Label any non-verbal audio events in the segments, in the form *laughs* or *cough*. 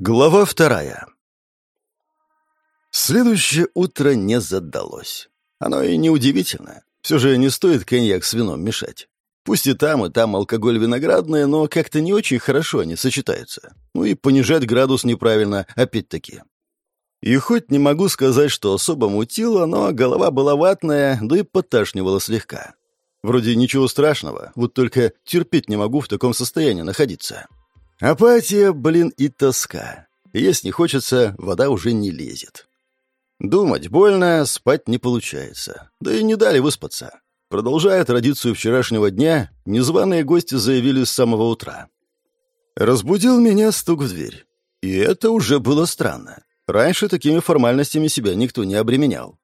Глава вторая. Следующее утро не задалось. Оно и неудивительно. Все же не стоит коньяк с вином мешать. Пусть и там, и там алкоголь виноградный, но как-то не очень хорошо они сочетаются. Ну и понижать градус неправильно, опять-таки. И хоть не могу сказать, что особо мутило, но голова была ватная, да и поташнивала слегка. Вроде ничего страшного, вот только терпеть не могу в таком состоянии находиться. Апатия, блин, и тоска. Есть не хочется, вода уже не лезет. Думать больно, спать не получается. Да и не дали выспаться. Продолжая традицию вчерашнего дня, незваные гости заявили с самого утра. Разбудил меня стук в дверь. И это уже было странно. Раньше такими формальностями себя никто не обременял.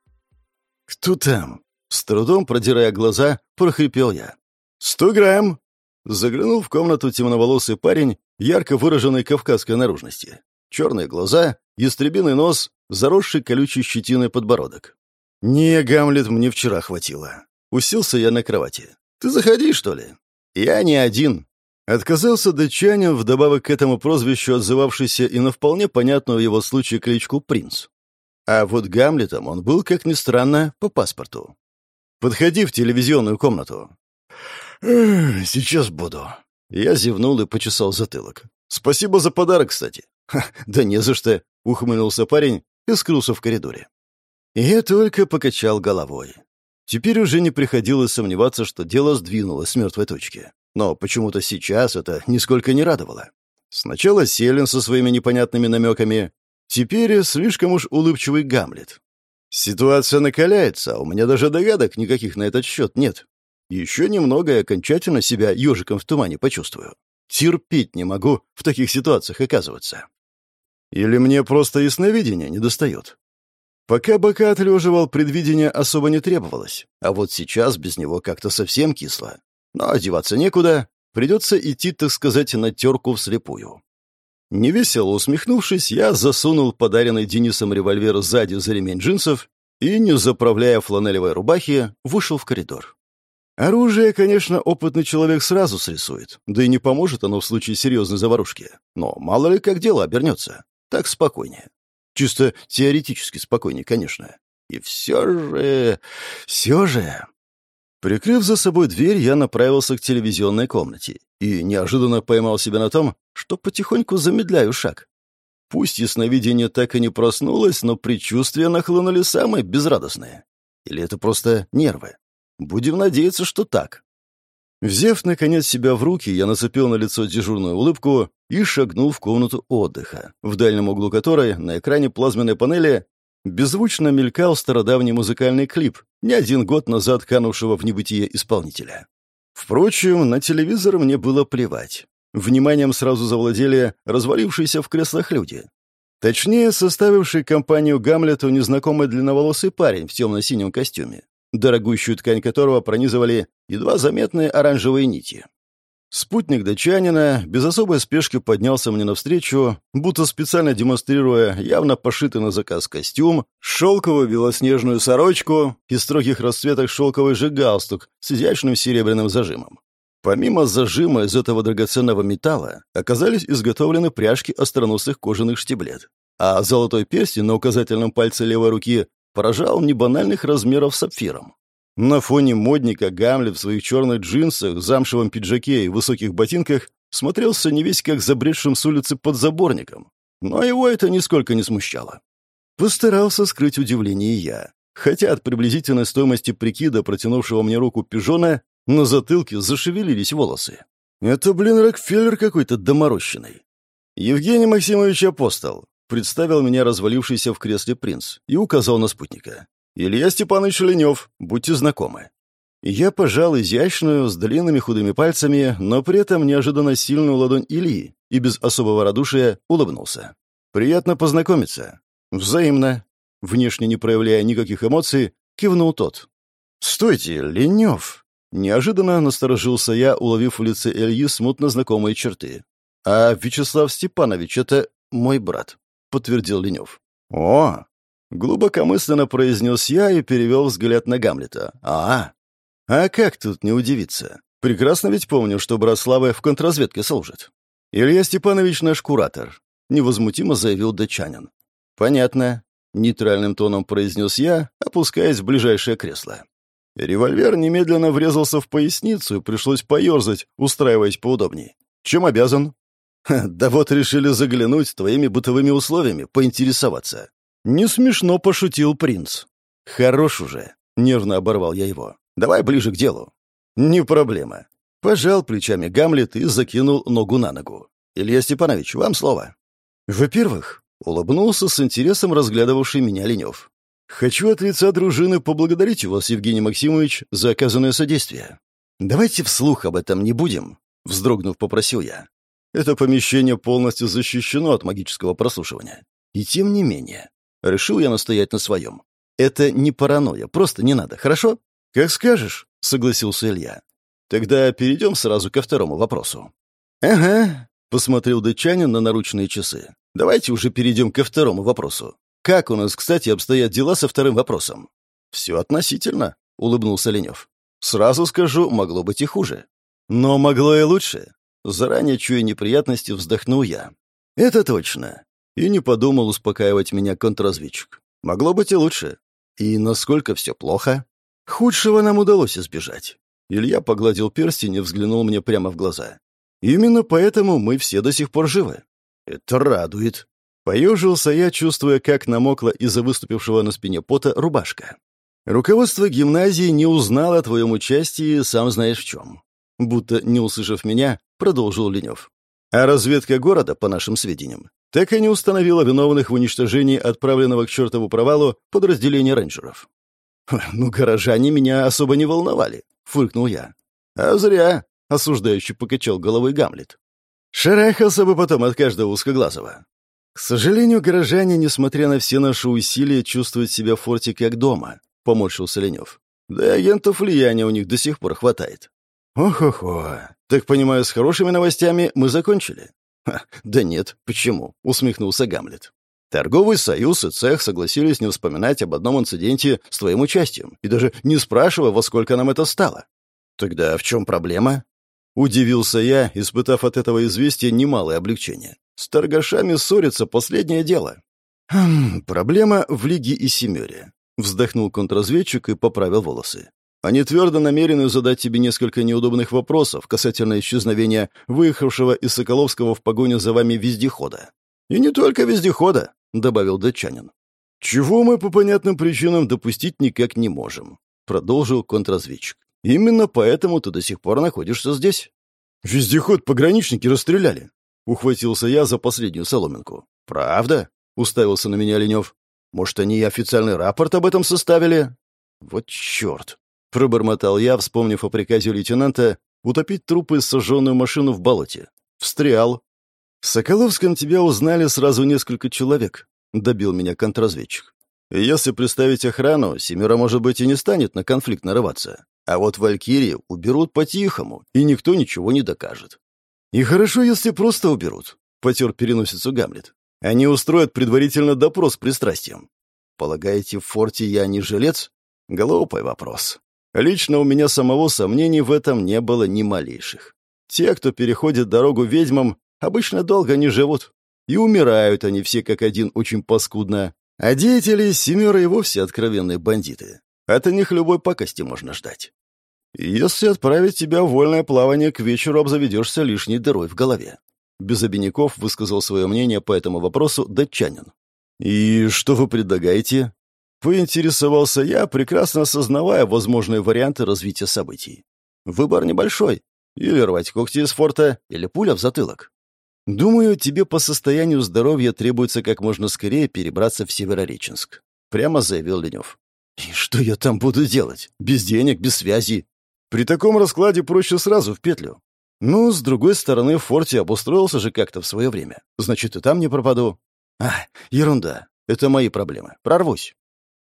«Кто там?» С трудом продирая глаза, прохрипел я. «Сто грамм!» Заглянул в комнату темноволосый парень ярко выраженной кавказской наружности. Черные глаза, ястребиный нос, заросший колючей щетиной подбородок. «Не, Гамлет, мне вчера хватило». Уселся я на кровати. «Ты заходи, что ли?» «Я не один». Отказался датчанин, вдобавок к этому прозвищу отзывавшийся и на вполне понятную в его случае кличку «Принц». А вот Гамлетом он был, как ни странно, по паспорту. «Подходи в телевизионную комнату». «Сейчас буду». Я зевнул и почесал затылок. «Спасибо за подарок, кстати». «Ха, да не за что», — ухмыльнулся парень и скрылся в коридоре. Я только покачал головой. Теперь уже не приходилось сомневаться, что дело сдвинулось с мертвой точки. Но почему-то сейчас это нисколько не радовало. Сначала Селин со своими непонятными намеками, теперь слишком уж улыбчивый Гамлет. Ситуация накаляется, а у меня даже догадок никаких на этот счет нет. Еще немного и окончательно себя ежиком в тумане почувствую. Терпеть не могу в таких ситуациях оказываться. Или мне просто ясновидение не достает? Пока бока отлеживал, предвидения особо не требовалось, а вот сейчас без него как-то совсем кисло. Но одеваться некуда, придется идти, так сказать, на терку вслепую. Невесело усмехнувшись, я засунул подаренный Денисом револьвер сзади за ремень джинсов и, не заправляя фланелевой рубахи, вышел в коридор. Оружие, конечно, опытный человек сразу срисует, да и не поможет оно в случае серьезной заварушки. Но мало ли как дело обернется. Так спокойнее. Чисто теоретически спокойнее, конечно. И все же... все же... Прикрыв за собой дверь, я направился к телевизионной комнате и неожиданно поймал себя на том, что потихоньку замедляю шаг. Пусть ясновидение так и не проснулось, но предчувствия нахлынули самые безрадостные. Или это просто нервы? Будем надеяться, что так. Взяв, наконец, себя в руки, я нацепил на лицо дежурную улыбку и шагнул в комнату отдыха, в дальнем углу которой, на экране плазменной панели, беззвучно мелькал стародавний музыкальный клип, не один год назад канувшего в небытие исполнителя. Впрочем, на телевизор мне было плевать. Вниманием сразу завладели развалившиеся в креслах люди. Точнее, составивший компанию Гамлету незнакомый длинноволосый парень в темно-синем костюме дорогущую ткань которого пронизывали едва заметные оранжевые нити. Спутник датчанина без особой спешки поднялся мне навстречу, будто специально демонстрируя явно пошитый на заказ костюм, шелковую белоснежную сорочку и строгих расцветок шелковый же галстук с изящным серебряным зажимом. Помимо зажима из этого драгоценного металла оказались изготовлены пряжки остроносых кожаных штиблет, а золотой перстень на указательном пальце левой руки поражал небанальных размеров сапфиром. На фоне модника Гамлет в своих черных джинсах, замшевом пиджаке и высоких ботинках смотрелся не весь как забредшим с улицы под заборником. Но его это нисколько не смущало. Постарался скрыть удивление я. Хотя от приблизительной стоимости прикида, протянувшего мне руку пижона, на затылке зашевелились волосы. Это, блин, Рокфеллер какой-то доморощенный. Евгений Максимович Апостол, Представил меня развалившийся в кресле принц и указал на спутника. «Илья Степанович Ленев, будьте знакомы». Я пожал изящную, с длинными худыми пальцами, но при этом неожиданно сильную ладонь Ильи и без особого радушия улыбнулся. «Приятно познакомиться». «Взаимно». Внешне не проявляя никаких эмоций, кивнул тот. «Стойте, Ленев!» Неожиданно насторожился я, уловив в лице Ильи смутно знакомые черты. «А Вячеслав Степанович — это мой брат» подтвердил Ленев. «О!» — глубокомысленно произнес я и перевел взгляд на Гамлета. «А, а как тут не удивиться? Прекрасно ведь помню, что Брославы в контрразведке служит. Илья Степанович наш куратор. — невозмутимо заявил датчанин. «Понятно», — нейтральным тоном произнес я, опускаясь в ближайшее кресло. Револьвер немедленно врезался в поясницу, и пришлось поерзать, устраиваясь поудобнее. «Чем обязан?» «Да вот решили заглянуть твоими бытовыми условиями, поинтересоваться». «Не смешно», — пошутил принц. «Хорош уже», — нервно оборвал я его. «Давай ближе к делу». «Не проблема». Пожал плечами Гамлет и закинул ногу на ногу. «Илья Степанович, вам слово». «Во-первых», — улыбнулся с интересом разглядывавший меня Ленев. «Хочу от лица дружины поблагодарить вас, Евгений Максимович, за оказанное содействие. Давайте вслух об этом не будем», — вздрогнув, попросил я. «Это помещение полностью защищено от магического прослушивания. И тем не менее, решил я настоять на своем. Это не паранойя, просто не надо, хорошо?» «Как скажешь», — согласился Илья. «Тогда перейдем сразу ко второму вопросу». «Ага», — посмотрел датчанин на наручные часы. «Давайте уже перейдем ко второму вопросу. Как у нас, кстати, обстоят дела со вторым вопросом?» «Все относительно», — улыбнулся Ленев. «Сразу скажу, могло быть и хуже. Но могло и лучше. Заранее чуя неприятности, вздохнул я. Это точно. И не подумал успокаивать меня контрразведчик. Могло быть и лучше. И насколько все плохо? Худшего нам удалось избежать. Илья погладил перстень и взглянул мне прямо в глаза. Именно поэтому мы все до сих пор живы. Это радует. Поежился я, чувствуя, как намокла из-за выступившего на спине пота рубашка. Руководство гимназии не узнало о твоем участии, сам знаешь в чем. Будто не услышав меня, продолжил Ленев. А разведка города, по нашим сведениям, так и не установила виновных в уничтожении отправленного к чертову провалу подразделения рейнджеров. «Ну, горожане меня особо не волновали», — фыркнул я. «А зря», — осуждающий покачал головой Гамлет. «Шарахался бы потом от каждого узкоглазого. «К сожалению, горожане, несмотря на все наши усилия, чувствуют себя в форте как дома», — поморщился Ленев. «Да агентов влияния у них до сих пор хватает». «Ох-охо. Так понимаю, с хорошими новостями мы закончили?» Ха, «Да нет, почему?» — усмехнулся Гамлет. «Торговый союз и цех согласились не вспоминать об одном инциденте с твоим участием, и даже не спрашивая, во сколько нам это стало». «Тогда в чем проблема?» Удивился я, испытав от этого известия немалое облегчение. С торгашами ссориться — последнее дело. «Хм, проблема в Лиге и Семере», — вздохнул контрразведчик и поправил волосы. «Они твердо намерены задать тебе несколько неудобных вопросов касательно исчезновения выехавшего из Соколовского в погоню за вами вездехода». «И не только вездехода», — добавил датчанин. «Чего мы по понятным причинам допустить никак не можем», — продолжил контрразведчик. «Именно поэтому ты до сих пор находишься здесь». «Вездеход пограничники расстреляли», Ухватился я за последнюю соломинку. «Правда?» — уставился на меня Ленев. «Может, они официальный рапорт об этом составили?» «Вот черт!» — пробормотал я, вспомнив о приказе лейтенанта утопить трупы сожженную машину в болоте. «Встрял!» «В Соколовском тебя узнали сразу несколько человек», — добил меня контрразведчик. «Если представить охрану, Семера, может быть, и не станет на конфликт нарываться. А вот Валькирии уберут по-тихому, и никто ничего не докажет. «И хорошо, если просто уберут», — потер переносицу Гамлет. «Они устроят предварительно допрос пристрастием». «Полагаете, в форте я не жилец?» Глупый вопрос. Лично у меня самого сомнений в этом не было ни малейших. Те, кто переходит дорогу ведьмам, обычно долго не живут. И умирают они все как один очень паскудно. А деятели семеры и вовсе откровенные бандиты. От них любой пакости можно ждать. Если отправить тебя в вольное плавание, к вечеру обзаведешься лишней дырой в голове. Без обиняков высказал свое мнение по этому вопросу датчанин. «И что вы предлагаете?» Поинтересовался я, прекрасно осознавая возможные варианты развития событий. Выбор небольшой. Или рвать когти из форта, или пуля в затылок. Думаю, тебе по состоянию здоровья требуется как можно скорее перебраться в Северореченск. Прямо заявил Ленев. И что я там буду делать? Без денег, без связи. При таком раскладе проще сразу в петлю. Ну, с другой стороны, в форте обустроился же как-то в свое время. Значит, и там не пропаду. А, ерунда. Это мои проблемы. Прорвусь.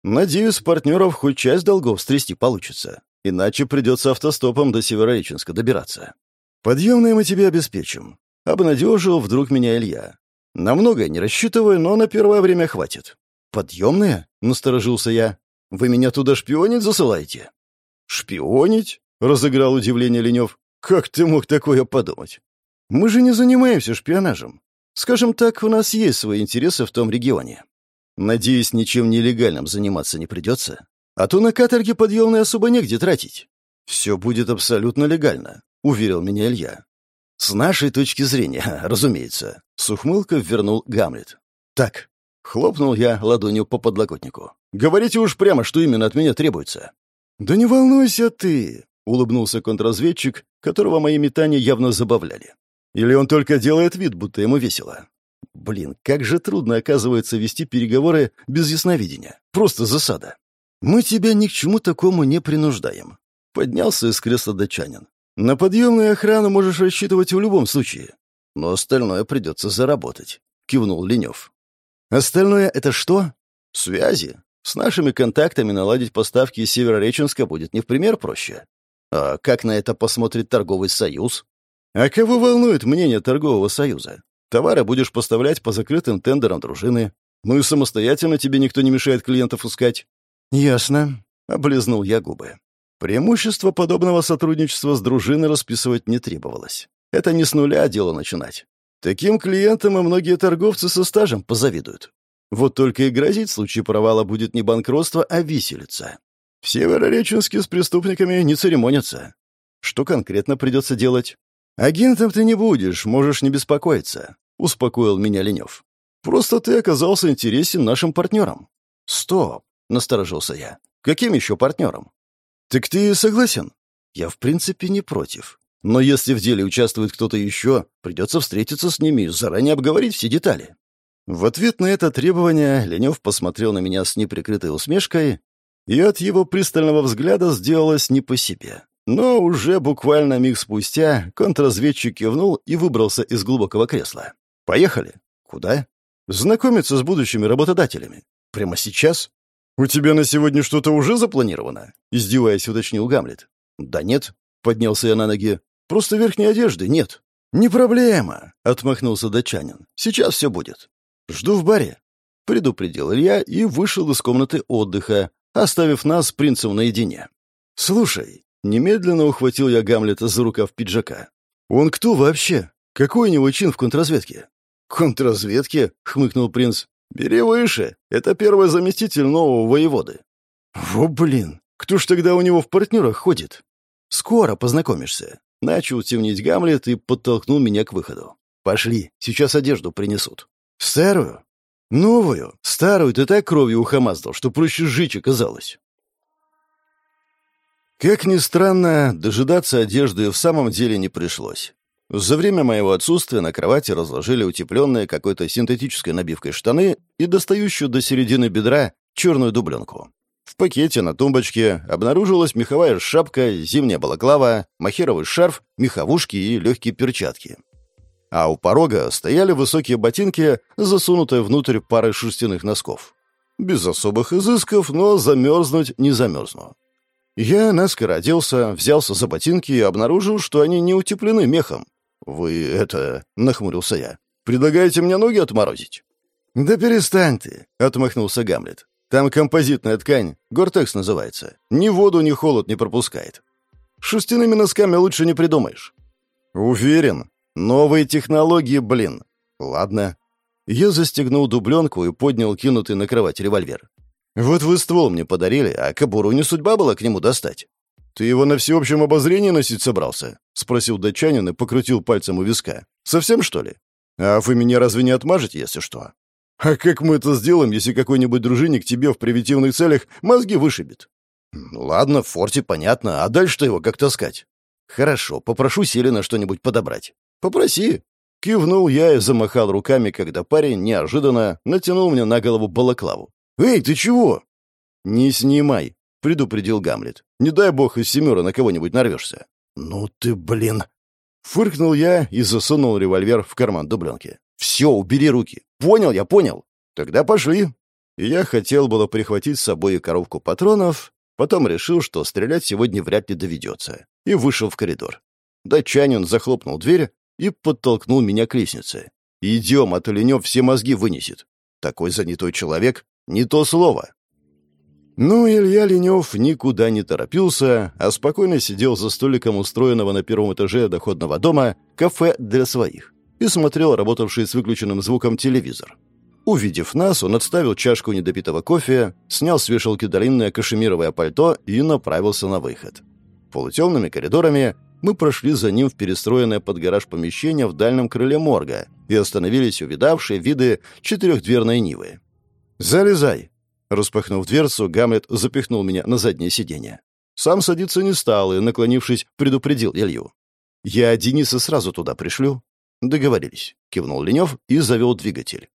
Надеюсь, партнеров хоть часть долгов стрясти получится. Иначе придется автостопом до Северореченска добираться. Подъемные мы тебе обеспечим. Обнадежил вдруг меня Илья. На многое не рассчитываю, но на первое время хватит. Подъемные? Насторожился я. Вы меня туда шпионить засылаете? Шпионить? разыграл удивление Ленев. «Как ты мог такое подумать? Мы же не занимаемся шпионажем. Скажем так, у нас есть свои интересы в том регионе. Надеюсь, ничем нелегальным заниматься не придется. А то на каторге подъемные особо негде тратить. Все будет абсолютно легально, уверил меня Илья. С нашей точки зрения, *laughs* разумеется. С ухмылкой вернул Гамлет. Так, хлопнул я ладонью по подлокотнику. Говорите уж прямо, что именно от меня требуется. Да не волнуйся ты, улыбнулся контрразведчик, которого мои метания явно забавляли. Или он только делает вид, будто ему весело. Блин, как же трудно, оказывается, вести переговоры без ясновидения. Просто засада. Мы тебя ни к чему такому не принуждаем. Поднялся из кресла датчанин. На подъемную охрану можешь рассчитывать в любом случае. Но остальное придется заработать. Кивнул Ленев. Остальное — это что? Связи. С нашими контактами наладить поставки из Северореченска будет не в пример проще. А как на это посмотрит торговый союз? А кого волнует мнение торгового союза? Товары будешь поставлять по закрытым тендерам дружины. Ну и самостоятельно тебе никто не мешает клиентов искать. Ясно. Облизнул я губы. Преимущество подобного сотрудничества с дружиной расписывать не требовалось. Это не с нуля дело начинать. Таким клиентам и многие торговцы со стажем позавидуют. Вот только и грозить в случае провала будет не банкротство, а виселица. В Северореченске с преступниками не церемонятся. Что конкретно придется делать? «Агентом ты не будешь, можешь не беспокоиться», — успокоил меня Ленев. «Просто ты оказался интересен нашим партнерам». «Стоп», — насторожился я. «Каким еще партнером?» «Так ты согласен?» «Я в принципе не против. Но если в деле участвует кто-то еще, придется встретиться с ними и заранее обговорить все детали». В ответ на это требование Ленев посмотрел на меня с неприкрытой усмешкой, и от его пристального взгляда сделалось не по себе. Но уже буквально миг спустя контрразведчик кивнул и выбрался из глубокого кресла. «Поехали». «Куда?» «Знакомиться с будущими работодателями». «Прямо сейчас?» «У тебя на сегодня что-то уже запланировано?» — издеваясь, уточнил Гамлет. «Да нет», — поднялся я на ноги. «Просто верхней одежды нет». «Не проблема», — отмахнулся датчанин. «Сейчас все будет». «Жду в баре», — предупредил Илья и вышел из комнаты отдыха, оставив нас с принцем наедине. «Слушай, Немедленно ухватил я Гамлета за рукав пиджака. «Он кто вообще? Какой у него чин в контрразведке?» «Контрразведке?» — хмыкнул принц. «Бери выше. Это первый заместитель нового воеводы». «Во блин! Кто ж тогда у него в партнерах ходит?» «Скоро познакомишься». Начал темнить Гамлет и подтолкнул меня к выходу. «Пошли, сейчас одежду принесут». «Старую?» «Новую. Старую ты так кровью ухомаздал, что проще сжечь оказалось». Как ни странно, дожидаться одежды в самом деле не пришлось. За время моего отсутствия на кровати разложили утепленные какой-то синтетической набивкой штаны и достающую до середины бедра черную дубленку. В пакете на тумбочке обнаружилась меховая шапка, зимняя балаклава, махеровый шарф, меховушки и легкие перчатки. А у порога стояли высокие ботинки, засунутые внутрь пары шерстяных носков. Без особых изысков, но замерзнуть не замерзну. Я наскоро оделся, взялся за ботинки и обнаружил, что они не утеплены мехом. «Вы это...» — нахмурился я. «Предлагаете мне ноги отморозить?» «Да перестань ты!» — отмахнулся Гамлет. «Там композитная ткань, гортекс называется. Ни воду, ни холод не пропускает. Шерстяными носками лучше не придумаешь». «Уверен. Новые технологии, блин. Ладно». Я застегнул дубленку и поднял кинутый на кровать револьвер. Вот вы ствол мне подарили, а кобуру не судьба была к нему достать. Ты его на всеобщем обозрении носить собрался? Спросил датчанин и покрутил пальцем у виска. Совсем, что ли? А вы меня разве не отмажете, если что? А как мы это сделаем, если какой-нибудь дружинник тебе в превентивных целях мозги вышибет? Ладно, в форте понятно, а дальше-то его как таскать? Хорошо, попрошу Селина что-нибудь подобрать. Попроси. Кивнул я и замахал руками, когда парень неожиданно натянул мне на голову балаклаву. «Эй, ты чего?» «Не снимай», — предупредил Гамлет. «Не дай бог из семера на кого-нибудь нарвешься». «Ну ты, блин!» Фыркнул я и засунул револьвер в карман дубленки. «Все, убери руки. Понял я, понял. Тогда пошли». Я хотел было прихватить с собой коробку патронов, потом решил, что стрелять сегодня вряд ли доведется, и вышел в коридор. Датчанин захлопнул дверь и подтолкнул меня к лестнице. «Идем, а то Ленев все мозги вынесет. Такой занятой человек не то слово. Ну, Илья Ленев никуда не торопился, а спокойно сидел за столиком устроенного на первом этаже доходного дома кафе для своих. и смотрел работавший с выключенным звуком телевизор. Увидев нас, он отставил чашку недопитого кофе, снял с вешалки длинное кашемировое пальто и направился на выход. Полутемными коридорами мы прошли за ним в перестроенное под гараж помещение в дальнем крыле морга и остановились увидавшие виды четырехдверной Нивы. «Залезай!» Распахнув дверцу, Гамлет запихнул меня на заднее сиденье. Сам садиться не стал и, наклонившись, предупредил Илью. «Я Дениса сразу туда пришлю». «Договорились», — кивнул Ленев и завел двигатель.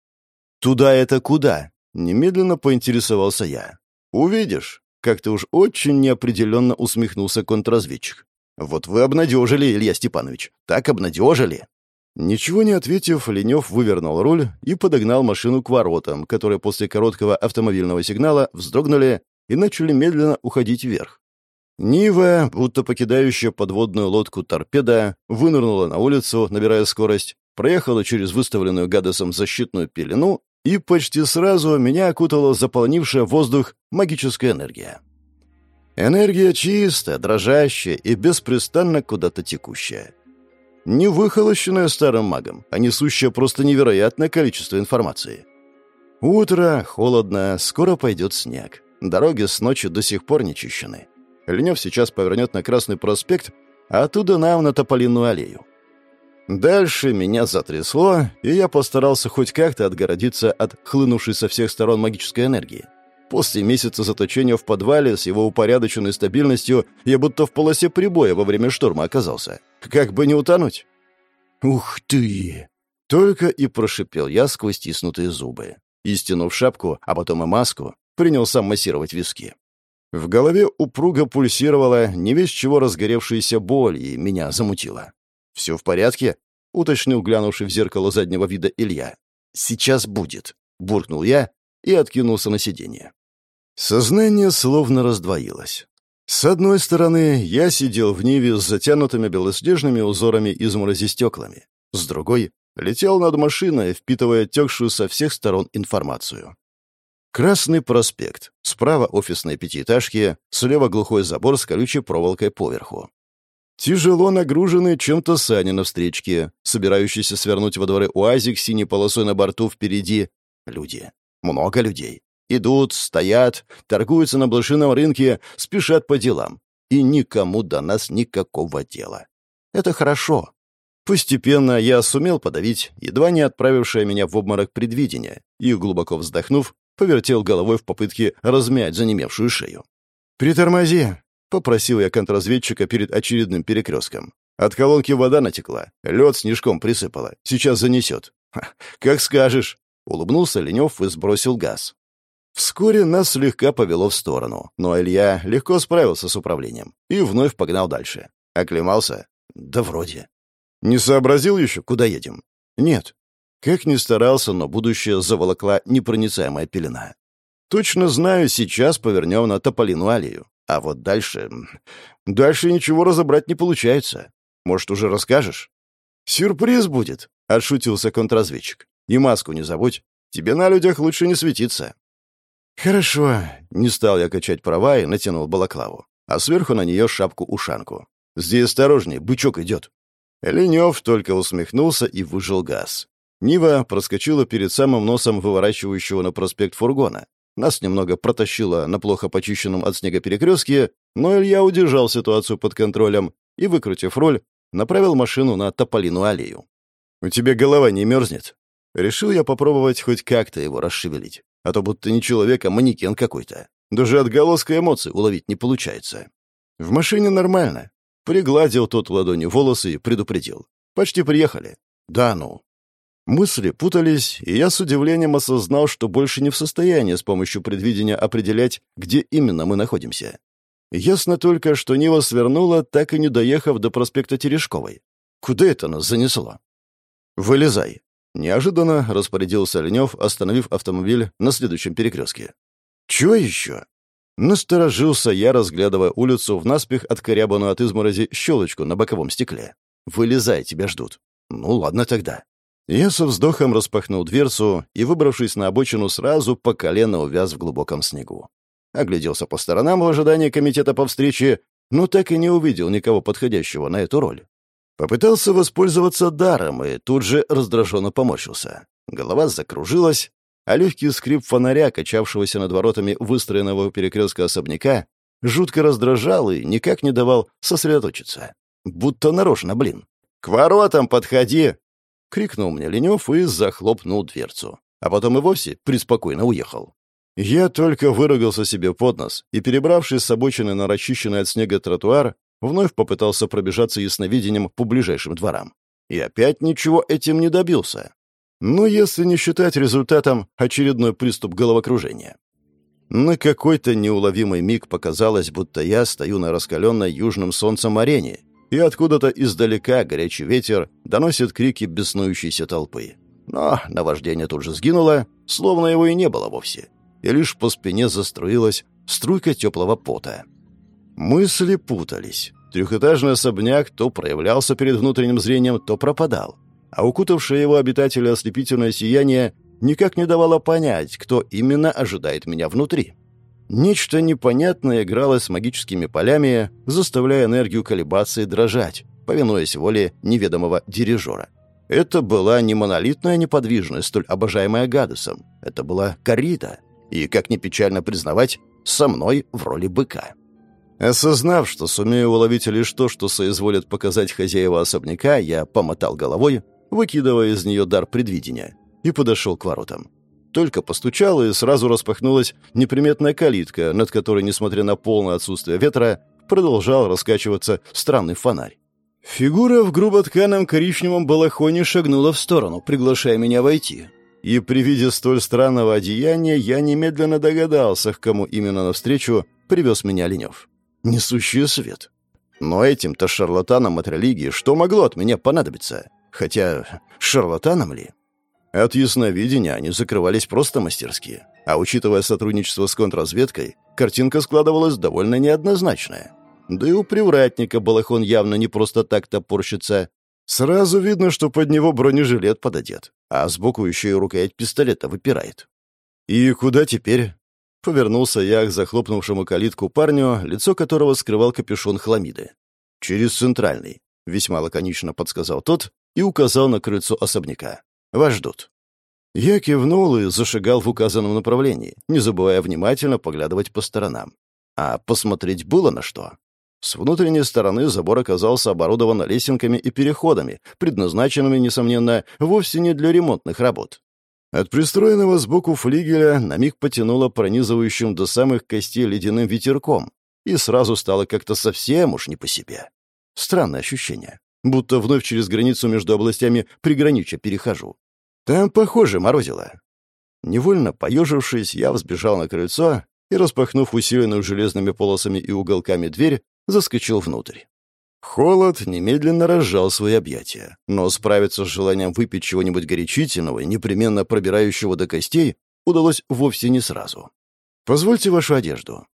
«Туда это куда?» — немедленно поинтересовался я. «Увидишь», — как-то уж очень неопределенно усмехнулся контрразведчик. «Вот вы обнадежили, Илья Степанович, так обнадежили». Ничего не ответив, Ленев вывернул руль и подогнал машину к воротам, которые после короткого автомобильного сигнала вздрогнули и начали медленно уходить вверх. Нива, будто покидающая подводную лодку торпеда, вынырнула на улицу, набирая скорость, проехала через выставленную Гадесом защитную пелену, и почти сразу меня окутала заполнившая воздух магическая энергия. Энергия чистая, дрожащая и беспрестанно куда-то текущая. Не выхолощенная старым магом, а несущая просто невероятное количество информации. Утро, холодно, скоро пойдет снег. Дороги с ночи до сих пор не чищены. Ленев сейчас повернет на Красный проспект, а оттуда нам на Тополиную аллею. Дальше меня затрясло, и я постарался хоть как-то отгородиться от хлынувшей со всех сторон магической энергии. После месяца заточения в подвале с его упорядоченной стабильностью я будто в полосе прибоя во время шторма оказался. Как бы не утонуть. «Ух ты!» Только и прошипел я сквозь стиснутые зубы. И, стянув шапку, а потом и маску, принялся массировать виски. В голове упруго пульсировала не весь чего разгоревшаяся боль, и меня замутило. «Все в порядке?» — уточнил глянувший в зеркало заднего вида Илья. «Сейчас будет», — буркнул я и откинулся на сиденье. Сознание словно раздвоилось. С одной стороны, я сидел в Ниве с затянутыми белоснежными узорами изморози стеклами. С другой — летел над машиной, впитывая текшую со всех сторон информацию. Красный проспект. Справа офисные пятиэтажки, слева глухой забор с колючей проволокой поверху. Тяжело нагруженные чем-то сани на встречке, собирающиеся свернуть во дворы УАЗик с синей полосой на борту впереди. Люди. Много людей. Идут, стоят, торгуются на блошином рынке, спешат по делам. И никому до нас никакого дела. Это хорошо. Постепенно я сумел подавить едва не отправившее меня в обморок предвидение и, глубоко вздохнув, повертел головой в попытке размять занемевшую шею. «Притормози!» — попросил я контрразведчика перед очередным перекрестком. От колонки вода натекла, лед снежком присыпало. Сейчас занесет. «Как скажешь!» — улыбнулся Ленев и сбросил газ. Вскоре нас слегка повело в сторону, но Илья легко справился с управлением и вновь погнал дальше. Оклемался? Да вроде. Не сообразил еще, куда едем? Нет. Как ни старался, но будущее заволокла непроницаемая пелена. Точно знаю, сейчас повернем на Тополину аллею. А вот дальше... Дальше ничего разобрать не получается. Может, уже расскажешь? «Сюрприз будет», — отшутился контрразведчик. «И маску не забудь. Тебе на людях лучше не светиться». «Хорошо». Не стал я качать права и натянул балаклаву. А сверху на нее шапку-ушанку. «Здесь осторожней, бычок идет». Ленев только усмехнулся и выжил газ. Нива проскочила перед самым носом выворачивающего на проспект фургона. Нас немного протащило на плохо почищенном от снега перекрестке, но Илья удержал ситуацию под контролем и, выкрутив руль, направил машину на Тополину аллею. «У тебя голова не мерзнет?» Решил я попробовать хоть как-то его расшевелить, а то будто не человек, а манекен какой-то. Даже отголоска эмоций уловить не получается. В машине нормально. Пригладил тот ладонью волосы и предупредил. Почти приехали. Да ну. Мысли путались, и я с удивлением осознал, что больше не в состоянии с помощью предвидения определять, где именно мы находимся. Ясно только, что Нива свернула, так и не доехав до проспекта Терешковой. Куда это нас занесло? «Вылезай!» Неожиданно распорядился Ленев, остановив автомобиль на следующем перекрестке. «Чего еще?» Насторожился я, разглядывая улицу в наспех откорябанную от изморози щелочку на боковом стекле. «Вылезай, тебя ждут». «Ну ладно тогда». Я со вздохом распахнул дверцу и, выбравшись на обочину, сразу по колено увяз в глубоком снегу. Огляделся по сторонам в ожидании комитета по встрече, но так и не увидел никого подходящего на эту роль. Попытался воспользоваться даром и тут же раздраженно поморщился. Голова закружилась, а легкий скрип фонаря, качавшегося над воротами выстроенного перекрестка особняка, жутко раздражал и никак не давал сосредоточиться. Будто нарочно, блин. «К воротам подходи!» — крикнул мне Ленев и захлопнул дверцу. А потом и вовсе преспокойно уехал. Я только выругался себе под нос и, перебравшись с обочины на расчищенный от снега тротуар, вновь попытался пробежаться ясновидением по ближайшим дворам. И опять ничего этим не добился. Но если не считать результатом очередной приступ головокружения. На какой-то неуловимый миг показалось, будто я стою на раскаленной южным солнцем арене, и откуда-то издалека горячий ветер доносит крики беснующейся толпы. Но наваждение тут же сгинуло, словно его и не было вовсе, и лишь по спине заструилась струйка теплого пота. Мысли путались. Трехэтажный особняк то проявлялся перед внутренним зрением, то пропадал. А укутавшее его обитателя ослепительное сияние никак не давало понять, кто именно ожидает меня внутри. Нечто непонятное играло с магическими полями, заставляя энергию колебаться и дрожать, повинуясь воле неведомого дирижера. Это была не монолитная неподвижность, столь обожаемая Гадусом. Это была коррида. И, как ни печально признавать, со мной в роли быка. Осознав, что сумею уловить лишь то, что соизволят показать хозяева особняка, я помотал головой, выкидывая из нее дар предвидения, и подошел к воротам. Только постучал, и сразу распахнулась неприметная калитка, над которой, несмотря на полное отсутствие ветра, продолжал раскачиваться странный фонарь. Фигура в грубо тканом коричневом балахоне шагнула в сторону, приглашая меня войти. И при виде столь странного одеяния я немедленно догадался, к кому именно навстречу привез меня Ленев несущие свет. Но этим-то шарлатанам от религии что могло от меня понадобиться? Хотя, шарлатанам ли? От ясновидения они закрывались просто мастерски. А учитывая сотрудничество с контрразведкой, картинка складывалась довольно неоднозначная. Да и у привратника балахон явно не просто так топорщится. Сразу видно, что под него бронежилет пододет, а сбоку еще и рукоять пистолета выпирает. «И куда теперь?» Повернулся я к захлопнувшему калитку парню, лицо которого скрывал капюшон хламиды. «Через центральный», — весьма лаконично подсказал тот и указал на крыльцо особняка. «Вас ждут». Я кивнул и зашагал в указанном направлении, не забывая внимательно поглядывать по сторонам. А посмотреть было на что. С внутренней стороны забор оказался оборудован лесенками и переходами, предназначенными, несомненно, вовсе не для ремонтных работ. От пристроенного сбоку флигеля на миг потянуло пронизывающим до самых костей ледяным ветерком, и сразу стало как-то совсем уж не по себе. Странное ощущение, будто вновь через границу между областями приграничья перехожу. Там, похоже, морозило. Невольно поежившись, я взбежал на крыльцо и, распахнув усиленную железными полосами и уголками дверь, заскочил внутрь. Холод немедленно разжал свои объятия, но справиться с желанием выпить чего-нибудь горячительного, непременно пробирающего до костей, удалось вовсе не сразу. «Позвольте вашу одежду».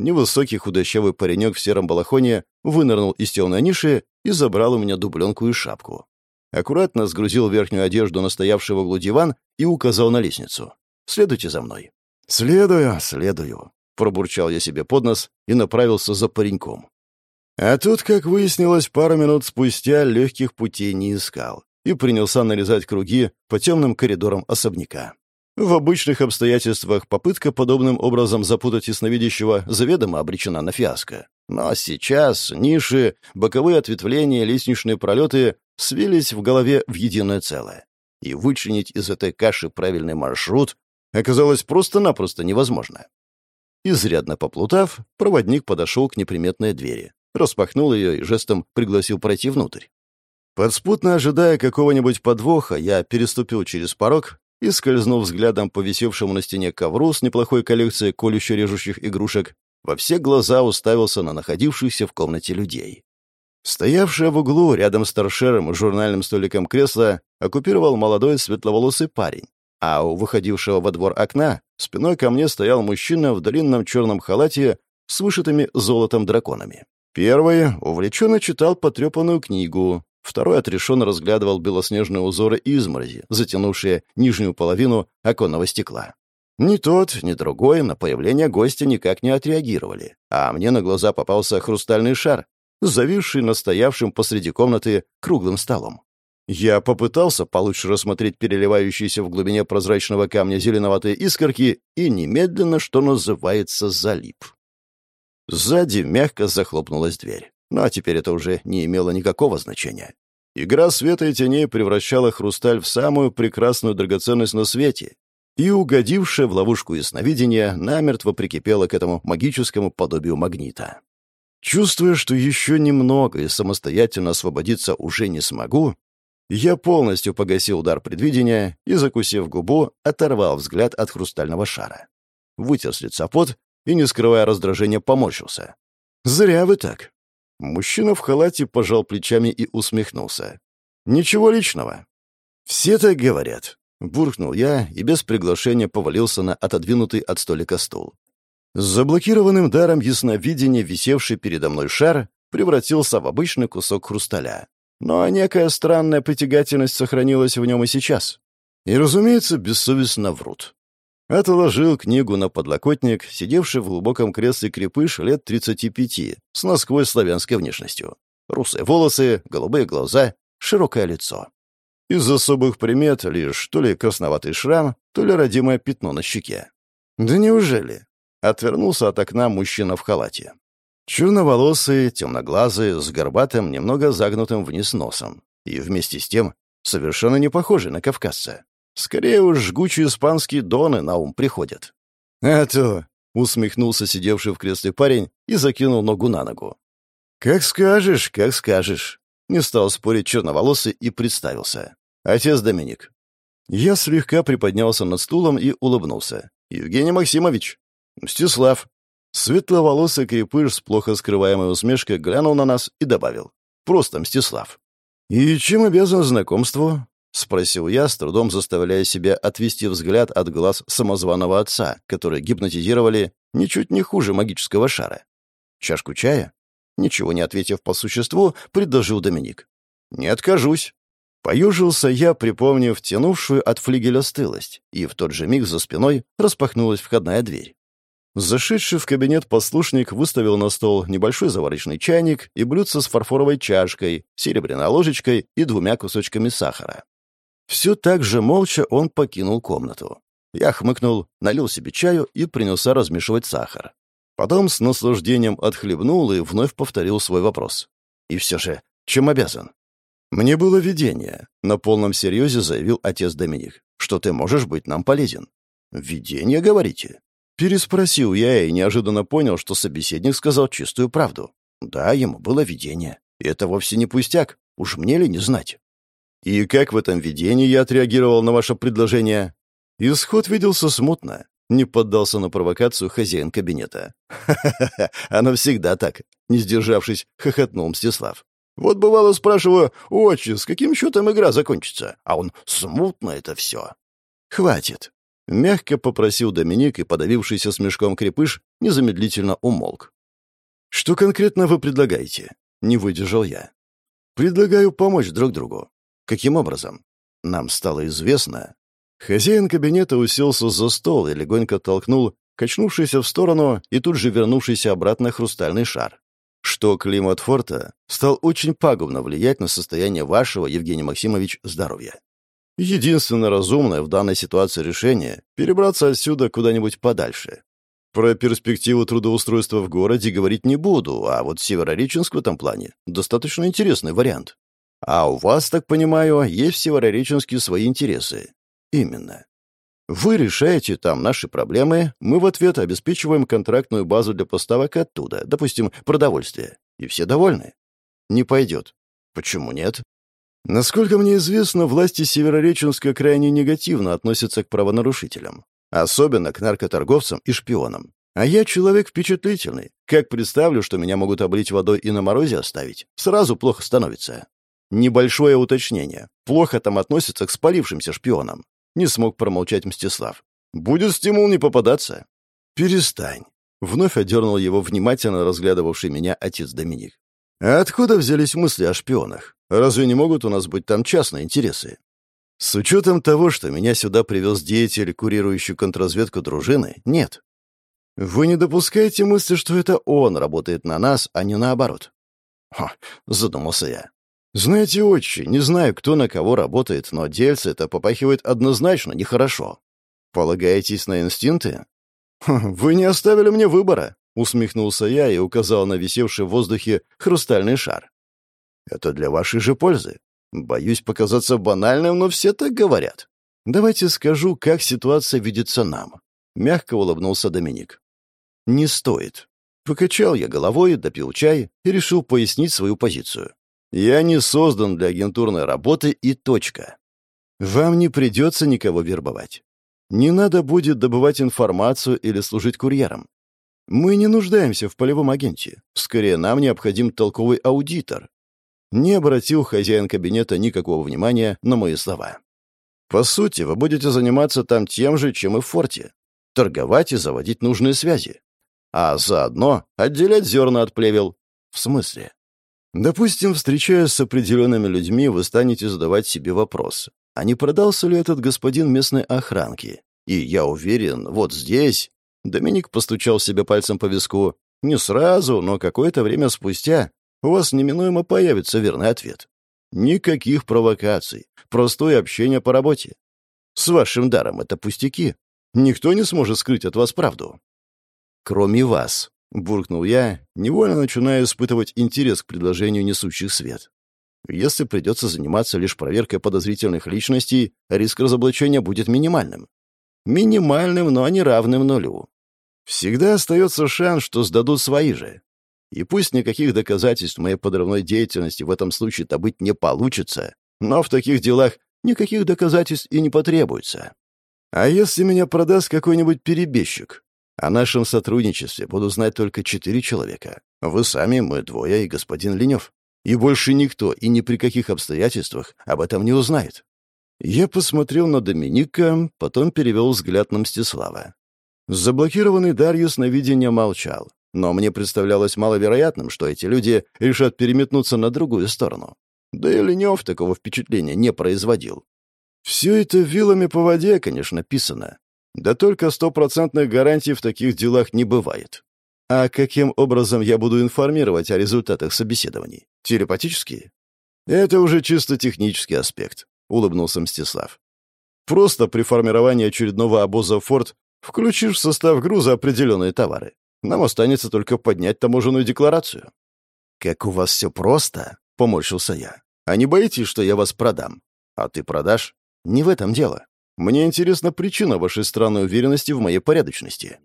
Невысокий худощавый паренек в сером балахоне вынырнул из темной ниши и забрал у меня дубленку и шапку. Аккуратно сгрузил верхнюю одежду на стоявший в углу диван и указал на лестницу. «Следуйте за мной». «Следую, следую», — пробурчал я себе под нос и направился за пареньком. А тут, как выяснилось, пару минут спустя легких путей не искал и принялся нарезать круги по темным коридорам особняка. В обычных обстоятельствах попытка подобным образом запутать ясновидящего заведомо обречена на фиаско. Но сейчас ниши, боковые ответвления, лестничные пролеты свелись в голове в единое целое. И вычленить из этой каши правильный маршрут оказалось просто-напросто невозможно. Изрядно поплутав, проводник подошел к неприметной двери, распахнул ее и жестом пригласил пройти внутрь. Подспутно ожидая какого-нибудь подвоха, я переступил через порог и, скользнув взглядом по висевшему на стене ковру с неплохой коллекцией колюще-режущих игрушек, во все глаза уставился на находившихся в комнате людей. Стоявшее в углу рядом с торшером и журнальным столиком кресла оккупировал молодой светловолосый парень, а у выходившего во двор окна спиной ко мне стоял мужчина в длинном черном халате с вышитыми золотом драконами. Первый увлеченно читал потрепанную книгу, второй отрешенно разглядывал белоснежные узоры изморози, затянувшие нижнюю половину оконного стекла. Ни тот, ни другой на появление гостя никак не отреагировали, а мне на глаза попался хрустальный шар, зависший над стоявшим посреди комнаты круглым столом. Я попытался получше рассмотреть переливающиеся в глубине прозрачного камня зеленоватые искорки и немедленно, что называется, залип. Сзади мягко захлопнулась дверь. Ну а теперь это уже не имело никакого значения. Игра света и теней превращала хрусталь в самую прекрасную драгоценность на свете, и, угодившая в ловушку ясновидения, намертво прикипела к этому магическому подобию магнита. Чувствуя, что еще немного и самостоятельно освободиться уже не смогу, я полностью погасил удар предвидения и, закусив губу, оторвал взгляд от хрустального шара. Вытер с лица пот и, не скрывая раздражения, поморщился. «Зря вы так». Мужчина в халате пожал плечами и усмехнулся. «Ничего личного». «Все так говорят», — буркнул я и без приглашения повалился на отодвинутый от столика стул. С заблокированным даром ясновидения висевший передо мной шар превратился в обычный кусок хрусталя. Но некая странная притягательность сохранилась в нем и сейчас. И, разумеется, бессовестно врут. Отложил книгу на подлокотник, сидевший в глубоком кресле крепыш лет 35, с насквозь славянской внешностью. Русые волосы, голубые глаза, широкое лицо. Из особых примет лишь то ли красноватый шрам, то ли родимое пятно на щеке. Да неужели? Отвернулся от окна мужчина в халате. Черноволосый, темноглазый, с горбатым, немного загнутым вниз носом. И вместе с тем совершенно не похожий на кавказца. Скорее уж жгучие испанские доны на ум приходят. «А то!» — усмехнулся сидевший в кресле парень и закинул ногу на ногу. «Как скажешь, как скажешь!» Не стал спорить черноволосый и представился. «Отец Доминик». Я слегка приподнялся над стулом и улыбнулся. «Евгений Максимович». «Мстислав». Светловолосый крепыш с плохо скрываемой усмешкой глянул на нас и добавил. «Просто Мстислав». «И чем обязан знакомству?» — спросил я, с трудом заставляя себя отвести взгляд от глаз самозваного отца, которые гипнотизировали ничуть не хуже магического шара. «Чашку чая?» Ничего не ответив по существу, предложил Доминик. «Не откажусь». Поюжился я, припомнив тянувшую от флигеля стылость, и в тот же миг за спиной распахнулась входная дверь. Зашедший в кабинет послушник выставил на стол небольшой заварочный чайник и блюдце с фарфоровой чашкой, серебряной ложечкой и двумя кусочками сахара. Все так же молча он покинул комнату. Я хмыкнул, налил себе чаю и принялся размешивать сахар. Потом с наслаждением отхлебнул и вновь повторил свой вопрос. «И все же, чем обязан?» «Мне было видение», — на полном серьезе заявил отец Доминик, «что ты можешь быть нам полезен». «Видение, говорите?» Переспросил я и неожиданно понял, что собеседник сказал чистую правду. Да, ему было видение. И это вовсе не пустяк. Уж мне ли не знать? «И как в этом видении я отреагировал на ваше предложение?» Исход виделся смутно. Не поддался на провокацию хозяин кабинета. «Ха-ха-ха, оно всегда так», — не сдержавшись, хохотнул Мстислав. «Вот бывало спрашиваю, отче, с каким счетом игра закончится?» А он «смутно это все». «Хватит», — мягко попросил Доминик, и подавившийся смешком крепыш незамедлительно умолк. «Что конкретно вы предлагаете?» — не выдержал я. «Предлагаю помочь друг другу. Каким образом? Нам стало известно. Хозяин кабинета уселся за стол и легонько толкнул качнувшийся в сторону и тут же вернувшийся обратно хрустальный шар. Что климат форта стал очень пагубно влиять на состояние вашего, Евгений Максимович, здоровья. Единственное разумное в данной ситуации решение — перебраться отсюда куда-нибудь подальше. Про перспективу трудоустройства в городе говорить не буду, а вот Северореченск в этом плане — достаточно интересный вариант. А у вас, так понимаю, есть в Северореченске свои интересы. Именно. Вы решаете там наши проблемы, мы в ответ обеспечиваем контрактную базу для поставок оттуда, допустим, продовольствие. И все довольны. Не пойдет. Почему нет? Насколько мне известно, власти Северореченска крайне негативно относятся к правонарушителям. Особенно к наркоторговцам и шпионам. А я человек впечатлительный. Как представлю, что меня могут облить водой и на морозе оставить, сразу плохо становится. Небольшое уточнение. Плохо там относятся к спалившимся шпионам. Не смог промолчать Мстислав. Будет стимул не попадаться. Перестань. Вновь одернул его внимательно разглядывавший меня отец Доминик. А откуда взялись мысли о шпионах? Разве не могут у нас быть там частные интересы? С учетом того, что меня сюда привез деятель, курирующий контрразведку дружины, нет. Вы не допускаете мысли, что это он работает на нас, а не наоборот? Ха, задумался я. Знаете, отче, не знаю, кто на кого работает, но дельце это попахивает однозначно нехорошо. Полагаетесь на инстинкты? «Вы не оставили мне выбора», — усмехнулся я и указал на висевший в воздухе хрустальный шар. «Это для вашей же пользы. Боюсь показаться банальным, но все так говорят. Давайте скажу, как ситуация видится нам», — мягко улыбнулся Доминик. «Не стоит». Покачал я головой, допил чай и решил пояснить свою позицию. «Я не создан для агентурной работы и точка. Вам не придется никого вербовать. Не надо будет добывать информацию или служить курьером. Мы не нуждаемся в полевом агенте. Скорее, нам необходим толковый аудитор. Не обратил хозяин кабинета никакого внимания на мои слова. По сути, вы будете заниматься там тем же, чем и в форте. Торговать и заводить нужные связи. А заодно отделять зерна от плевел. В смысле? Допустим, встречаясь с определенными людьми, вы станете задавать себе вопрос, а не продался ли этот господин местной охранки? И я уверен, вот здесь...» Доминик постучал себе пальцем по виску. «Не сразу, но какое-то время спустя у вас неминуемо появится верный ответ. Никаких провокаций, простое общение по работе. С вашим даром это пустяки. Никто не сможет скрыть от вас правду». «Кроме вас», — буркнул я, невольно начиная испытывать интерес к предложению несущих свет. Если придется заниматься лишь проверкой подозрительных личностей, риск разоблачения будет минимальным. Минимальным, но не равным нулю. Всегда остается шанс, что сдадут свои же. И пусть никаких доказательств моей подрывной деятельности в этом случае-то быть не получится, но в таких делах никаких доказательств и не потребуется. А если меня продаст какой-нибудь перебежчик? О нашем сотрудничестве буду знать только четыре человека. Вы сами, мы двое и господин Ленев. И больше никто и ни при каких обстоятельствах об этом не узнает. Я посмотрел на Доминика, потом перевел взгляд на Мстислава. Заблокированный Дарьюс на видение молчал, но мне представлялось маловероятным, что эти люди решат переметнуться на другую сторону. Да и Ленев такого впечатления не производил. Все это вилами по воде, конечно, писано. Да только стопроцентных гарантий в таких делах не бывает. А каким образом я буду информировать о результатах собеседований? Телепатически? Это уже чисто технический аспект, улыбнулся Мстислав. Просто при формировании очередного обоза «Форд» включишь в состав груза определенные товары. Нам останется только поднять таможенную декларацию. «Как у вас все просто?» — поморщился я. «А не боитесь, что я вас продам? А ты продашь? Не в этом дело. Мне интересна причина вашей странной уверенности в моей порядочности».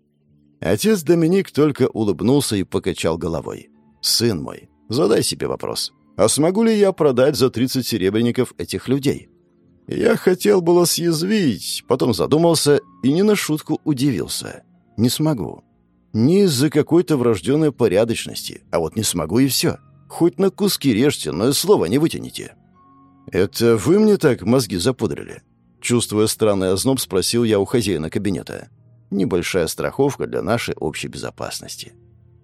Отец Доминик только улыбнулся и покачал головой. «Сын мой, задай себе вопрос. А смогу ли я продать за 30 серебряников этих людей?» Я хотел было съязвить, потом задумался и не на шутку удивился. «Не смогу. Не из-за какой-то врожденной порядочности, а вот не смогу и все. Хоть на куски режьте, но и слова не вытяните». «Это вы мне так мозги запудрили?» Чувствуя странный озноб, спросил я у хозяина кабинета небольшая страховка для нашей общей безопасности.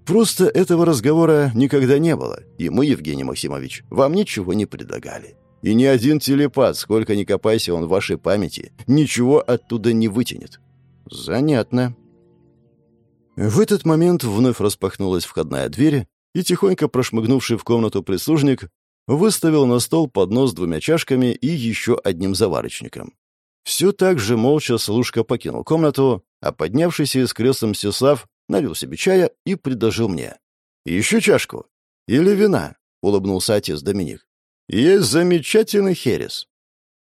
Просто этого разговора никогда не было, и мы, Евгений Максимович, вам ничего не предлагали. И ни один телепат, сколько ни копайся он в вашей памяти, ничего оттуда не вытянет. Занятно. В этот момент вновь распахнулась входная дверь, и тихонько прошмыгнувший в комнату прислужник выставил на стол поднос с двумя чашками и еще одним заварочником. Все так же молча служка покинул комнату, а поднявшийся из кресла Мстислав налил себе чая и предложил мне. «Еще чашку? Или вина?» — улыбнулся отец Доминик. «Есть замечательный херес».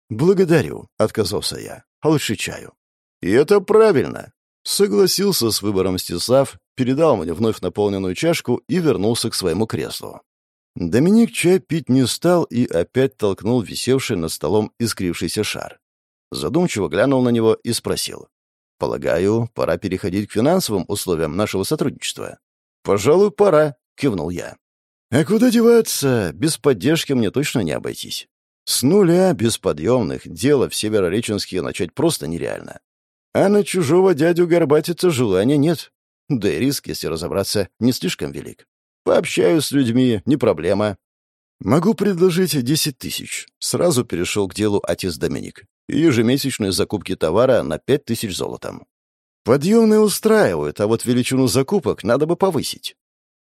«Благодарю», — отказался я. «А лучше чаю». «И это правильно», — согласился с выбором Мстислав, передал мне вновь наполненную чашку и вернулся к своему креслу. Доминик чай пить не стал и опять толкнул висевший над столом искрившийся шар задумчиво глянул на него и спросил. «Полагаю, пора переходить к финансовым условиям нашего сотрудничества». «Пожалуй, пора», — кивнул я. «А куда деваться? Без поддержки мне точно не обойтись. С нуля, без подъемных, дело в Северореченске начать просто нереально. А на чужого дядю горбатиться желания нет. Да и риск, если разобраться, не слишком велик. Пообщаюсь с людьми, не проблема. Могу предложить десять тысяч. Сразу перешел к делу отец Доминик и ежемесячные закупки товара на 5000 золотом. Подъемные устраивают, а вот величину закупок надо бы повысить.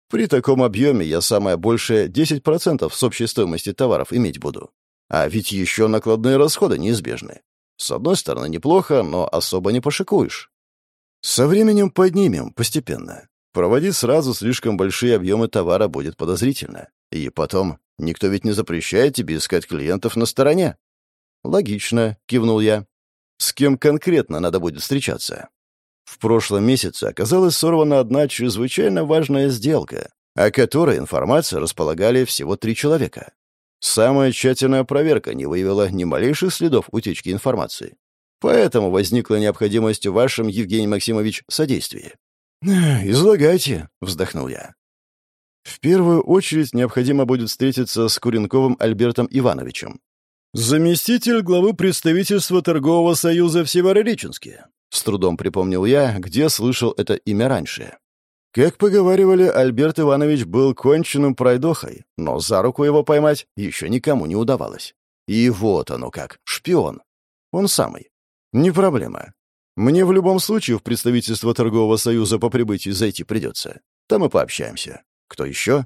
При таком объеме я самое большее 10% с общей стоимости товаров иметь буду. А ведь еще накладные расходы неизбежны. С одной стороны, неплохо, но особо не пошикуешь. Со временем поднимем, постепенно. Проводить сразу слишком большие объемы товара будет подозрительно. И потом, никто ведь не запрещает тебе искать клиентов на стороне. Логично, кивнул я. С кем конкретно надо будет встречаться? В прошлом месяце оказалась сорвана одна чрезвычайно важная сделка, о которой информация располагали всего три человека. Самая тщательная проверка не выявила ни малейших следов утечки информации. Поэтому возникла необходимость в вашем, Евгений Максимович, содействии. «Излагайте», — вздохнул я. В первую очередь необходимо будет встретиться с Куренковым Альбертом Ивановичем. Заместитель главы представительства Торгового союза в Северореченске. С трудом припомнил я, где слышал это имя раньше. Как поговаривали, Альберт Иванович был конченным пройдохой, но за руку его поймать еще никому не удавалось. И вот оно как, шпион. Он самый. Не проблема. Мне в любом случае в представительство торгового союза по прибытии зайти придется. Там и пообщаемся. Кто еще?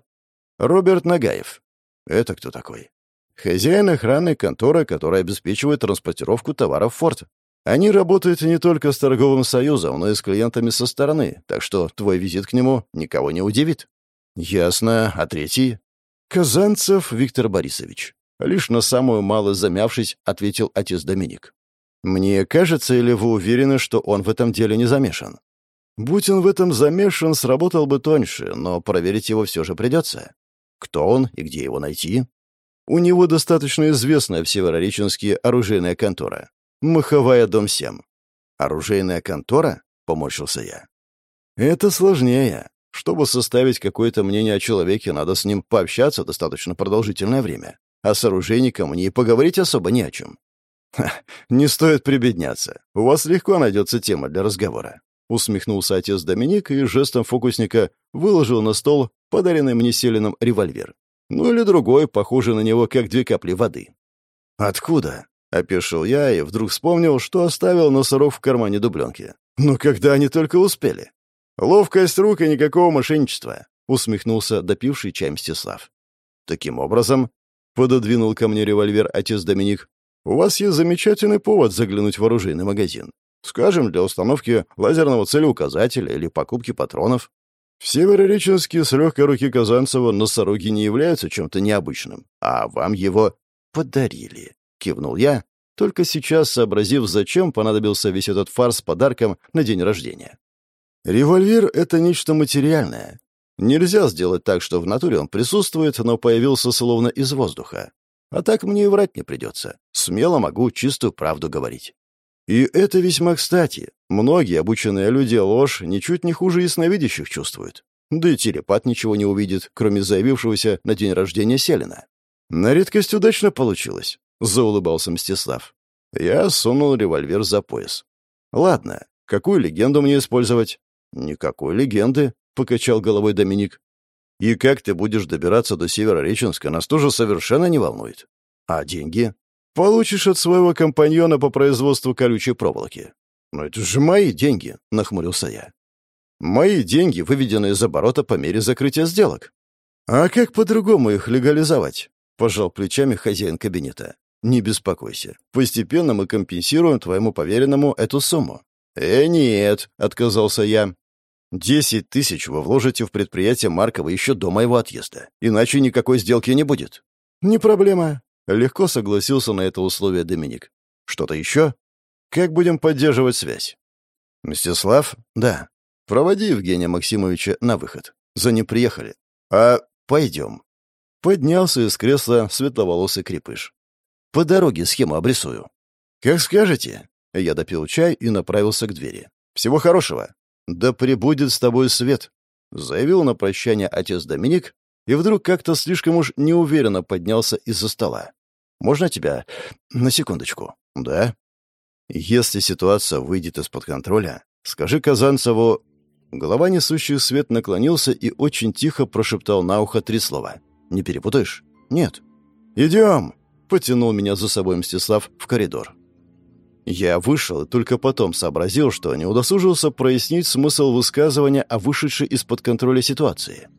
Роберт Нагаев. Это кто такой? Хозяин охранной конторы, которая обеспечивает транспортировку товаров в форт. Они работают не только с торговым союзом, но и с клиентами со стороны, так что твой визит к нему никого не удивит. Ясно. А третий? Казанцев Виктор Борисович. Лишь на самую малость замявшись, ответил отец Доминик. Мне кажется, или вы уверены, что он в этом деле не замешан? Будь он в этом замешан, сработал бы тоньше, но проверить его все же придется. Кто он и где его найти? У него достаточно известная в Северореченске оружейная контора. Маховая, дом 7. Оружейная контора? Поморщился я. Это сложнее. Чтобы составить какое-то мнение о человеке, надо с ним пообщаться достаточно продолжительное время. А с оружейником мне и поговорить особо не о чем. Ха, не стоит прибедняться. У вас легко найдется тема для разговора. Усмехнулся отец Доминик и жестом фокусника выложил на стол подаренный мне Селином револьвер. Ну или другой, похожий на него, как две капли воды. «Откуда?» Опешил я и вдруг вспомнил, что оставил носорог в кармане дубленки. «Ну когда они только успели?» «Ловкость рук и никакого мошенничества», — усмехнулся допивший чай Мстислав. «Таким образом», — пододвинул ко мне револьвер отец Доминик, «у вас есть замечательный повод заглянуть в оружейный магазин. Скажем, для установки лазерного целеуказателя или покупки патронов. В Северореченске с легкой руки Казанцева носороги не являются чем-то необычным, а вам его подарили. — кивнул я, только сейчас сообразив, зачем понадобился весь этот фарс подарком на день рождения. Револьвер — это нечто материальное. Нельзя сделать так, что в натуре он присутствует, но появился словно из воздуха. А так мне и врать не придется. Смело могу чистую правду говорить. И это весьма кстати. Многие обученные люди ложь ничуть не хуже ясновидящих чувствуют. Да и телепат ничего не увидит, кроме заявившегося на день рождения Селина. На редкость удачно получилось. — заулыбался Мстислав. Я сунул револьвер за пояс. «Ладно, какую легенду мне использовать?» «Никакой легенды», — покачал головой Доминик. «И как ты будешь добираться до Северореченска, нас тоже совершенно не волнует. А деньги? Получишь от своего компаньона по производству колючей проволоки». «Но это же мои деньги», — нахмурился я. «Мои деньги, выведенные из оборота по мере закрытия сделок». «А как по-другому их легализовать?» — пожал плечами хозяин кабинета. Не беспокойся. Постепенно мы компенсируем твоему поверенному эту сумму». «Э, нет», — отказался я. «Десять тысяч вы вложите в предприятие Маркова еще до моего отъезда. Иначе никакой сделки не будет». «Не проблема». Легко согласился на это условие Доминик. «Что-то еще? Как будем поддерживать связь?» «Мстислав?» «Да. Проводи Евгения Максимовича на выход. За ним приехали. А пойдем». Поднялся из кресла светловолосый крепыш. По дороге схему обрисую». «Как скажете». Я допил чай и направился к двери. «Всего хорошего». «Да пребудет с тобой свет», — заявил на прощание отец Доминик, и вдруг как-то слишком уж неуверенно поднялся из-за стола. «Можно тебя? На секундочку». «Да». «Если ситуация выйдет из-под контроля, скажи Казанцеву...» Голова несущий свет наклонился и очень тихо прошептал на ухо три слова. «Не перепутаешь?» «Нет». «Идем!» потянул меня за собой Мстислав в коридор. Я вышел и только потом сообразил, что не удосужился прояснить смысл высказывания о вышедшей из-под контроля ситуации.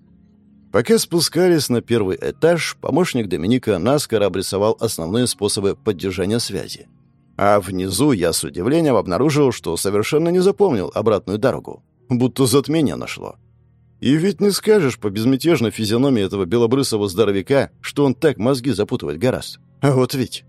Пока спускались на первый этаж, помощник Доминика наскоро обрисовал основные способы поддержания связи. А внизу я с удивлением обнаружил, что совершенно не запомнил обратную дорогу. Будто затмение нашло. И ведь не скажешь по безмятежной физиономии этого белобрысого здоровяка, что он так мозги запутывать гораст. А вот ведь...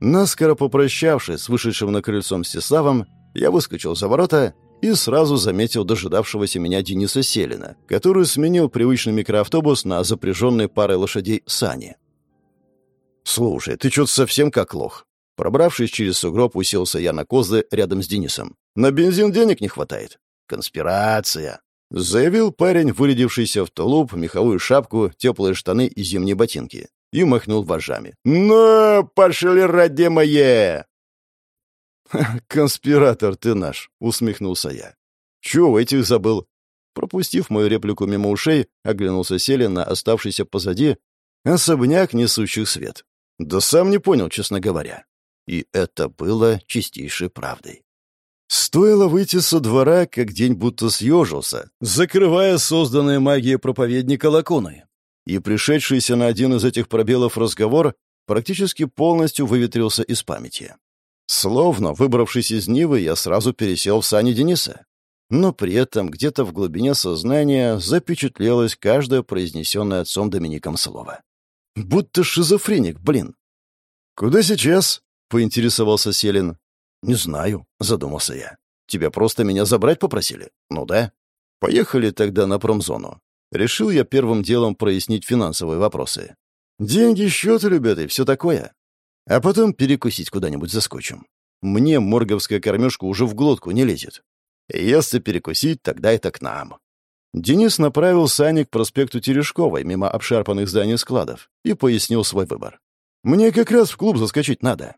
Наскоро попрощавшись с вышедшим на крыльцом Стеславом, я выскочил за ворота и сразу заметил дожидавшегося меня Дениса Селина, который сменил привычный микроавтобус на запряженной парой лошадей сани. «Слушай, ты что-то совсем как лох». Пробравшись через сугроб, уселся я на козлы рядом с Денисом. «На бензин денег не хватает». «Конспирация», — заявил парень, вырядившийся в тулуп, меховую шапку, теплые штаны и зимние ботинки, и махнул вожжами. «Ну, пошли, ради мое!» «Конспиратор ты наш», — усмехнулся я. «Чего этих забыл?» Пропустив мою реплику мимо ушей, оглянулся Селин на оставшийся позади особняк, несущих свет. Да сам не понял, честно говоря. И это было чистейшей правдой. Стоило выйти со двора, как день будто съежился, закрывая созданные магией проповедника лакуны. И пришедшийся на один из этих пробелов разговор практически полностью выветрился из памяти. Словно, выбравшись из Нивы, я сразу пересел в сани Дениса. Но при этом где-то в глубине сознания запечатлелось каждое произнесенное отцом Домиником слово. Будто шизофреник, блин. «Куда сейчас?» — поинтересовался Селин. «Не знаю», — задумался я. «Тебя просто меня забрать попросили?» «Ну да». «Поехали тогда на промзону». Решил я первым делом прояснить финансовые вопросы. «Деньги, счеты, ребята, и все такое. А потом перекусить куда-нибудь заскочим. Мне морговская кормежка уже в глотку не лезет. Если перекусить, тогда это к нам. Денис направил Сани к проспекту Терешковой, мимо обшарпанных зданий складов, и пояснил свой выбор. «Мне как раз в клуб заскочить надо».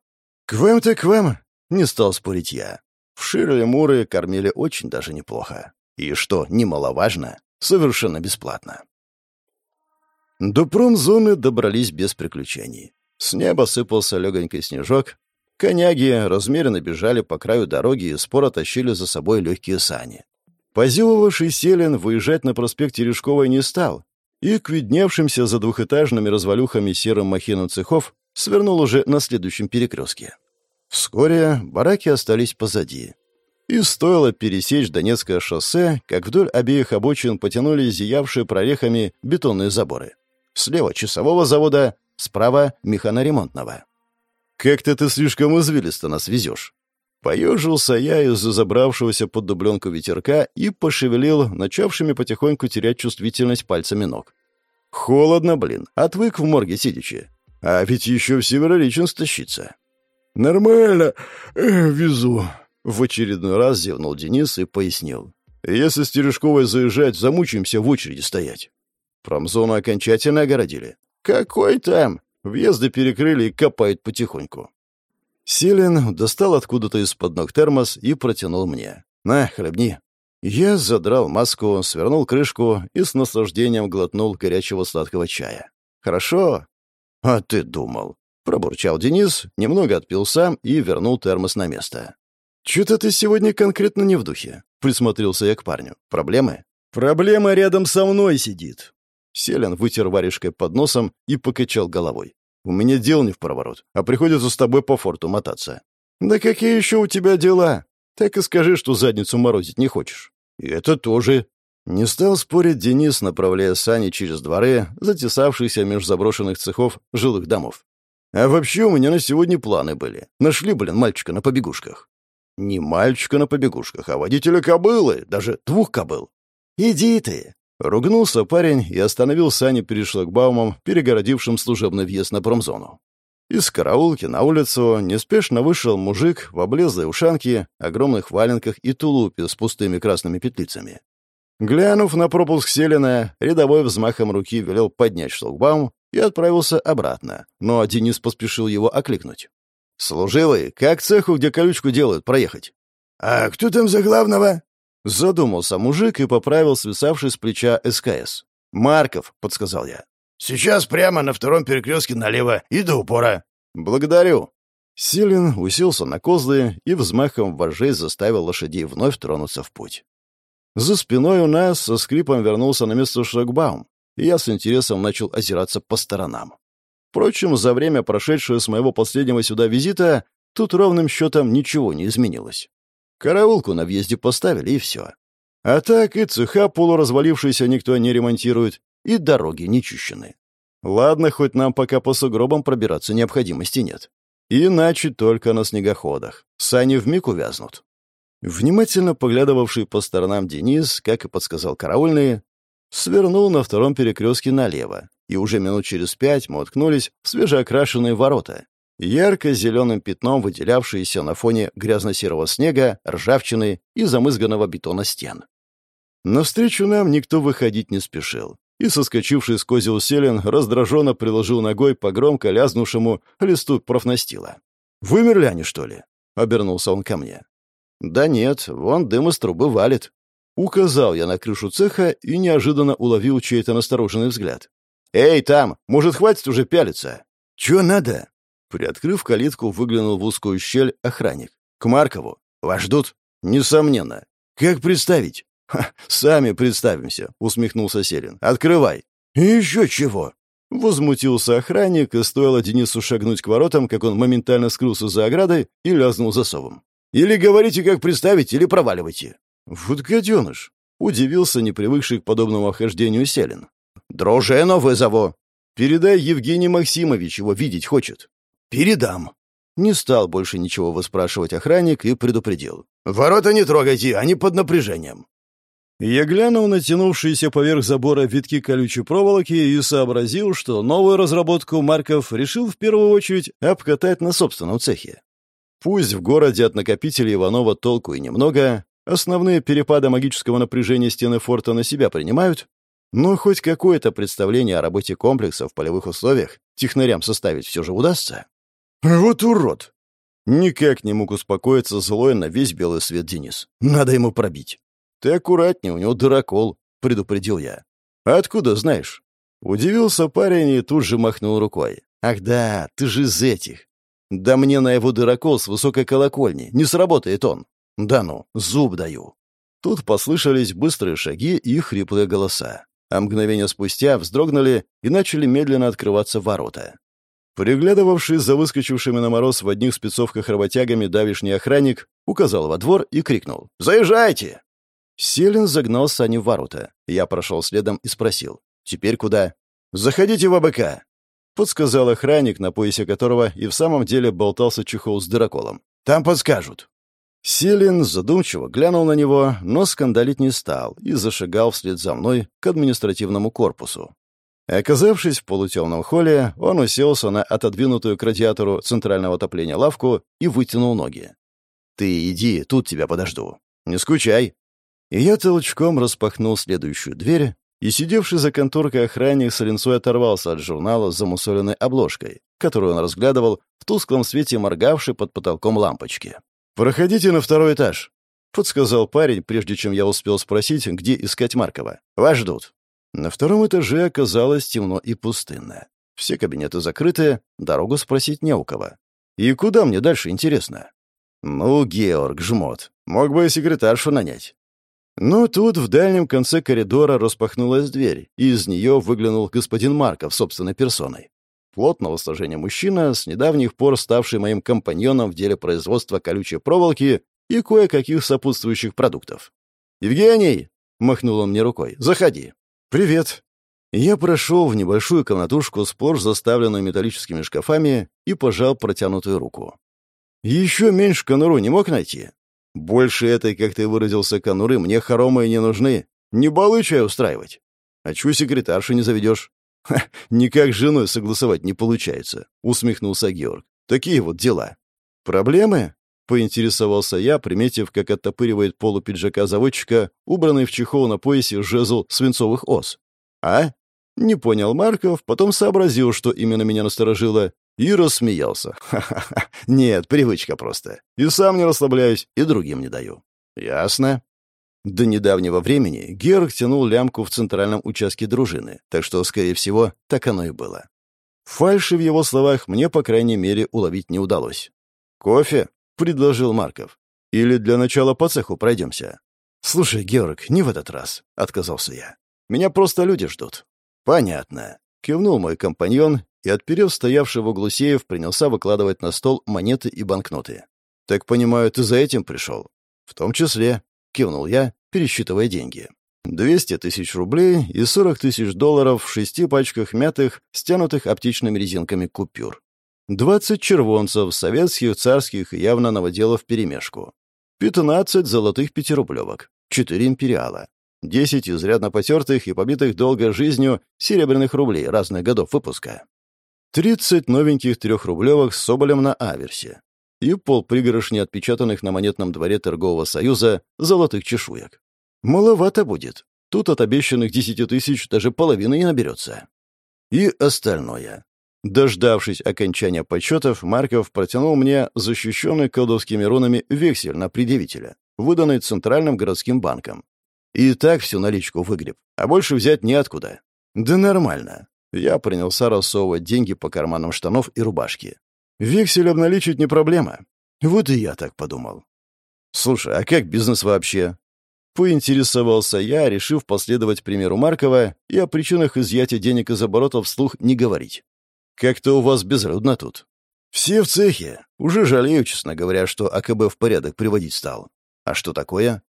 «К вам-то к вам», — не стал спорить я. В Ширле Муры кормили очень даже неплохо. И что, немаловажно, совершенно бесплатно. До промзоны добрались без приключений. С неба сыпался легонький снежок. Коняги размеренно бежали по краю дороги и споро тащили за собой легкие сани. Позевывавший Селин выезжать на проспект Терешковой не стал, и к видневшимся за двухэтажными развалюхами серым махинам цехов свернул уже на следующем перекрестке. Вскоре бараки остались позади. И стоило пересечь Донецкое шоссе, как вдоль обеих обочин потянулись зиявшие прорехами бетонные заборы. Слева часового завода, справа — механоремонтного. «Как-то ты слишком извилисто нас везешь». Поежился я из-за забравшегося под дубленку ветерка и пошевелил начавшими потихоньку терять чувствительность пальцами ног. «Холодно, блин, отвык в морге сидячи. А ведь еще в Северореченск тащиться». «Нормально, э, везу», — в очередной раз зевнул Денис и пояснил. «Если с Терешковой заезжать, замучаемся в очереди стоять». Промзону окончательно огородили. «Какой там? Въезды перекрыли и копают потихоньку». Селин достал откуда-то из-под ног термос и протянул мне. «На, хлебни». Я задрал маску, свернул крышку и с наслаждением глотнул горячего сладкого чая. «Хорошо?» «А ты думал?» — пробурчал Денис, немного отпил сам и вернул термос на место. «Чё-то ты сегодня конкретно не в духе», — присмотрелся я к парню. «Проблемы?» «Проблема рядом со мной сидит», Селин вытер варежкой под носом и покачал головой. «У меня дел не в проворот, а приходится с тобой по форту мотаться». «Да какие еще у тебя дела? Так и скажи, что задницу морозить не хочешь». «И это тоже». Не стал спорить Денис, направляя сани через дворы, затесавшиеся меж заброшенных цехов жилых домов. «А вообще у меня на сегодня планы были. Нашли, блин, мальчика на побегушках». «Не мальчика на побегушках, а водителя кобылы, даже двух кобыл». «Иди ты!» Ругнулся парень и остановил сани перед шлагбаумом, перегородившим служебный въезд на промзону. Из караулки на улицу неспешно вышел мужик в облезлой ушанке, огромных валенках и тулупе с пустыми красными петлицами. Глянув на пропуск Селина, рядовой взмахом руки велел поднять шлагбаум и отправился обратно, но Денис поспешил его окликнуть. «Служивый, как цеху, где колючку делают, проехать?» «А кто там за главного?» Задумался мужик и поправил свисавший с плеча СКС. «Марков», — подсказал я. «Сейчас прямо на втором перекрестке налево и до упора». «Благодарю». Силин уселся на козлы и взмахом вожжей заставил лошадей вновь тронуться в путь. За спиной у нас со скрипом вернулся на место шлагбаум, и я с интересом начал озираться по сторонам. Впрочем, за время, прошедшее с моего последнего сюда визита, тут ровным счетом ничего не изменилось. Караулку на въезде поставили, и все. А так и цеха полуразвалившиеся никто не ремонтирует, и дороги не чищены. Ладно, хоть нам пока по сугробам пробираться необходимости нет. Иначе только на снегоходах. Сани вмиг увязнут. Внимательно поглядывавший по сторонам Денис, как и подсказал караульный, свернул на втором перекрестке налево, и уже минут через пять мы уткнулись в свежеокрашенные ворота, ярко-зеленым пятном выделявшиеся на фоне грязно-серого снега, ржавчины и замызганного бетона стен. Навстречу нам никто выходить не спешил, и соскочивший с козел Селин раздраженно приложил ногой по громко лязнувшему листу профнастила. «Вымерли они, что ли?» — обернулся он ко мне. «Да нет, вон дым из трубы валит». Указал я на крышу цеха и неожиданно уловил чей-то настороженный взгляд. «Эй, там! Может, хватит уже пялиться?» «Чё надо?» Приоткрыв калитку, выглянул в узкую щель охранник. «К Маркову. Вас ждут?» «Несомненно. Как представить?» «Ха, сами представимся», — усмехнулся Селин. «Открывай». «И еще чего?» Возмутился охранник, и стоило Денису шагнуть к воротам, как он моментально скрылся за оградой и лязнул засовом. «Или говорите, как представить, или проваливайте». «Вот гаденыш!» — удивился непривыкший к подобному охождению Селин. «Дружину вызову!» «Передай Евгений Максимович, его видеть хочет». «Передам». Не стал больше ничего выспрашивать охранник и предупредил. «Ворота не трогайте, они под напряжением». Я глянул на тянувшиеся поверх забора витки колючей проволоки и сообразил, что новую разработку Марков решил в первую очередь обкатать на собственном цехе. Пусть в городе от накопителя Иванова толку и немного, основные перепады магического напряжения стены форта на себя принимают, но хоть какое-то представление о работе комплекса в полевых условиях технарям составить все же удастся. Вот урод! Никак не мог успокоиться злой на весь белый свет Денис. Надо ему пробить. «Ты аккуратнее, у него дырокол», — предупредил я. «Откуда знаешь?» Удивился парень и тут же махнул рукой. «Ах да, ты же из этих!» «Да мне на его дырокол с высокой колокольни. Не сработает он!» «Да ну, зуб даю!» Тут послышались быстрые шаги и хриплые голоса. А мгновение спустя вздрогнули и начали медленно открываться ворота. Приглядывавший за выскочившими на мороз в одних спецовках работягами давишний охранник указал во двор и крикнул «Заезжайте!» Селин загнал сани в ворота. Я прошел следом и спросил. «Теперь куда?» «Заходите в АБК», — подсказал охранник, на поясе которого и в самом деле болтался чехол с дыроколом. «Там подскажут». Селин задумчиво глянул на него, но скандалить не стал и зашагал вслед за мной к административному корпусу. Оказавшись в полутемном холле, он уселся на отодвинутую к радиатору центрального отопления лавку и вытянул ноги. «Ты иди, тут тебя подожду. Не скучай». И я толчком распахнул следующую дверь, и сидевший за конторкой охранник с линцой оторвался от журнала с замусоленной обложкой, которую он разглядывал в тусклом свете моргавшей под потолком лампочки. «Проходите на второй этаж», — подсказал парень, прежде чем я успел спросить, где искать Маркова. «Вас ждут». На втором этаже оказалось темно и пустынно. Все кабинеты закрыты, дорогу спросить не у кого. И куда мне дальше, интересно? Ну, Георг, жмот, мог бы и секретаршу нанять. Но тут в дальнем конце коридора распахнулась дверь, и из нее выглянул господин Марков собственной персоной. Плотного сложения мужчина, с недавних пор ставший моим компаньоном в деле производства колючей проволоки и кое-каких сопутствующих продуктов. «Евгений!» — махнул он мне рукой. «Заходи». «Привет». Я прошел в небольшую комнатушку, сплошь заставленную металлическими шкафами, и пожал протянутую руку. «Еще меньше конуру не мог найти?» Больше этой, как ты выразился, конуры мне хоромы не нужны. Не балуй чай устраивать. А чью секретаршу не заведешь? Ха, *laughs* никак с женой согласовать не получается, усмехнулся Георг. Такие вот дела. Проблемы? Поинтересовался я, приметив, как оттопыривает полу пиджака заводчика, убранный в чехол на поясе жезл свинцовых ос. А? Не понял Марков, потом сообразил, что именно меня насторожило, и рассмеялся. *laughs* Ха-ха-ха. Нет, привычка просто. И сам не расслабляюсь, и другим не даю. Ясно. До недавнего времени Герг тянул лямку в центральном участке дружины, так что, скорее всего, так оно и было. Фальши в его словах мне, по крайней мере, уловить не удалось. «Кофе?» — предложил Марков. «Или для начала по цеху пройдемся?» «Слушай, Георг, не в этот раз», — отказался я. «Меня просто люди ждут». Понятно. Кивнул мой компаньон и, отперев стоявший в углу сейф, принялся выкладывать на стол монеты и банкноты. «Так понимаю, ты за этим пришел?» «В том числе», — кивнул я, пересчитывая деньги. «Двести тысяч рублей и сорок тысяч долларов в шести пачках мятых, стянутых оптичными резинками купюр. Двадцать червонцев, советских, царских и явно новоделов перемешку. Пятнадцать золотых пятирублевок. Четыре империала. Десять изрядно потертых и побитых долгой жизнью серебряных рублей разных годов выпуска. Тридцать новеньких трехрублевок с Соболем на аверсе. И полпригоршни отпечатанных на монетном дворе торгового союза золотых чешуек. Маловато будет. Тут от обещанных десяти тысяч даже половины не наберется. И остальное. Дождавшись окончания подсчетов, Марков протянул мне защищенный колдовскими рунами вексель на предъявителя, выданный Центральным городским банком, и так всю наличку выгреб, а больше взять неоткуда. Да нормально. Я принялся рассовывать деньги по карманам штанов и рубашки. Вексель обналичить не проблема. Вот и я так подумал. Слушай, а как бизнес вообще? Поинтересовался я, решив последовать примеру Маркова и о причинах изъятия денег из оборота вслух не говорить. Как-то у вас безлюдно тут. Все в цехе. Уже жалею, честно говоря, что АКБ в порядок приводить стал. А что такое?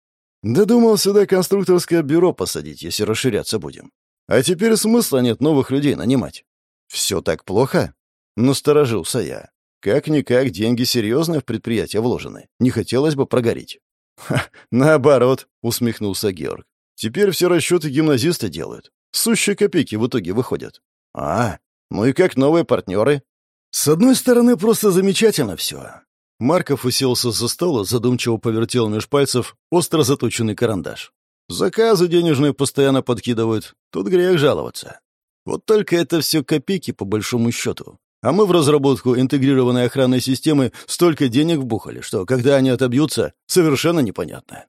Да думал сюда конструкторское бюро посадить, если расширяться будем. А теперь смысла нет новых людей нанимать. Все так плохо? Насторожился я. Как-никак деньги серьезные в предприятие вложены. Не хотелось бы прогореть. Ха, наоборот, усмехнулся Георг. Теперь все расчеты гимназисты делают. Сущие копейки в итоге выходят. А, ну и как новые партнеры? С одной стороны, просто замечательно все. Марков уселся за стол задумчиво повертел меж пальцев остро заточенный карандаш. «Заказы денежные постоянно подкидывают. Тут грех жаловаться. Вот только это все копейки по большому счету. А мы в разработку интегрированной охранной системы столько денег вбухали, что, когда они отобьются, совершенно непонятно.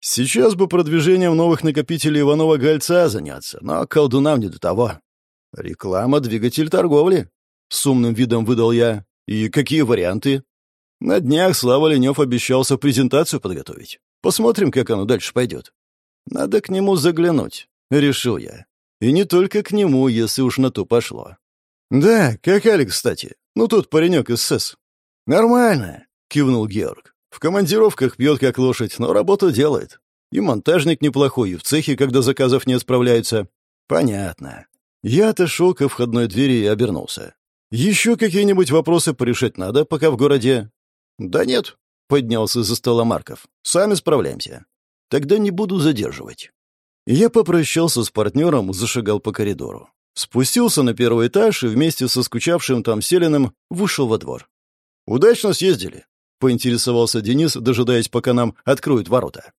Сейчас бы продвижением новых накопителей Иванова-Гольца заняться, но колдунам не до того. Реклама — двигатель торговли. С умным видом выдал я. И какие варианты? На днях Слава Ленев обещался презентацию подготовить. Посмотрим, как оно дальше пойдет. Надо к нему заглянуть, решил я. И не только к нему, если уж на то пошло. Да, как Алекс, кстати. Ну, тут паренек из СЭС. Нормально, кивнул Георг. В командировках пьет как лошадь, но работу делает. И монтажник неплохой, и в цехе, когда заказов не справляется. Понятно. Я отошел ко входной двери и обернулся. Еще какие-нибудь вопросы порешать надо, пока в городе? «Да нет», — поднялся за стола Марков. «Сами справляемся. Тогда не буду задерживать». Я попрощался с партнером и зашагал по коридору. Спустился на первый этаж и вместе со скучавшим там Селиным вышел во двор. «Удачно съездили», — поинтересовался Денис, дожидаясь, пока нам откроют ворота.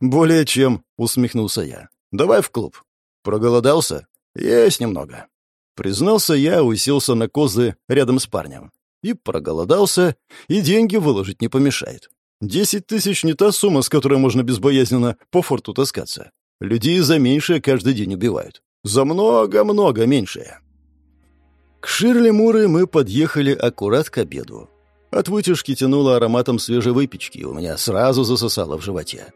«Более чем», — усмехнулся я. «Давай в клуб». «Проголодался?» «Есть немного». Признался я, уселся на козы рядом с парнем. И проголодался, и деньги выложить не помешает. Десять тысяч не та сумма, с которой можно безбоязненно по форту таскаться. Людей за меньшее каждый день убивают. За много-много меньшее. К Ширли Муры мы подъехали аккурат к обеду. От вытяжки тянуло ароматом свежей выпечки, и у меня сразу засосало в животе.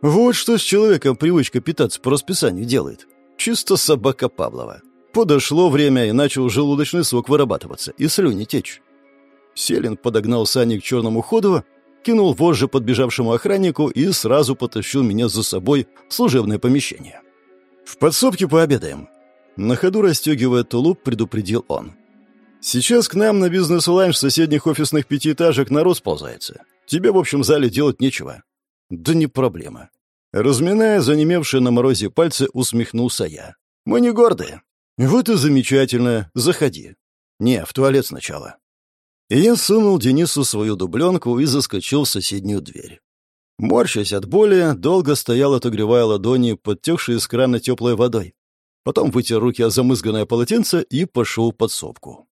Вот что с человеком привычка питаться по расписанию делает. Чисто собака Павлова. Подошло время, и начал желудочный сок вырабатываться, и слюни течь. Селин подогнал сани к черному ходу, кинул вожжи подбежавшему охраннику и сразу потащил меня за собой в служебное помещение. «В подсобке пообедаем». На ходу расстегивая тулуп, предупредил он. «Сейчас к нам на бизнес-ланч соседних офисных пятиэтажек народ сползается. Тебе в общем зале делать нечего». «Да не проблема». Разминая занемевшие на морозе пальцы, усмехнулся я. «Мы не гордые». «Вот и замечательно. Заходи». «Не, в туалет сначала». И я сунул Денису свою дубленку и заскочил в соседнюю дверь. Морщась от боли, долго стоял, отогревая ладони, подтекшие из крана теплой водой. Потом вытер руки о замызганное полотенце и пошел в подсобку.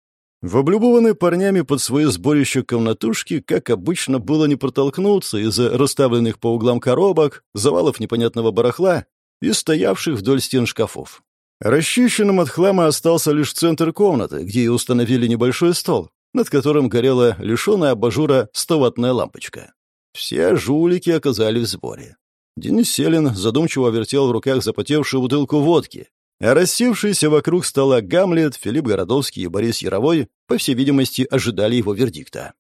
В облюбованной парнями под свои сборища комнатушки, как обычно, было не протолкнуться из-за расставленных по углам коробок, завалов непонятного барахла и стоявших вдоль стен шкафов. Расчищенным от хлама остался лишь центр комнаты, где и установили небольшой стол, над которым горела лишенная абажура стоватная лампочка. Все жулики оказались в сборе. Денис Селин задумчиво вертел в руках запотевшую бутылку водки А рассевшиеся вокруг стола Гамлет, Филипп Городовский и Борис Яровой, по всей видимости, ожидали его вердикта.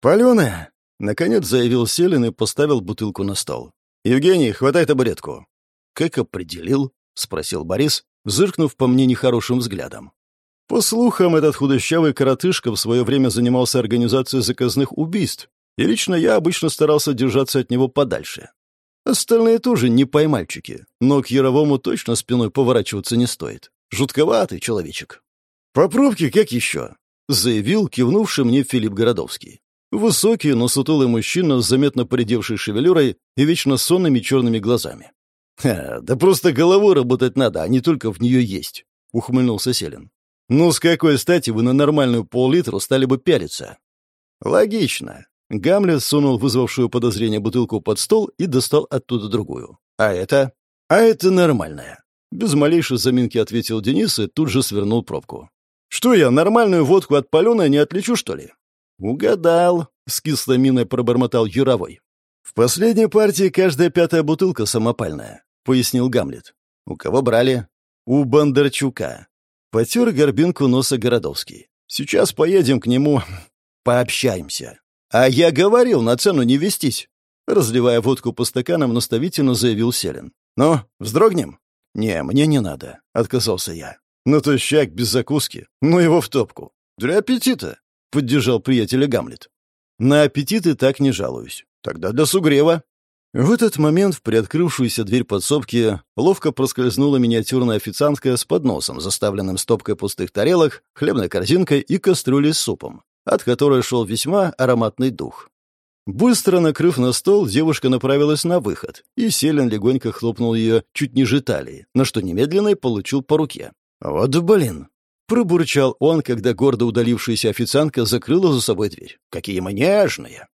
«Паленая!» — наконец заявил Селин и поставил бутылку на стол. «Евгений, хватай табуретку». «Как определил?» — спросил Борис, зыркнув по мне нехорошим взглядом. По слухам, этот худощавый коротышка в свое время занимался организацией заказных убийств, и лично я обычно старался держаться от него подальше. Остальные тоже не поймальчики, но к Яровому точно спиной поворачиваться не стоит. Жутковатый человечек. «По пробке как еще?» — заявил кивнувший мне Филипп Городовский. Высокий, но сутулый мужчина с заметно поредевшей шевелюрой и вечно сонными черными глазами. «Ха, да просто головой работать надо, а не только в нее есть», — ухмыльнулся Селин. «Ну, с какой стати вы на нормальную пол-литру стали бы пялиться?» «Логично. Гамлет сунул вызвавшую подозрение бутылку под стол и достал оттуда другую. «А это?» «А это нормальная». Без малейшей заминки ответил Денис и тут же свернул пробку. «Что я, нормальную водку от паленой не отличу, что ли?» «Угадал», — с кислой миной пробормотал Юровой. «В последней партии каждая пятая бутылка самопальная», — пояснил Гамлет. «У кого брали?» «У Бондарчука». Потер горбинку носа Городовский. «Сейчас поедем к нему, *laughs* пообщаемся». «А я говорил, на цену не вестись!» Разливая водку по стаканам, наставительно заявил Селин. «Ну, вздрогнем?» «Не, мне не надо», — отказался я. «Ну то щак без закуски, ну его в топку. Для аппетита», — поддержал приятеля Гамлет. «На аппетиты так не жалуюсь. Тогда для сугрева». В этот момент в приоткрывшуюся дверь подсобки ловко проскользнула миниатюрная официантка с подносом, заставленным стопкой пустых тарелок, хлебной корзинкой и кастрюлей с супом от которой шел весьма ароматный дух. Быстро накрыв на стол, девушка направилась на выход, и Селин легонько хлопнул ее чуть ниже талии, на что немедленно и получил по руке. «Вот блин!» — пробурчал он, когда гордо удалившаяся официантка закрыла за собой дверь. «Какие мы нежные!»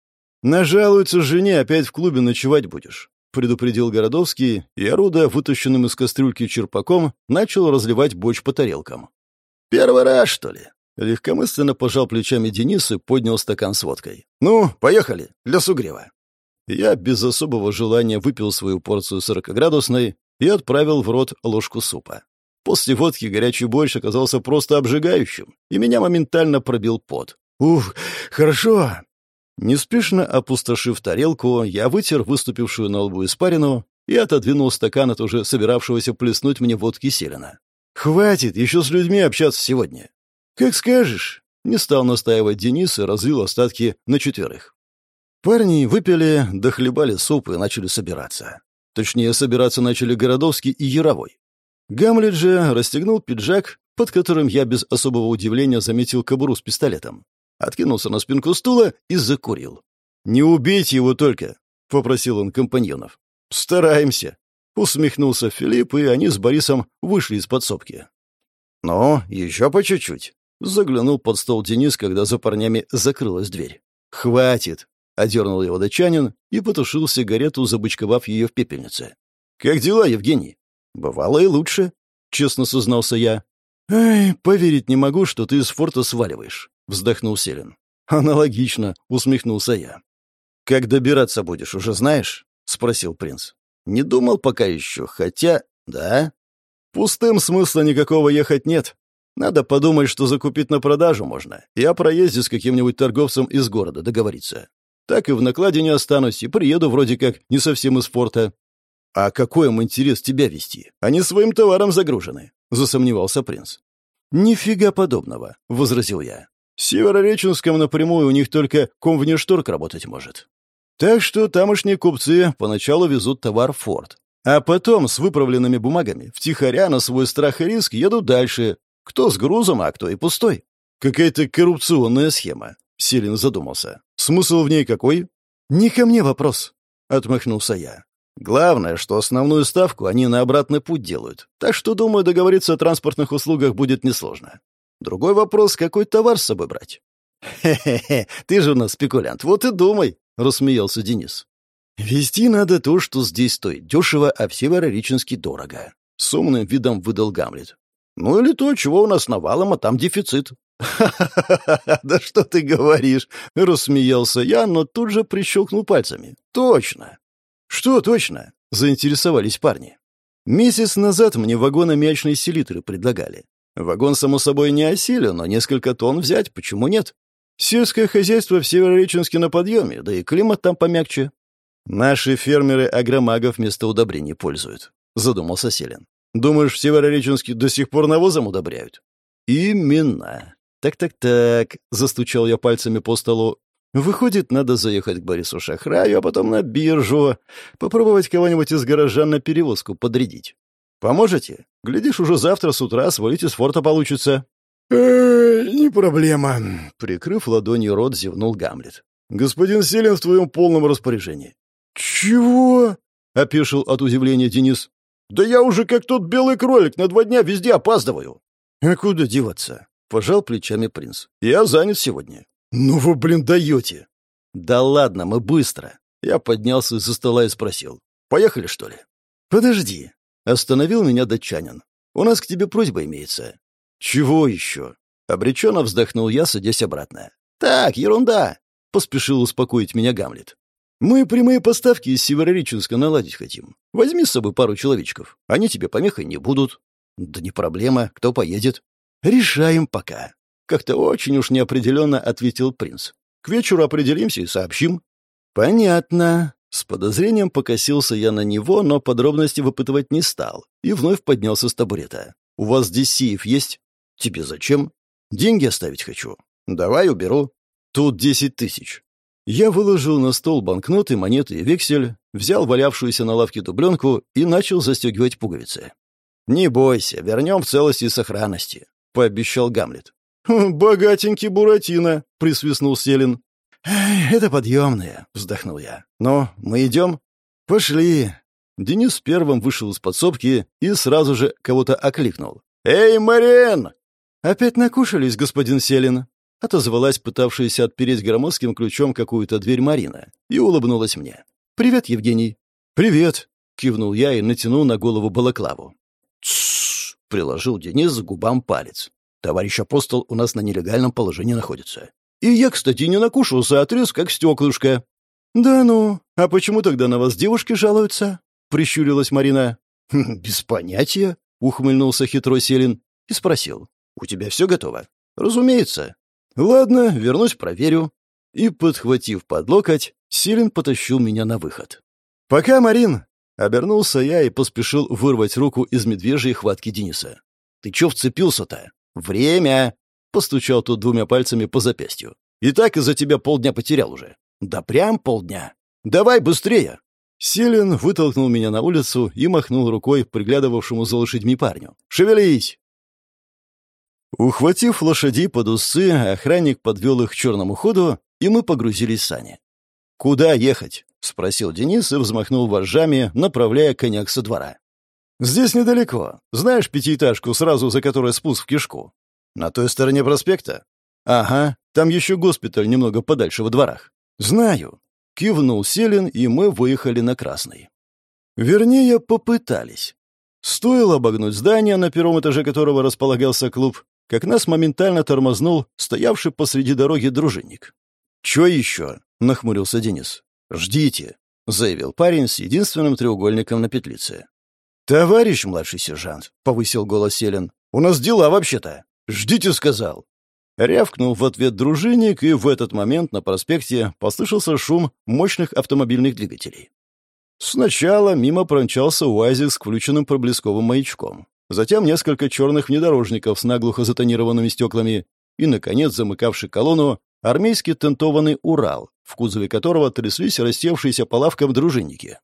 «Нажалуется жене, опять в клубе ночевать будешь», — предупредил Городовский, и, орудая вытащенным из кастрюльки черпаком, начал разливать борщ по тарелкам. «Первый раз, что ли?» Легкомысленно пожал плечами Денис и поднял стакан с водкой. «Ну, поехали, для сугрева». Я без особого желания выпил свою порцию сорокоградусной и отправил в рот ложку супа. После водки горячий борщ оказался просто обжигающим, и меня моментально пробил пот. «Ух, хорошо!» Неспешно опустошив тарелку, я вытер выступившую на лбу испарину и отодвинул стакан от уже собиравшегося плеснуть мне водки селена. «Хватит еще с людьми общаться сегодня. «Как скажешь», — не стал настаивать Денис и разлил остатки на четверых. Парни выпили, дохлебали суп и начали собираться. Точнее, собираться начали Городовский и Яровой. Гамлет же расстегнул пиджак, под которым я без особого удивления заметил кобуру с пистолетом. Откинулся на спинку стула и закурил. «Не убейте его только», — попросил он компаньонов. «Стараемся», — усмехнулся Филипп, и они с Борисом вышли из подсобки. «Ну, еще по чуть-чуть», Заглянул под стол Денис, когда за парнями закрылась дверь. «Хватит!» — одернул его дочанин и потушил сигарету, забычковав ее в пепельнице. «Как дела, Евгений?» «Бывало и лучше», — честно сознался я. «Эй, поверить не могу, что ты из форта сваливаешь», — вздохнул Селин. «Аналогично», — усмехнулся я. «Как добираться будешь, уже знаешь?» — спросил принц. «Не думал пока еще, хотя...» «Да?» «Пустым смысла никакого ехать нет. Надо подумать, что закупить на продажу можно, и о с каким-нибудь торговцем из города договориться. Так и в накладе не останусь, и приеду вроде как не совсем из порта. А какой им интерес тебя вести? Они своим товаром загружены, — засомневался принц. «Нифига подобного», — возразил я. «В Северореченском напрямую у них только комвнешторг работать может. Так что тамошние купцы поначалу везут товар в форт, а потом с выправленными бумагами втихаря на свой страх и риск едут дальше, кто с грузом, а кто и пустой. Какая-то коррупционная схема. Селин задумался. Смысл в ней какой? Не ко мне вопрос, отмахнулся я. Главное, что основную ставку они на обратный путь делают. Так что, думаю, договориться о транспортных услугах будет несложно. Другой вопрос, какой товар с собой брать? «Хе-хе-хе, ты же у нас спекулянт, вот и думай», — рассмеялся Денис. «Вести надо то, что здесь стоит дешево, а в Северореченске дорого», — с умным видом выдал Гамлет. Ну или то, чего у нас навалом, а там дефицит. «Ха-ха-ха! Да что ты говоришь?» — рассмеялся я, но тут же прищелкнул пальцами. «Точно!» «Что точно?» — заинтересовались парни. Месяц назад мне вагономячные селитры предлагали. Вагон, само собой, не осилен, но несколько тонн взять, почему нет? Сельское хозяйство в Северореченске на подъеме, да и климат там помягче. Наши фермеры агромагов вместо удобрений пользуют, задумался Селин. Думаешь, в Северореченске до сих пор навозом удобряют? Именно. Так-так-так, застучал я пальцами по столу. Выходит, надо заехать к Борису Шахраю, а потом на биржу, попробовать кого-нибудь из горожан на перевозку подрядить. Поможете? Глядишь, уже завтра с утра свалить из форта получится. «Э, не проблема», — прикрыв ладонью рот, зевнул Гамлет. «Господин Селин в твоем полном распоряжении». «Чего?» — опешил от удивления Денис. «Да я уже как тот белый кролик, на два дня везде опаздываю». «А куда деваться?» — пожал плечами принц. «Я занят сегодня». «Ну вы, блин, даете!» «Да ладно, мы быстро». Я поднялся из-за стола и спросил. «Поехали, что ли?» «Подожди». Остановил меня датчанин. «У нас к тебе просьба имеется. «Чего еще?» — обреченно вздохнул я, садясь обратно. «Так, ерунда!» — поспешил успокоить меня Гамлет. «Мы прямые поставки из Северореченска наладить хотим. Возьми с собой пару человечков. Они тебе помехой не будут». «Да не проблема. Кто поедет?» «Решаем пока». Как-то очень уж неопределенно ответил принц. «К вечеру определимся и сообщим». «Понятно». С подозрением покосился я на него, но подробности выпытывать не стал и вновь поднялся с табурета. «У вас здесь сейф есть?» Тебе зачем? Деньги оставить хочу. Давай уберу. Тут десять тысяч. Я выложил на стол банкноты, монеты и вексель, взял валявшуюся на лавке дубленку и начал застегивать пуговицы. «Не бойся, вернем в целости и сохранности», — пообещал Гамлет. «Хм, «Богатенький Буратино», — присвистнул Селин. «Это подъемные», — вздохнул я. «Ну, мы идем?» «Пошли». Денис первым вышел из подсобки и сразу же кого-то окликнул. «Эй, Мариэн!» «Опять накушались, господин Селин?» — отозвалась пытавшаяся отпереть громоздким ключом какую-то дверь Марина и улыбнулась мне. «Привет, Евгений». «Привет», — кивнул я и натянул на голову балаклаву. «Тссс», — приложил Денис к губам палец. «Товарищ апостол у нас на нелегальном положении находится. И я, кстати, не накушался, а трес как стеклышко». «Да ну, а почему тогда на вас девушки жалуются?» — прищурилась Марина. «Хм, «Без понятия», — ухмыльнулся хитрой Селин и спросил. У тебя все готово? Разумеется. Ладно, вернусь, проверю. И, подхватив под локоть, Силин потащил меня на выход. Пока, Марин! Обернулся я и поспешил вырвать руку из медвежьей хватки Дениса. Ты чё вцепился-то? Время! Постучал тут двумя пальцами по запястью. И так из-за тебя полдня потерял уже. Да прям полдня. Давай быстрее! Селин вытолкнул меня на улицу и махнул рукой приглядывавшему за лошадьми парню. «Шевелись!» Ухватив лошади под усы, охранник подвел их к черному ходу, и мы погрузились в сани. «Куда ехать?» — спросил Денис и взмахнул вожжами, направляя коняк со двора. «Здесь недалеко. Знаешь пятиэтажку, сразу за которой спуск в кишку? На той стороне проспекта?» «Ага, там еще госпиталь немного подальше во дворах». «Знаю». Кивнул Селин, и мы выехали на Красный. Вернее, попытались. Стоило обогнуть здание, на первом этаже которого располагался клуб, как нас моментально тормознул стоявший посреди дороги дружинник. «Чё еще?» — нахмурился Денис. «Ждите», — заявил парень с единственным треугольником на петлице. «Товарищ младший сержант», — повысил голос Селин, — «у нас дела вообще-то. Ждите», — сказал. Рявкнул в ответ дружинник, и в этот момент на проспекте послышался шум мощных автомобильных двигателей. Сначала мимо промчался УАЗик с включенным проблесковым маячком затем несколько черных внедорожников с наглухо затонированными стеклами и, наконец, замыкавший колонну, армейский тентованный «Урал», в кузове которого тряслись рассевшиеся по лавкам дружинники.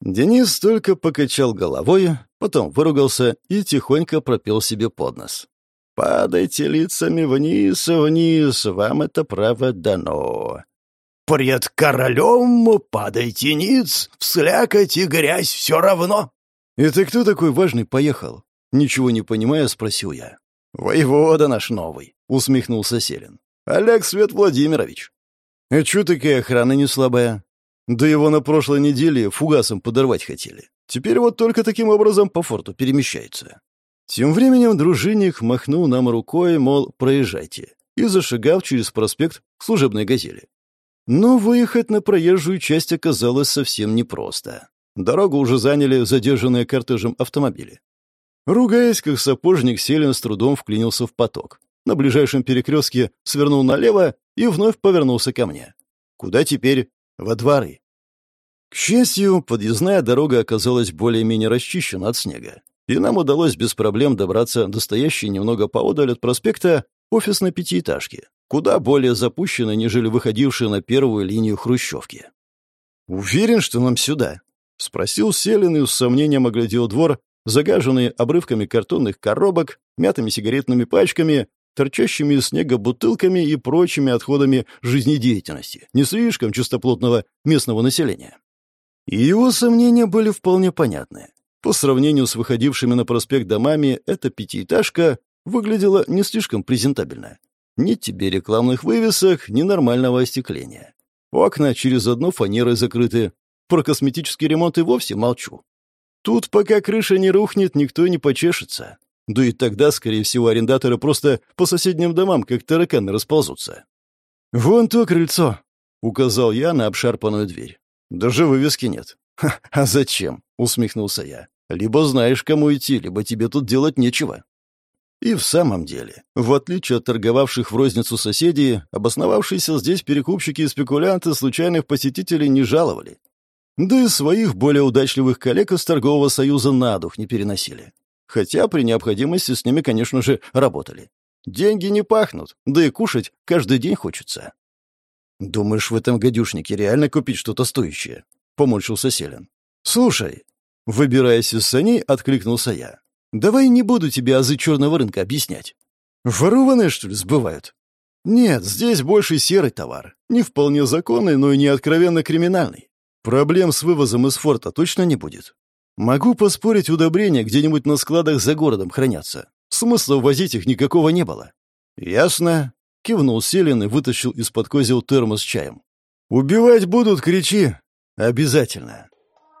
Денис только покачал головой, потом выругался и тихонько пропел себе под нос. «Падайте лицами вниз, вниз, вам это право дано. Пред королем падайте ниц, вслякать и грязь все равно». «Это кто такой важный поехал?» Ничего не понимая, спросил я. «Воевода наш новый», — усмехнулся Селин. «Олег Свет Владимирович». «А чё такая охрана не слабая?» «Да его на прошлой неделе фугасом подорвать хотели. Теперь вот только таким образом по форту перемещается». Тем временем дружинник махнул нам рукой, мол, проезжайте, и зашагав через проспект к служебной «Газели». Но выехать на проезжую часть оказалось совсем непросто. Дорогу уже заняли задержанные кортежем автомобили. Ругаясь, как сапожник, Селин с трудом вклинился в поток. На ближайшем перекрестке свернул налево и вновь повернулся ко мне. Куда теперь? Во дворы. К счастью, подъездная дорога оказалась более-менее расчищена от снега, и нам удалось без проблем добраться до стоящей немного поодаль от проспекта офисной пятиэтажки, куда более запущенной, нежели выходившей на первую линию хрущевки. «Уверен, что нам сюда?» — спросил Селин и с сомнением оглядел двор, загаженный обрывками картонных коробок, мятыми сигаретными пачками, торчащими из снега бутылками и прочими отходами жизнедеятельности, не слишком чистоплотного местного населения. Его сомнения были вполне понятны. По сравнению с выходившими на проспект домами, эта пятиэтажка выглядела не слишком презентабельно. Ни тебе рекламных вывесок, ни нормального остекления. Окна через одну фанерой закрыты. Про косметический ремонт и вовсе молчу. Тут, пока крыша не рухнет, никто не почешется. Да и тогда, скорее всего, арендаторы просто по соседним домам, как тараканы, расползутся. «Вон то крыльцо», — указал я на обшарпанную дверь. «Даже вывески нет». «Ха, а зачем?» — усмехнулся я. «Либо знаешь, кому идти, либо тебе тут делать нечего». И в самом деле, в отличие от торговавших в розницу соседей, обосновавшиеся здесь перекупщики и спекулянты случайных посетителей не жаловали. Да и своих более удачливых коллег из торгового союза на дух не переносили. Хотя при необходимости с ними, конечно же, работали. Деньги не пахнут, да и кушать каждый день хочется. «Думаешь, в этом гадюшнике реально купить что-то стоящее?» — поморщился Селин. «Слушай». Выбираясь из саней, откликнулся я. «Давай не буду тебе азы черного рынка объяснять. Ворованные, что ли, сбывают?» «Нет, здесь больше серый товар. Не вполне законный, но и не откровенно криминальный. Проблем с вывозом из форта точно не будет. Могу поспорить, удобрения где-нибудь на складах за городом хранятся. Смысла ввозить их никакого не было. Ясно. Кивнул Селин и вытащил из-под козел термос с чаем. «Убивать будут, кричи!» «Обязательно!»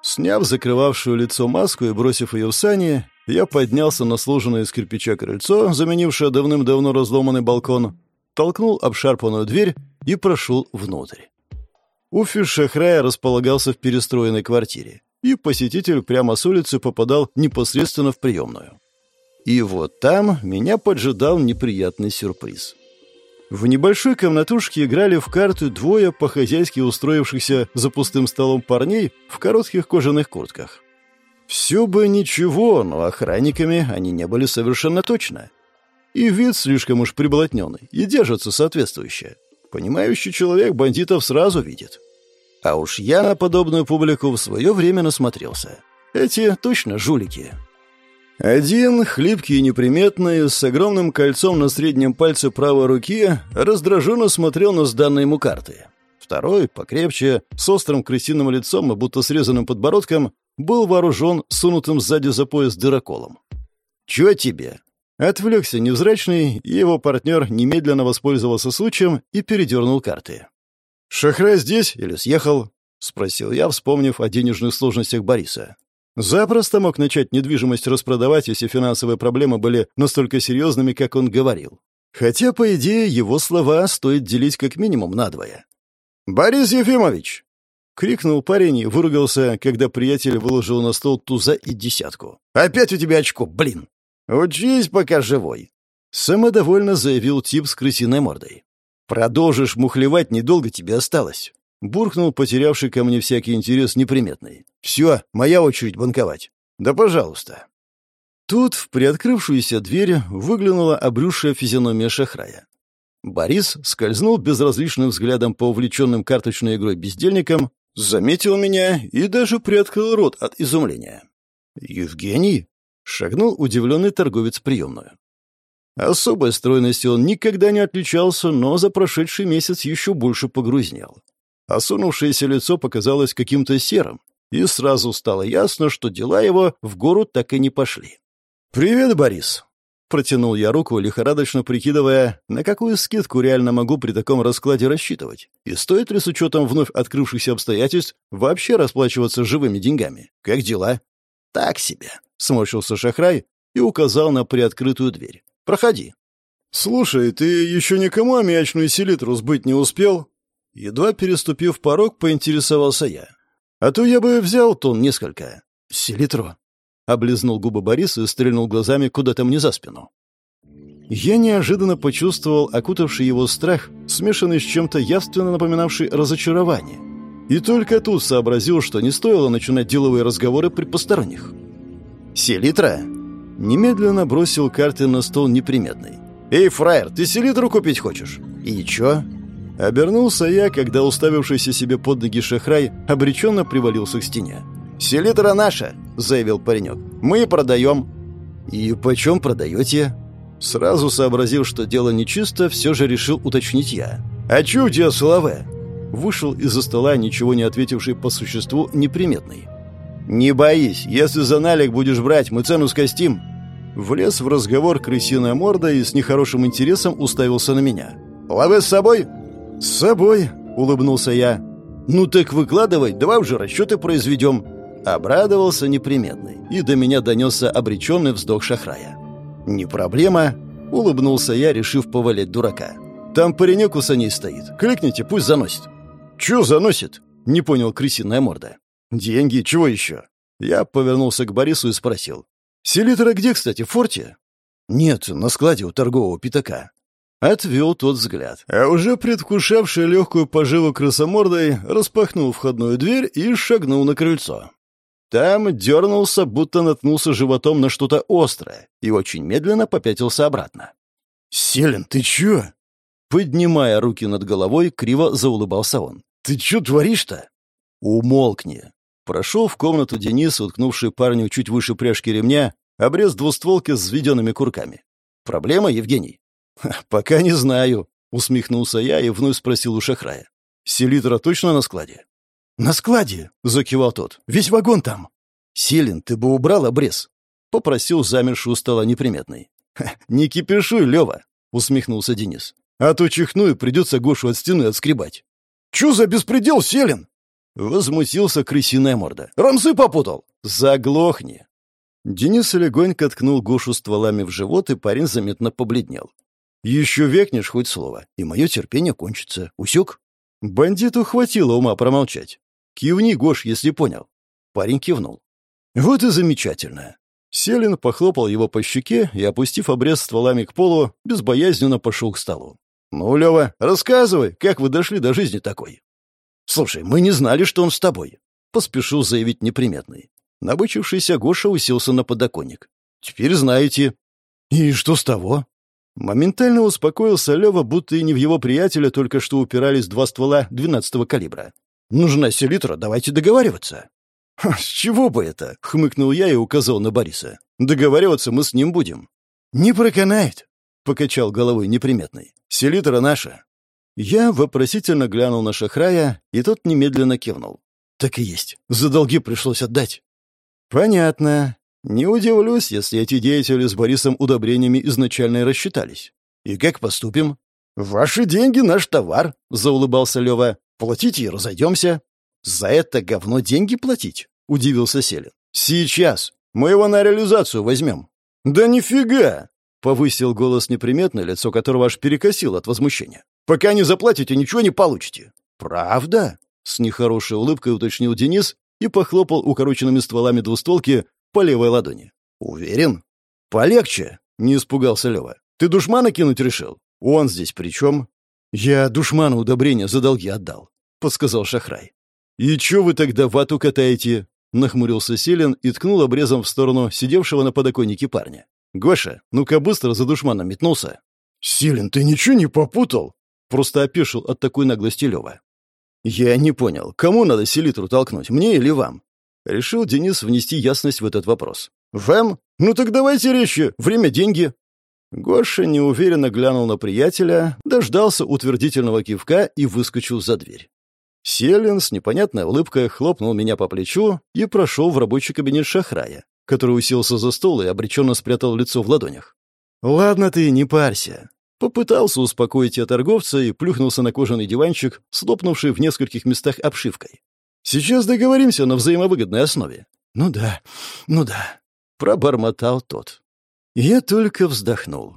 Сняв закрывавшую лицо маску и бросив ее в сани, я поднялся на сложенное из кирпича крыльцо, заменившее давным-давно разломанный балкон, толкнул обшарпанную дверь и прошел внутрь. Офис Шахрая располагался в перестроенной квартире и посетитель прямо с улицы попадал непосредственно в приемную. И вот там меня поджидал неприятный сюрприз. В небольшой комнатушке играли в карты двое по-хозяйски устроившихся за пустым столом парней в коротких кожаных куртках. Все бы ничего, но охранниками они не были совершенно точно. И вид слишком уж приблотненный, и держатся соответствующе. Понимающий человек бандитов сразу видит. А уж я на подобную публику в свое время насмотрелся. Эти точно жулики. Один, хлипкий и неприметный, с огромным кольцом на среднем пальце правой руки, раздраженно смотрел на сданные ему карты. Второй, покрепче, с острым крысиным лицом и будто срезанным подбородком, был вооружен сунутым сзади за пояс дыроколом. «Чё тебе?» Отвлекся невзрачный, и его партнер немедленно воспользовался случаем и передернул карты. «Шахра здесь или съехал?» — спросил я, вспомнив о денежных сложностях Бориса. Запросто мог начать недвижимость распродавать, если финансовые проблемы были настолько серьезными, как он говорил. Хотя, по идее, его слова стоит делить как минимум надвое. «Борис Ефимович!» — крикнул парень и выругался, когда приятель выложил на стол туза и десятку. «Опять у тебя очко, блин! Учись, пока живой!» Самодовольно заявил тип с крысиной мордой. «Продолжишь мухлевать, недолго тебе осталось», — буркнул потерявший ко мне всякий интерес неприметный. «Все, моя очередь банковать. Да пожалуйста». Тут в приоткрывшуюся дверь выглянула обрюзшая физиономия шахрая. Борис скользнул безразличным взглядом по увлеченным карточной игрой бездельникам, заметил меня и даже приоткрыл рот от изумления. «Евгений?» — шагнул удивленный торговец приемную. Особой стройностью он никогда не отличался, но за прошедший месяц еще больше погрузнел. Осунувшееся лицо показалось каким-то серым, и сразу стало ясно, что дела его в гору так и не пошли. «Привет, Борис!» Протянул я руку, лихорадочно прикидывая, на какую скидку реально могу при таком раскладе рассчитывать, и стоит ли с учетом вновь открывшихся обстоятельств вообще расплачиваться живыми деньгами. Как дела? «Так себе», — сморщился Шахрай и указал на приоткрытую дверь. Проходи». «Слушай, ты еще никому аммиачную селитру сбыть не успел?» Едва переступив порог, поинтересовался я. А то я бы взял тон несколько. Селитро. Облизнул губы Борис и стрельнул глазами куда-то мне за спину. Я неожиданно почувствовал окутавший его страх, смешанный с чем-то явственно напоминавший разочарование. И только тут сообразил, что не стоило начинать деловые разговоры при посторонних. «Селитра?» Немедленно бросил карты на стол неприметный. «Эй, фраер, ты селитру купить хочешь?» «И чё?» Обернулся я, когда уставившийся себе под ноги шахрай обреченно привалился к стене. «Селитра наша!» — заявил паренек. «Мы продаем». «И почем продаете?» Сразу сообразив, что дело нечисто, все же решил уточнить я. «А чё у тебя слова?» Вышел из-за стола, ничего не ответивший по существу, неприметный. «Не боись, если за налик будешь брать, мы цену скостим». Влез в разговор крысиная морда и с нехорошим интересом уставился на меня. «Лавы с собой?» «С собой», — улыбнулся я. «Ну так выкладывай, давай уже расчеты произведем». Обрадовался неприметный, и до меня донесся обреченный вздох шахрая. «Не проблема», — улыбнулся я, решив повалять дурака. «Там паренек у саней стоит. Кликните, пусть заносит». «Чё заносит?» — не понял крысиная морда. «Деньги, чего еще?» Я повернулся к Борису и спросил. «Селитра где, кстати, в форте?» «Нет, на складе у торгового пятака». Отвел тот взгляд. А уже предвкушавший легкую поживу крысомордой, распахнул входную дверь и шагнул на крыльцо. Там дернулся, будто наткнулся животом на что-то острое, и очень медленно попятился обратно. «Селин, ты чё?» Поднимая руки над головой, криво заулыбался он. «Ты чё творишь-то?» «Умолкни!» Прошел в комнату Денис, уткнувший парню чуть выше пряжки ремня, обрез двустволки с введенными курками. «Проблема, Евгений?» «Пока не знаю», — усмехнулся я и вновь спросил у шахрая. «Селитра точно на складе?» «На складе!» — закивал тот. «Весь вагон там!» «Селин, ты бы убрал обрез!» — попросил замерший у стола неприметный. «Не кипишуй, Лева!» — усмехнулся Денис. «А то чихну и придется Гошу от стены отскребать». «Чё за беспредел, Селин?» Возмутился крысиная морда. «Рамсы попутал!» «Заглохни!» Денис легонько ткнул Гошу стволами в живот, и парень заметно побледнел. «Еще векнешь хоть слово, и мое терпение кончится. Усек?» Бандиту хватило ума промолчать. «Кивни, Гош, если понял». Парень кивнул. «Вот и замечательно». Селин похлопал его по щеке и, опустив обрез стволами к полу, безбоязненно пошел к столу. «Ну, Лева, рассказывай, как вы дошли до жизни такой?» «Слушай, мы не знали, что он с тобой», — поспешил заявить неприметный. Набычившийся Гоша уселся на подоконник. «Теперь знаете». «И что с того?» Моментально успокоился Лева, будто и не в его приятеля только что упирались два ствола двенадцатого калибра. Нужна селитра, давайте договариваться». «С чего бы это?» — хмыкнул я и указал на Бориса. «Договариваться мы с ним будем». «Не проканает», — покачал головой неприметный. «Селитра наша». Я вопросительно глянул на Шахрая, и тот немедленно кивнул. «Так и есть. За долги пришлось отдать». «Понятно. Не удивлюсь, если эти деятели с Борисом удобрениями изначально и рассчитались. И как поступим?» «Ваши деньги — наш товар», — заулыбался Лева. Платите и разойдемся». «За это говно деньги платить?» — удивился Селин. «Сейчас. Мы его на реализацию возьмем». «Да нифига!» — повысил голос неприметно, лицо которого аж перекосило от возмущения. «Пока не заплатите, ничего не получите». «Правда?» — с нехорошей улыбкой уточнил Денис и похлопал укороченными стволами двустволки по левой ладони. «Уверен?» «Полегче!» — не испугался Лева. «Ты душмана кинуть решил? Он здесь при чем?» «Я душману удобрения за долги отдал», — подсказал Шахрай. «И чё вы тогда вату катаете?» — нахмурился Селин и ткнул обрезом в сторону сидевшего на подоконнике парня. «Гоша, ну-ка быстро за душманом метнулся». «Селин, ты ничего не попутал?» — просто опешил от такой наглости Лёва. «Я не понял, кому надо селитру толкнуть, мне или вам?» Решил Денис внести ясность в этот вопрос. «Вам? Ну так давайте речи, время — деньги». Гоша неуверенно глянул на приятеля, дождался утвердительного кивка и выскочил за дверь. Селин с непонятной улыбкой хлопнул меня по плечу и прошел в рабочий кабинет Шахрая, который уселся за стол и обреченно спрятал лицо в ладонях. «Ладно ты, не парься». Попытался успокоить я торговца и плюхнулся на кожаный диванчик, слопнувший в нескольких местах обшивкой. «Сейчас договоримся на взаимовыгодной основе». «Ну да, ну да», — пробормотал тот. Я только вздохнул.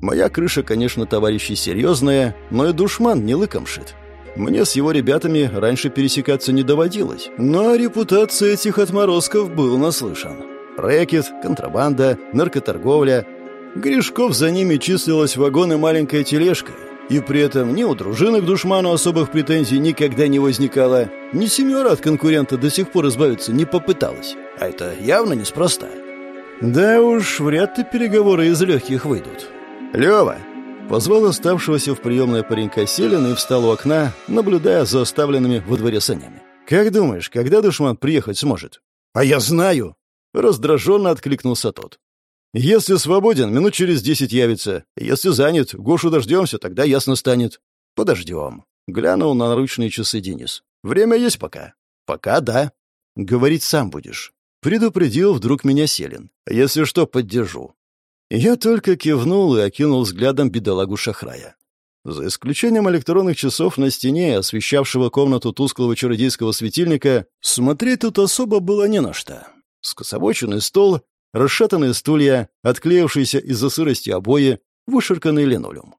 Моя крыша, конечно, товарищи, серьезная, но и душман не лыком шит. Мне с его ребятами раньше пересекаться не доводилось, но репутация этих отморозков был наслышан. Рэкет, контрабанда, наркоторговля. Гришков за ними числилась вагон и маленькая тележка, и при этом ни у дружины к душману особых претензий никогда не возникало, ни семера от конкурента до сих пор избавиться не попыталась. А это явно неспроста. Да уж, вряд ли переговоры из легких выйдут. «Лева!» Позвал оставшегося в приемной паренька Селина и встал у окна, наблюдая за оставленными во дворе санями. «Как думаешь, когда душман приехать сможет?» «А я знаю!» Раздраженно откликнулся тот. «Если свободен, минут через десять явится. Если занят, Гошу дождемся, тогда ясно станет». «Подождем». Глянул на наручные часы Денис. «Время есть пока?» «Пока да». «Говорить сам будешь». Предупредил вдруг меня Селин. «Если что, поддержу». Я только кивнул и окинул взглядом бедолагу Шахрая. За исключением электронных часов на стене, освещавшего комнату тусклого чародейского светильника, смотреть тут особо было не на что. Скособоченный стол, расшатанные стулья, отклеившиеся из-за сырости обои, вышерканный линолеум.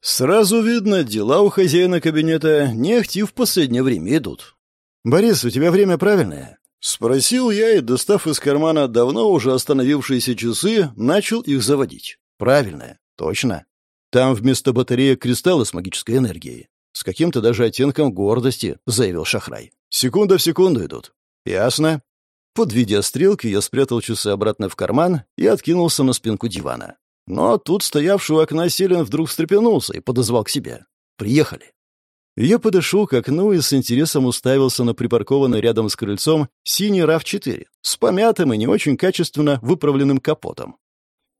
Сразу видно, дела у хозяина кабинета не актив в последнее время идут. «Борис, у тебя время правильное?» Спросил я и, достав из кармана давно уже остановившиеся часы, начал их заводить. Правильное, точно. Там вместо батареи кристаллы с магической энергией. С каким-то даже оттенком гордости, заявил Шахрай. Секунда в секунду идут. Ясно. Подведя стрелки, я спрятал часы обратно в карман и откинулся на спинку дивана. Но тут стоявший у окна Селин вдруг встрепенулся и подозвал к себе. «Приехали». Я подошел к окну и с интересом уставился на припаркованный рядом с крыльцом синий RAV4 с помятым и не очень качественно выправленным капотом.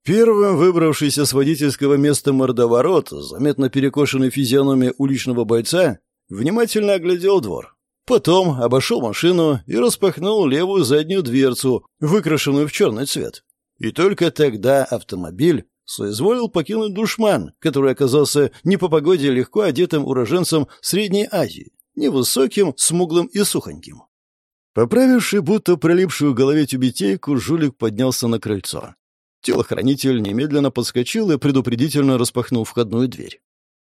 Первым выбравшийся с водительского места мордоворот, заметно перекошенный физиономией уличного бойца, внимательно оглядел двор. Потом обошел машину и распахнул левую заднюю дверцу, выкрашенную в черный цвет. И только тогда автомобиль соизволил покинуть душман, который оказался не по погоде легко одетым уроженцем Средней Азии, невысоким, смуглым и сухоньким. Поправивший будто прилипшую голове тюбетейку, жулик поднялся на крыльцо. Телохранитель немедленно подскочил и предупредительно распахнул входную дверь.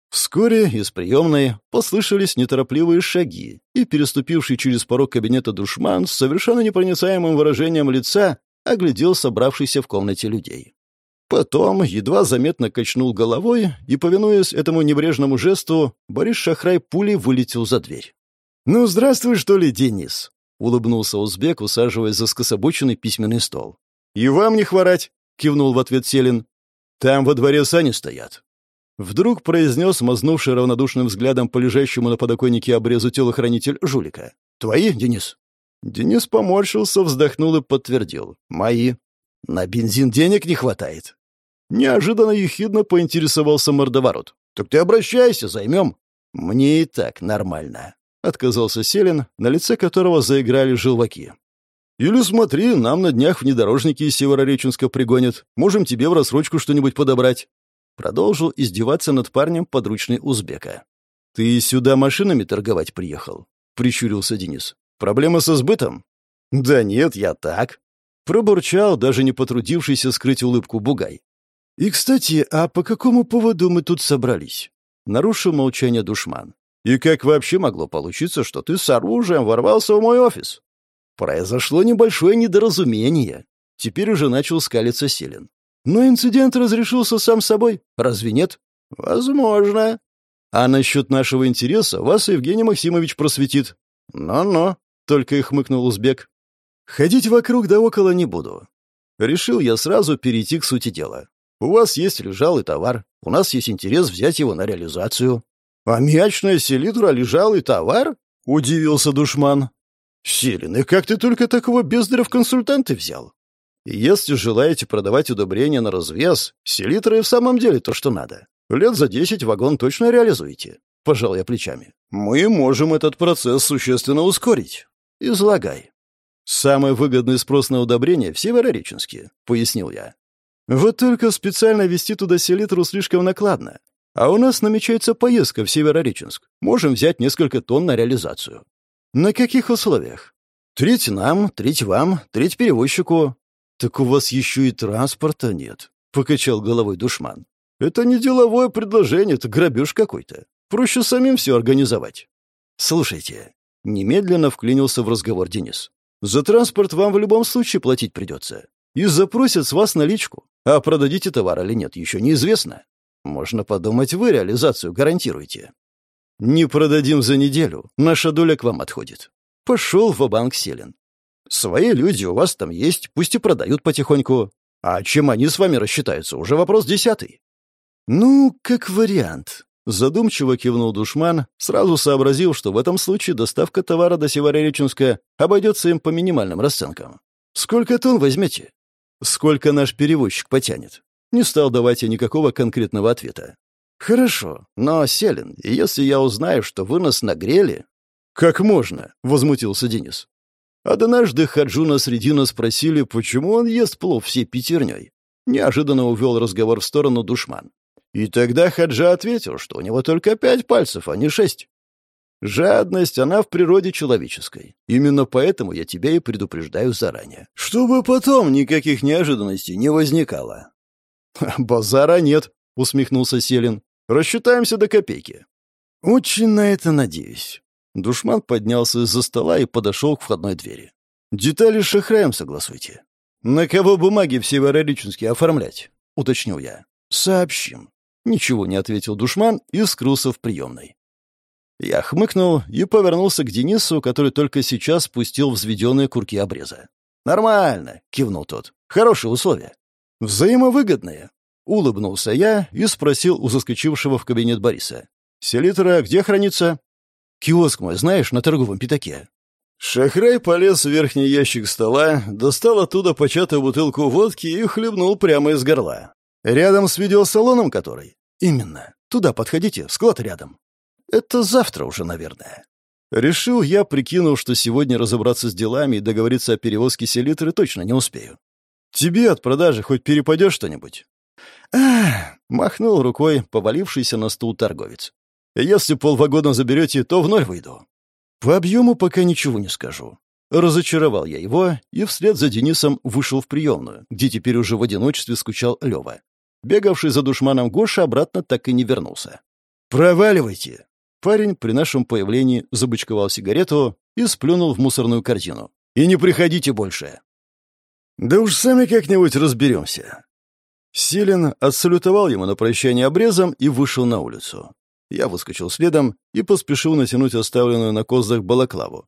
Вскоре из приемной послышались неторопливые шаги, и переступивший через порог кабинета душман с совершенно непроницаемым выражением лица оглядел собравшихся в комнате людей. Потом едва заметно качнул головой, и, повинуясь этому небрежному жесту, Борис Шахрай пулей вылетел за дверь. «Ну, здравствуй, что ли, Денис?» — улыбнулся узбек, усаживаясь за скособоченный письменный стол. «И вам не хворать!» — кивнул в ответ Селин. «Там во дворе сани стоят». Вдруг произнес, мазнувший равнодушным взглядом по лежащему на подоконнике обрезу телохранитель жулика. «Твои, Денис?» Денис поморщился, вздохнул и подтвердил. «Мои». На бензин денег не хватает. Неожиданно ехидно поинтересовался мордоворот. «Так ты обращайся, займем». «Мне и так нормально», — отказался Селин, на лице которого заиграли желваки. «Или смотри, нам на днях внедорожники из Северореченска пригонят. Можем тебе в рассрочку что-нибудь подобрать». Продолжил издеваться над парнем подручный узбека. «Ты сюда машинами торговать приехал?» — прищурился Денис. «Проблема со сбытом?» «Да нет, я так», Пробурчал, даже не потрудившийся скрыть улыбку Бугай. «И, кстати, а по какому поводу мы тут собрались?» Нарушил молчание душман. «И как вообще могло получиться, что ты с оружием ворвался в мой офис?» Произошло небольшое недоразумение. Теперь уже начал скалиться Селин. Но инцидент разрешился сам собой. Разве нет? Возможно. А насчет нашего интереса вас Евгений Максимович просветит. Но-но, только и хмыкнул узбек. Ходить вокруг да около не буду. Решил я сразу перейти к сути дела. У вас есть лежалый товар, у нас есть интерес взять его на реализацию. А мячная селитра лежалый товар? Удивился душман. Селин, и как ты только такого бездаря в консультанты взял? Если желаете продавать удобрения на развес, селитра и в самом деле то, что надо. Лет за десять вагон точно реализуете. Пожал я плечами. Мы можем этот процесс существенно ускорить. Излагай. «Самый выгодный спрос на удобрения в Северореченске», — пояснил я. «Вот только специально везти туда селитру слишком накладно. А у нас намечается поездка в Северореченск. Можем взять несколько тонн на реализацию». «На каких условиях?» «Треть нам, треть вам, треть перевозчику». «Так у вас еще и транспорта нет», — покачал головой душман. «Это не деловое предложение, это грабеж какой-то. Проще самим все организовать». Слушайте, немедленно вклинился в разговор Денис. За транспорт вам в любом случае платить придется. И запросят с вас наличку. А продадите товар или нет, еще неизвестно. Можно подумать, вы реализацию гарантируете. Не продадим за неделю, наша доля к вам отходит. Пошел в банк Селин. Свои люди у вас там есть, пусть и продают потихоньку. А чем они с вами рассчитаются, уже вопрос десятый. Ну, как вариант. Задумчиво кивнул душман, сразу сообразил, что в этом случае доставка товара до Северореченска обойдется им по минимальным расценкам. «Сколько тонн возьмете?» «Сколько наш перевозчик потянет?» Не стал давать я никакого конкретного ответа. «Хорошо, но, Селин, если я узнаю, что вы нас нагрели...» «Как можно?» — возмутился Денис. Однажды Хаджуна Средина спросили, почему он ест плов всей пятерней. Неожиданно увел разговор в сторону душман. И тогда Хаджа ответил, что у него только пять пальцев, а не шесть. Жадность, она в природе человеческой. Именно поэтому я тебя и предупреждаю заранее. Чтобы потом никаких неожиданностей не возникало. «Базара нет», — усмехнулся Селин. «Рассчитаемся до копейки». «Очень на это надеюсь». Душман поднялся из-за стола и подошел к входной двери. «Детали с шахраем согласуйте». «На кого бумаги в Северореченске оформлять?» — уточнил я. «Сообщим». Ничего не ответил душман и скрылся в приемной. Я хмыкнул и повернулся к Денису, который только сейчас спустил взведенные курки обреза. «Нормально», — кивнул тот. «Хорошие условия». «Взаимовыгодные», — улыбнулся я и спросил у заскочившего в кабинет Бориса. «Селитра где хранится?» «Киоск мой, знаешь, на торговом пятаке». Шахрай полез в верхний ящик стола, достал оттуда початую бутылку водки и хлебнул прямо из горла. «Рядом с видеосалоном который?» «Именно. Туда подходите, склад рядом». «Это завтра уже, наверное». Решил я, прикинув, что сегодня разобраться с делами и договориться о перевозке селитры точно не успею. «Тебе от продажи хоть перепадешь что-нибудь?» «Ах!» — махнул рукой повалившийся на стул торговец. «Если полвагона заберете, то в ноль выйду». «По объему пока ничего не скажу». Разочаровал я его и вслед за Денисом вышел в приемную, где теперь уже в одиночестве скучал Лева. Бегавший за душманом Гоша обратно так и не вернулся. «Проваливайте!» Парень при нашем появлении забычковал сигарету и сплюнул в мусорную корзину. «И не приходите больше!» «Да уж сами как-нибудь разберемся!» Силен отсалютовал ему на прощание обрезом и вышел на улицу. Я выскочил следом и поспешил натянуть оставленную на козлах балаклаву.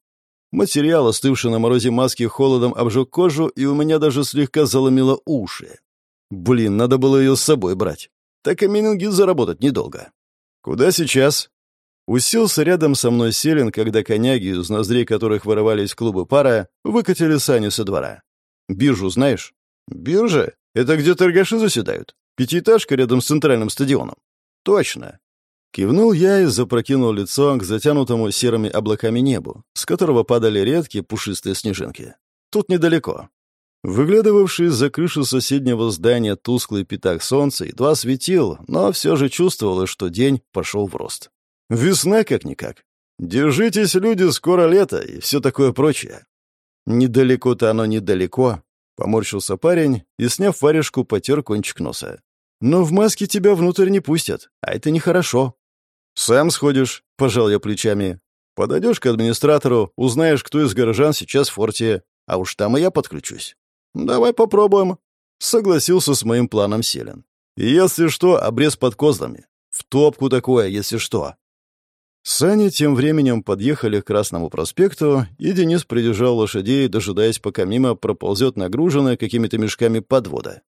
Материал, остывший на морозе маски, холодом обжег кожу, и у меня даже слегка заломило уши. Блин, надо было ее с собой брать. Так и менингит заработать недолго. Куда сейчас? Уселся рядом со мной Селин, когда коняги, из ноздрей которых вырывались клубы пара, выкатили сани со двора. Биржу знаешь? Биржа? Это где торгаши заседают? Пятиэтажка рядом с центральным стадионом. Точно. Кивнул я и запрокинул лицо к затянутому серыми облаками небу, с которого падали редкие пушистые снежинки. Тут недалеко. Выглядывавший за крышу соседнего здания тусклый пятак солнца едва светил, но все же чувствовалось, что день пошел в рост. Весна как-никак. Держитесь, люди, скоро лето и все такое прочее. Недалеко-то оно недалеко, поморщился парень и, сняв варежку, потер кончик носа. Но в маске тебя внутрь не пустят, а это нехорошо. Сам сходишь, пожал я плечами. Подойдешь к администратору, узнаешь, кто из горожан сейчас в форте, а уж там и я подключусь. «Давай попробуем», — согласился с моим планом Селин. «Если что, обрез под козлами. В топку такое, если что». Сани тем временем подъехали к Красному проспекту, и Денис придержал лошадей, дожидаясь, пока мимо проползет нагруженная какими-то мешками подвода.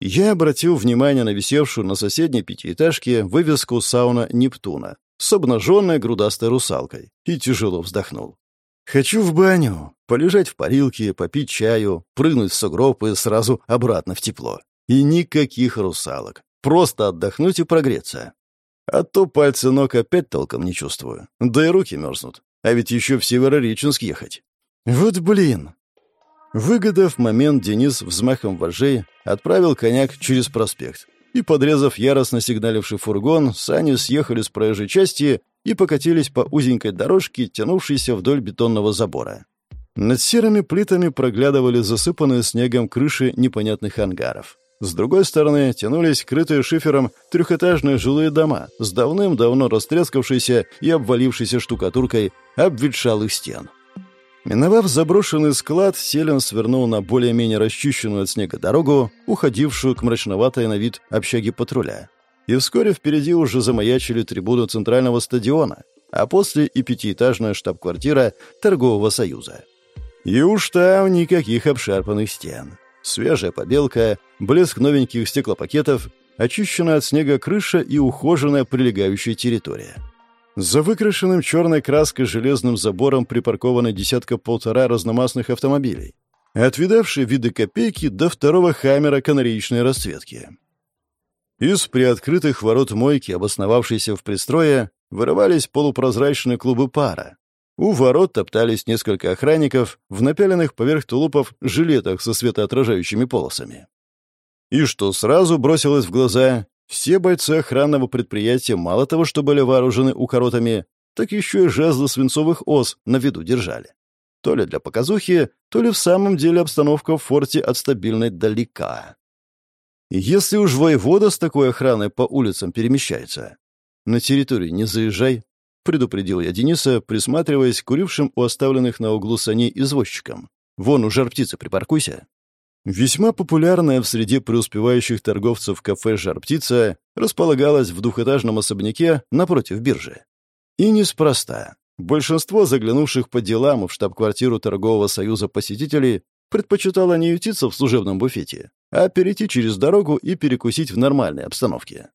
Я обратил внимание на висевшую на соседней пятиэтажке вывеску сауна «Нептуна» с обнаженной грудастой русалкой и тяжело вздохнул. Хочу в баню, полежать в парилке, попить чаю, прыгнуть в сугроб и сразу обратно в тепло. И никаких русалок. Просто отдохнуть и прогреться. А то пальцы ног опять толком не чувствую. Да и руки мерзнут. А ведь еще в Северореченск ехать. Вот блин. Выгодав момент, Денис взмахом вожжей отправил коняк через проспект. И, подрезав яростно сигналивший фургон, сани съехали с проезжей части и покатились по узенькой дорожке, тянувшейся вдоль бетонного забора. Над серыми плитами проглядывали засыпанные снегом крыши непонятных ангаров. С другой стороны тянулись крытые шифером трехэтажные жилые дома с давным-давно растрескавшейся и обвалившейся штукатуркой обветшалых стен. Миновав заброшенный склад, Селен свернул на более-менее расчищенную от снега дорогу, уходившую к мрачноватой на вид общаге патруля. И вскоре впереди уже замаячили трибуны центрального стадиона, а после и пятиэтажная штаб-квартира торгового союза. И уж там никаких обшарпанных стен. Свежая побелка, блеск новеньких стеклопакетов, очищенная от снега крыша и ухоженная прилегающая территория. За выкрашенным черной краской железным забором припаркованы десятка-полтора разномастных автомобилей, отвидавшие виды копейки до второго хаммера канареечной расцветки. Из приоткрытых ворот мойки, обосновавшейся в пристрое, вырывались полупрозрачные клубы пара. У ворот топтались несколько охранников в напяленных поверх тулупов жилетах со светоотражающими полосами. И что сразу бросилось в глаза, все бойцы охранного предприятия мало того, что были вооружены укоротами, так еще и жезлы свинцовых ос на виду держали. То ли для показухи, то ли в самом деле обстановка в форте от стабильной далека. Если уж воевода с такой охраной по улицам перемещается, на территорию не заезжай, предупредил я Дениса, присматриваясь к курившим у оставленных на углу саней извозчикам. Вон у жар-птицы припаркуйся. Весьма популярная в среде преуспевающих торговцев кафе «Жар-птица» располагалась в двухэтажном особняке напротив биржи. И неспроста. Большинство заглянувших по делам в штаб-квартиру торгового союза посетителей предпочитало не ютиться в служебном буфете, а перейти через дорогу и перекусить в нормальной обстановке.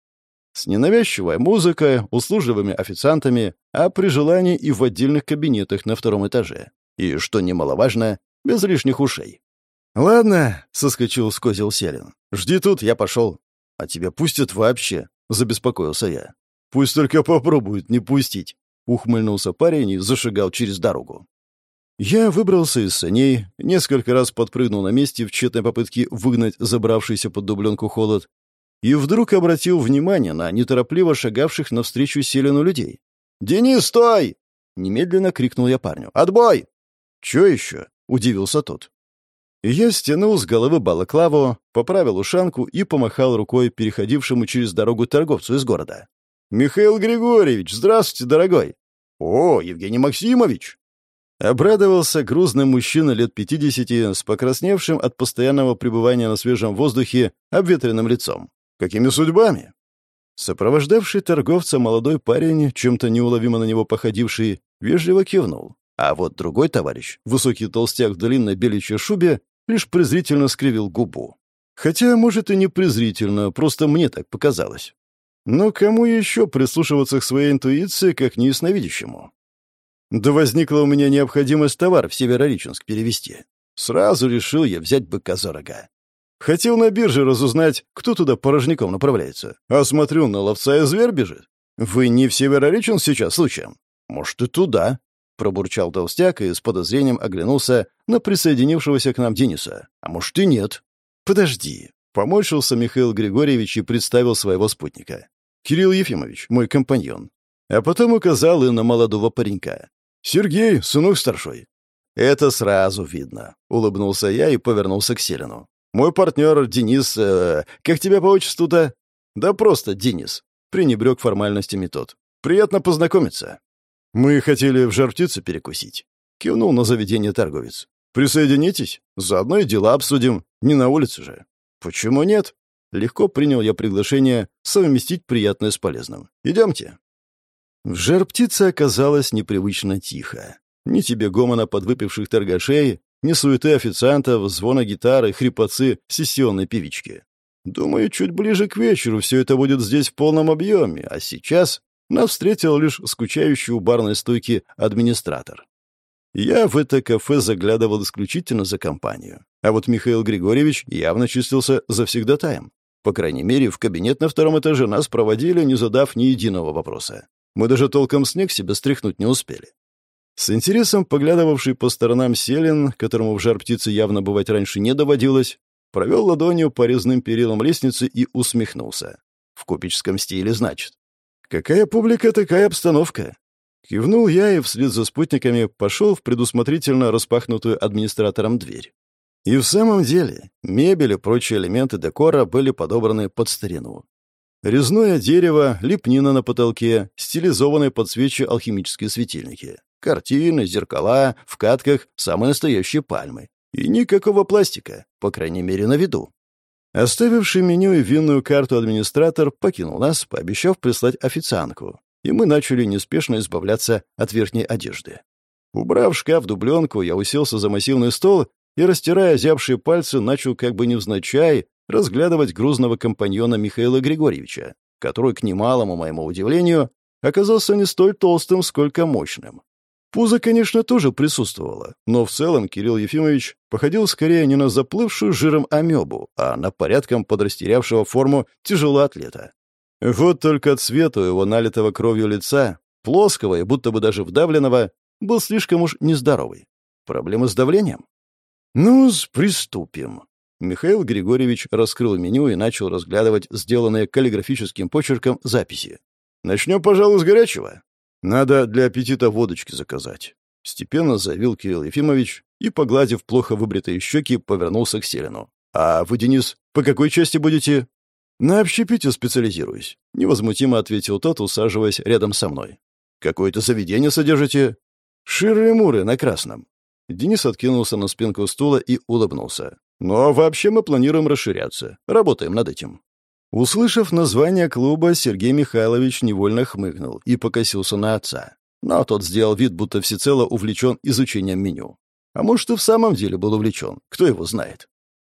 С ненавязчивой музыкой, услужливыми официантами, а при желании и в отдельных кабинетах на втором этаже. И, что немаловажно, без лишних ушей. «Ладно», — соскочил с козел Селин. «Жди тут, я пошел». «А тебя пустят вообще?» — забеспокоился я. «Пусть только попробуют не пустить», — ухмыльнулся парень и зашагал через дорогу. Я выбрался из саней, несколько раз подпрыгнул на месте в тщетной попытке выгнать забравшийся под дубленку холод, и вдруг обратил внимание на неторопливо шагавших навстречу Селину людей. «Денис, стой!» — немедленно крикнул я парню. «Отбой!» «Чё еще?» — удивился тот. Я стянул с головы балаклаву, поправил ушанку и помахал рукой переходившему через дорогу торговцу из города. «Михаил Григорьевич, здравствуйте, дорогой!» «О, Евгений Максимович!» Обрадовался грузный мужчина лет пятидесяти с покрасневшим от постоянного пребывания на свежем воздухе обветренным лицом. «Какими судьбами?» Сопровождавший торговца молодой парень, чем-то неуловимо на него походивший, вежливо кивнул. А вот другой товарищ, высокий толстяк в длинной беличьей шубе, лишь презрительно скривил губу. Хотя, может, и не презрительно, просто мне так показалось. Но кому еще прислушиваться к своей интуиции, как не ясновидящему? Да возникла у меня необходимость товар в Северореченск перевести. Сразу решил я взять быка за рога. Хотел на бирже разузнать, кто туда порожняком направляется. А смотрю, на ловца и зверь бежит. Вы не в Северореченск сейчас случаем? Может, и туда? Пробурчал толстяк и с подозрением оглянулся на присоединившегося к нам Дениса. А может и нет. Подожди. Поморщился Михаил Григорьевич и представил своего спутника. Кирилл Ефимович, мой компаньон. А потом указал и на молодого паренька. «Сергей, сынок старшой». «Это сразу видно», — улыбнулся я и повернулся к Селину. «Мой партнер Денис... Э, как тебя по отчеству-то?» «Да просто Денис», — пренебрег формальностями тот. «Приятно познакомиться». «Мы хотели в жар перекусить», — кивнул на заведение торговец. «Присоединитесь, заодно и дела обсудим, не на улице же». «Почему нет?» Легко принял я приглашение совместить приятное с полезным. «Идемте». В жар-птице оказалось непривычно тихо. Ни тебе гомона подвыпивших торгашей, ни суеты официантов, звона гитары, хрипотцы сессионной певички. Думаю, чуть ближе к вечеру все это будет здесь в полном объеме, а сейчас нас встретил лишь скучающий у барной стойки администратор. Я в это кафе заглядывал исключительно за компанию, а вот Михаил Григорьевич явно числился завсегдатаем. По крайней мере, в кабинет на втором этаже нас проводили, не задав ни единого вопроса. Мы даже толком снег себе стряхнуть не успели. С интересом поглядывавший по сторонам Селин, которому в жар птицы явно бывать раньше не доводилось, провел ладонью по резным перилам лестницы и усмехнулся. В купеческом стиле, значит. «Какая публика, такая обстановка!» Кивнул я и вслед за спутниками пошел в предусмотрительно распахнутую администратором дверь. И в самом деле, мебель и прочие элементы декора были подобраны под старину. Резное дерево, лепнина на потолке, стилизованные под свечи алхимические светильники, картины, зеркала, в катках самые настоящие пальмы. И никакого пластика, по крайней мере, на виду. Оставивший меню и винную карту администратор покинул нас, пообещав прислать официантку, и мы начали неспешно избавляться от верхней одежды. Убрав шкаф дубленку, я уселся за массивный стол и, растирая зябшие пальцы, начал как бы невзначай разглядывать грузного компаньона Михаила Григорьевича, который, к немалому моему удивлению, оказался не столь толстым, сколько мощным. Пузо, конечно, тоже присутствовало, но в целом Кирилл Ефимович походил скорее не на заплывшую жиром амебу, а на порядком подрастерявшего форму тяжелоатлета. Вот только цвет у его налитого кровью лица, плоского и будто бы даже вдавленного, был слишком уж нездоровый. Проблемы с давлением? ну приступим. Михаил Григорьевич раскрыл меню и начал разглядывать сделанные каллиграфическим почерком записи. «Начнем, пожалуй, с горячего. Надо для аппетита водочки заказать». Степенно заявил Кирилл Ефимович и, погладив плохо выбритые щеки, повернулся к Селину. «А вы, Денис, по какой части будете?» «На общепите специализируюсь», — невозмутимо ответил тот, усаживаясь рядом со мной. «Какое-то заведение содержите?» «Ширы-муры на красном». Денис откинулся на спинку стула и улыбнулся. «Но вообще мы планируем расширяться. Работаем над этим». Услышав название клуба, Сергей Михайлович невольно хмыкнул и покосился на отца. Но тот сделал вид, будто всецело увлечен изучением меню. А может, и в самом деле был увлечен, кто его знает.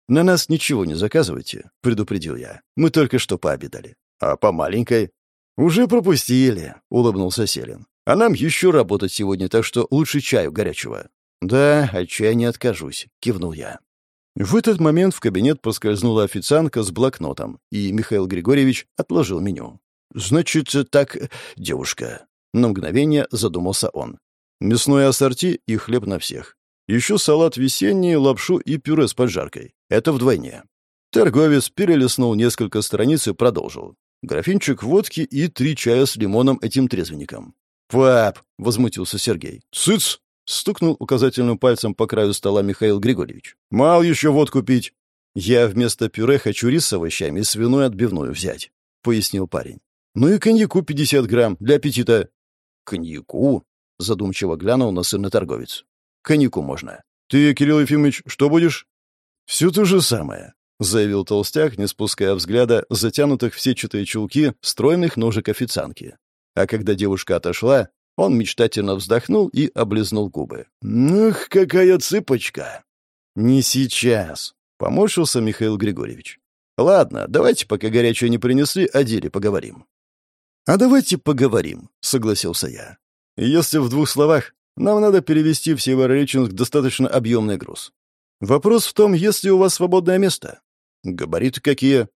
«На нас ничего не заказывайте», — предупредил я. «Мы только что пообедали». «А по маленькой?» «Уже пропустили», — улыбнулся Селин. А нам еще работать сегодня, так что лучше чаю горячего». «Да, от чая не откажусь», — кивнул я. В этот момент в кабинет проскользнула официантка с блокнотом, и Михаил Григорьевич отложил меню. «Значит, так, девушка». На мгновение задумался он. «Мясное ассорти и хлеб на всех. Еще салат весенний, лапшу и пюре с поджаркой. Это вдвойне». Торговец перелистнул несколько страниц и продолжил. Графинчик водки и три чая с лимоном этим трезвенником. «Пап!» — возмутился Сергей. «Цыц!» — стукнул указательным пальцем по краю стола Михаил Григорьевич. «Мал еще водку пить!» «Я вместо пюре хочу рис с овощами и свиную отбивную взять», — пояснил парень. «Ну и коньяку 50 грамм для аппетита». «Коньяку?» — задумчиво глянул на сына торговец. «Коньяку можно. Ты, Кирилл Ефимович, что будешь?» «Все то же самое», — заявил толстяк, не спуская взгляда затянутых в сетчатые чулки стройных ножек официантки. А когда девушка отошла, он мечтательно вздохнул и облизнул губы. «Ах, какая цыпочка!» «Не сейчас», — поморщился Михаил Григорьевич. «Ладно, давайте, пока горячее не принесли, о деле поговорим». «А давайте поговорим», — согласился я. «Если в двух словах, нам надо перевести в Северореченск достаточно объемный груз. Вопрос в том, есть ли у вас свободное место. Габариты какие?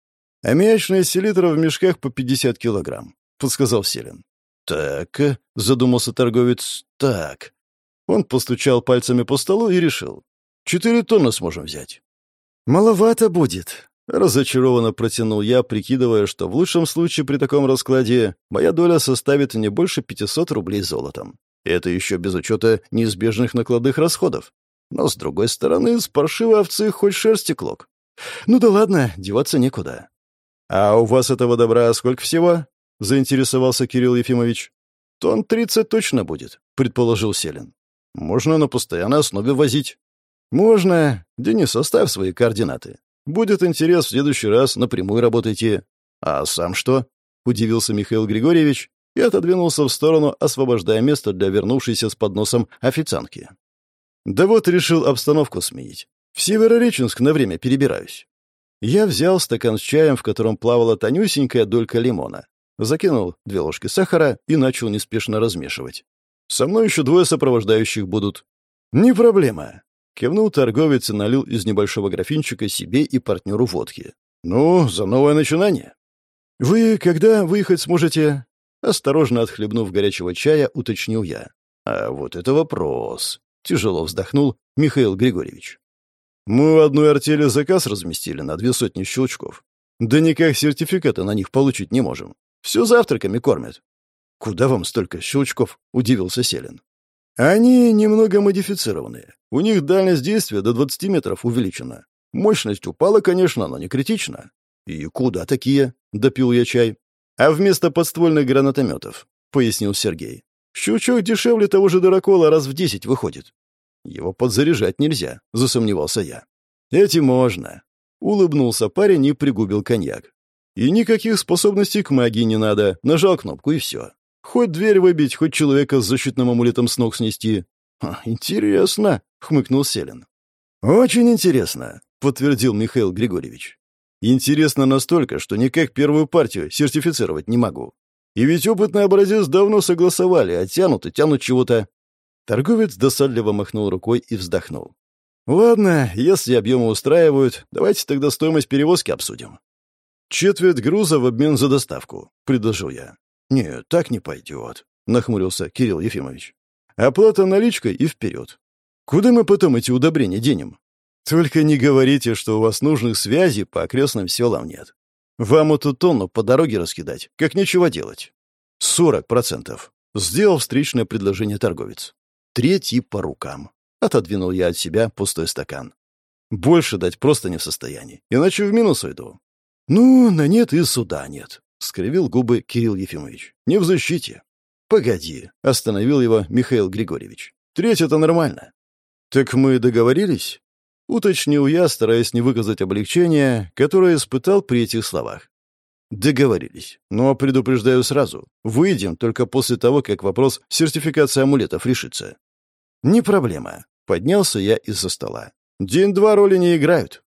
Аммиачная селитра в мешках по 50 килограмм. — подсказал Селин. «Так», — задумался торговец, — «так». Он постучал пальцами по столу и решил. «Четыре тонны сможем взять». «Маловато будет», — разочарованно протянул я, прикидывая, что в лучшем случае при таком раскладе моя доля составит не больше 500 рублей золотом. Это еще без учета неизбежных накладных расходов. Но, с другой стороны, с паршивой овцы хоть шерсти клок. Ну да ладно, деваться некуда. «А у вас этого добра сколько всего?» — заинтересовался Кирилл Ефимович. «Тон тридцать точно будет», — предположил Селин. «Можно на постоянной основе возить». «Можно. Денис, оставь свои координаты. Будет интерес в следующий раз, напрямую работайте». «А сам что?» — удивился Михаил Григорьевич и отодвинулся в сторону, освобождая место для вернувшейся с подносом официантки. «Да вот решил обстановку сменить. В Северореченск на время перебираюсь». Я взял стакан с чаем, в котором плавала тонюсенькая долька лимона, закинул две ложки сахара и начал неспешно размешивать. «Со мной еще двое сопровождающих будут». «Не проблема», — кивнул торговец и налил из небольшого графинчика себе и партнеру водки. «Ну, за новое начинание». «Вы когда выехать сможете?» Осторожно отхлебнув горячего чая, уточнил я. «А вот это вопрос», — тяжело вздохнул Михаил Григорьевич. «Мы в одной артели заказ разместили на две сотни щелчков. Да никак сертификата на них получить не можем. Все завтраками кормят». «Куда вам столько щелчков?» — удивился Селин. Они немного модифицированные. У них дальность действия до 20 метров увеличена. Мощность упала, конечно, но не критично. И куда такие? Допил я чай. А вместо подствольных гранатометов, пояснил Сергей. Щучок дешевле того же дырокола раз в десять выходит. Его подзаряжать нельзя, засомневался я. Эти можно. Улыбнулся парень и пригубил коньяк. И никаких способностей к магии не надо. Нажал кнопку и все. Хоть дверь выбить, хоть человека с защитным амулетом с ног снести. «Интересно», — хмыкнул Селин. «Очень интересно», — подтвердил Михаил Григорьевич. «Интересно настолько, что никак первую партию сертифицировать не могу. И ведь опытный образец давно согласовали, а тянут и тянут чего-то». Торговец досадливо махнул рукой и вздохнул. «Ладно, если объемы устраивают, давайте тогда стоимость перевозки обсудим». «Четверть груза в обмен за доставку», — предложил я. «Нет, так не пойдет», — нахмурился Кирилл Ефимович. «Оплата наличкой и вперед. Куда мы потом эти удобрения денем? Только не говорите, что у вас нужных связей по окрестным селам нет. Вам эту тонну по дороге раскидать, как нечего делать». «Сорок процентов», — сделал встречное предложение торговец. «Третий по рукам». Отодвинул я от себя пустой стакан. «Больше дать просто не в состоянии, иначе в минус уйду». «Ну, на нет и суда нет», — скривил губы Кирилл Ефимович. «Не в защите». «Погоди», — остановил его Михаил Григорьевич. «Треть — это нормально». «Так мы договорились?» — уточнил я, стараясь не выказать облегчения, которое испытал при этих словах. «Договорились. Но предупреждаю сразу. Выйдем только после того, как вопрос сертификации амулетов решится». «Не проблема». Поднялся я из-за стола. «День-два роли не играют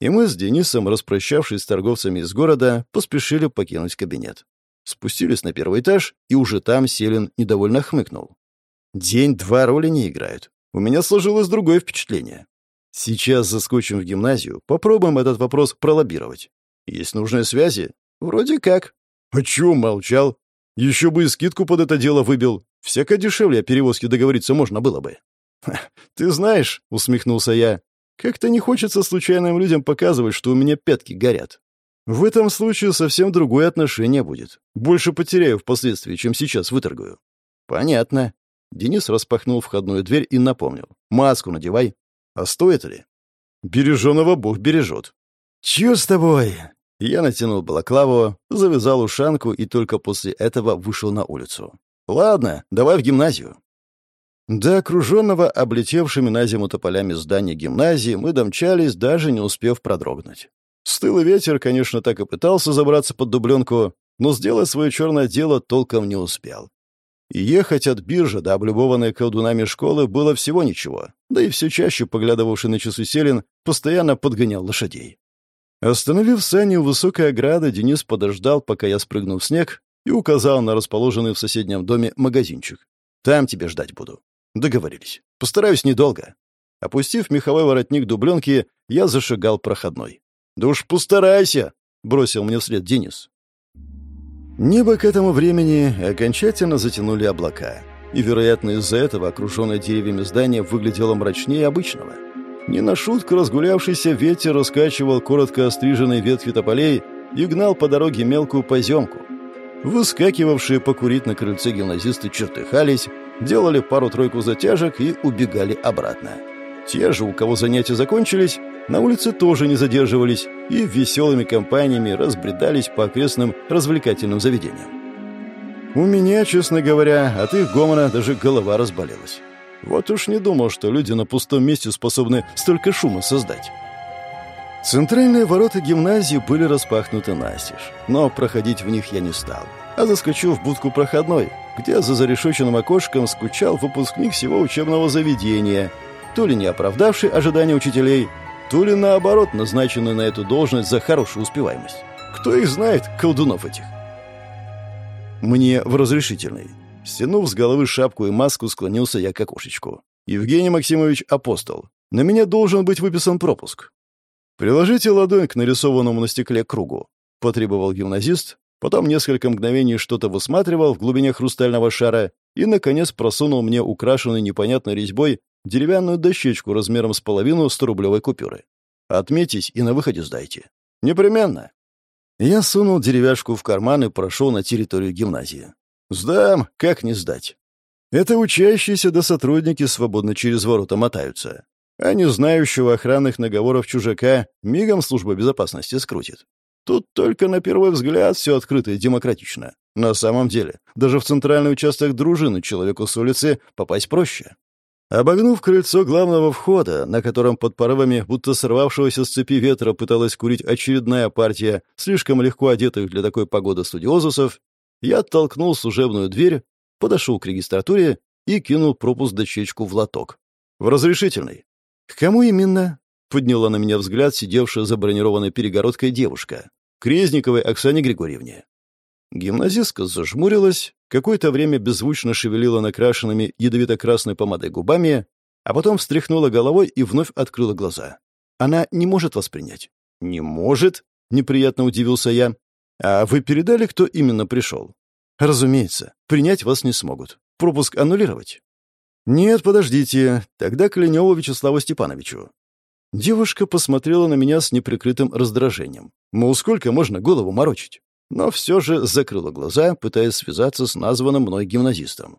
и мы с Денисом, распрощавшись с торговцами из города, поспешили покинуть кабинет. Спустились на первый этаж, и уже там Селин недовольно хмыкнул. «День-два роли не играют. У меня сложилось другое впечатление. Сейчас заскочим в гимназию, попробуем этот вопрос пролоббировать. Есть нужные связи? Вроде как». «А чё молчал? Еще бы и скидку под это дело выбил. Всяко дешевле о перевозке договориться можно было бы». «Ты знаешь», — усмехнулся я, как-то не хочется случайным людям показывать, что у меня пятки горят. В этом случае совсем другое отношение будет. Больше потеряю впоследствии, чем сейчас выторгую. Понятно. Денис распахнул входную дверь и напомнил. Маску надевай. А стоит ли? Береженого Бог бережет. Чё с тобой? Я натянул балаклаву, завязал ушанку и только после этого вышел на улицу. Ладно, давай в гимназию. До окруженного облетевшими на зиму тополями здания гимназии мы домчались, даже не успев продрогнуть. Стылый ветер, конечно, так и пытался забраться под дубленку, но сделать свое черное дело толком не успел. И ехать от биржи до облюбованной колдунами школы было всего ничего, да и все чаще поглядывавший на часы Селин постоянно подгонял лошадей. Остановив сани у высокой ограды, Денис подождал, пока я спрыгну в снег, и указал на расположенный в соседнем доме магазинчик. «Там тебе ждать буду. Договорились. Постараюсь недолго. Опустив меховой воротник дубленки, я зашагал проходной. «Да уж постарайся!» — бросил мне вслед Денис. Небо к этому времени окончательно затянули облака, и, вероятно, из-за этого окруженное деревьями здание выглядело мрачнее обычного. Не на шутку разгулявшийся ветер раскачивал коротко остриженные ветви тополей и гнал по дороге мелкую поземку. Выскакивавшие покурить на крыльце гимназисты чертыхались, делали пару-тройку затяжек и убегали обратно. Те же, у кого занятия закончились, на улице тоже не задерживались и веселыми компаниями разбредались по окрестным развлекательным заведениям. У меня, честно говоря, от их гомона даже голова разболелась. Вот уж не думал, что люди на пустом месте способны столько шума создать. Центральные ворота гимназии были распахнуты настежь, но проходить в них я не стал, а заскочил в будку проходной, где за зарешоченным окошком скучал выпускник всего учебного заведения, то ли не оправдавший ожидания учителей, то ли наоборот назначенный на эту должность за хорошую успеваемость. Кто их знает, колдунов этих? Мне в разрешительный. Стянув с головы шапку и маску, склонился я к окошечку. «Евгений Максимович Апостол, на меня должен быть выписан пропуск». «Приложите ладонь к нарисованному на стекле кругу», — потребовал гимназист, потом несколько мгновений что-то высматривал в глубине хрустального шара и, наконец, просунул мне украшенный непонятной резьбой деревянную дощечку размером с половину 100-рублевой купюры. «Отметьтесь и на выходе сдайте». «Непременно». Я сунул деревяшку в карман и прошел на территорию гимназии. «Сдам, как не сдать?» Это учащиеся да сотрудники свободно через ворота мотаются. А не знающего охранных наговоров чужака мигом служба безопасности скрутит. Тут только на первый взгляд все открыто и демократично. На самом деле, даже в центральный участок дружины человеку с улицы попасть проще. Обогнув крыльцо главного входа, на котором под порывами будто сорвавшегося с цепи ветра пыталась курить очередная партия слишком легко одетых для такой погоды студиозусов, я оттолкнул служебную дверь, подошел к регистратуре и кинул пропуск-дощечку в лоток. «В разрешительный». «К кому именно?» — подняла на меня взгляд сидевшая за бронированной перегородкой девушка. «К Резниковой Оксане Григорьевне». Гимназистка зажмурилась, какое-то время беззвучно шевелила накрашенными ядовито-красной помадой губами, а потом встряхнула головой и вновь открыла глаза. Она не может воспринять. «Не может?» — неприятно удивился я. «А вы передали, кто именно пришел?» «Разумеется, принять вас не смогут. Пропуск аннулировать?» «Нет, подождите. Тогда Клиневу Вячеславу Степановичу». Девушка посмотрела на меня с неприкрытым раздражением. Мол, сколько можно голову морочить? Но все же закрыла глаза, пытаясь связаться с названным мной гимназистом.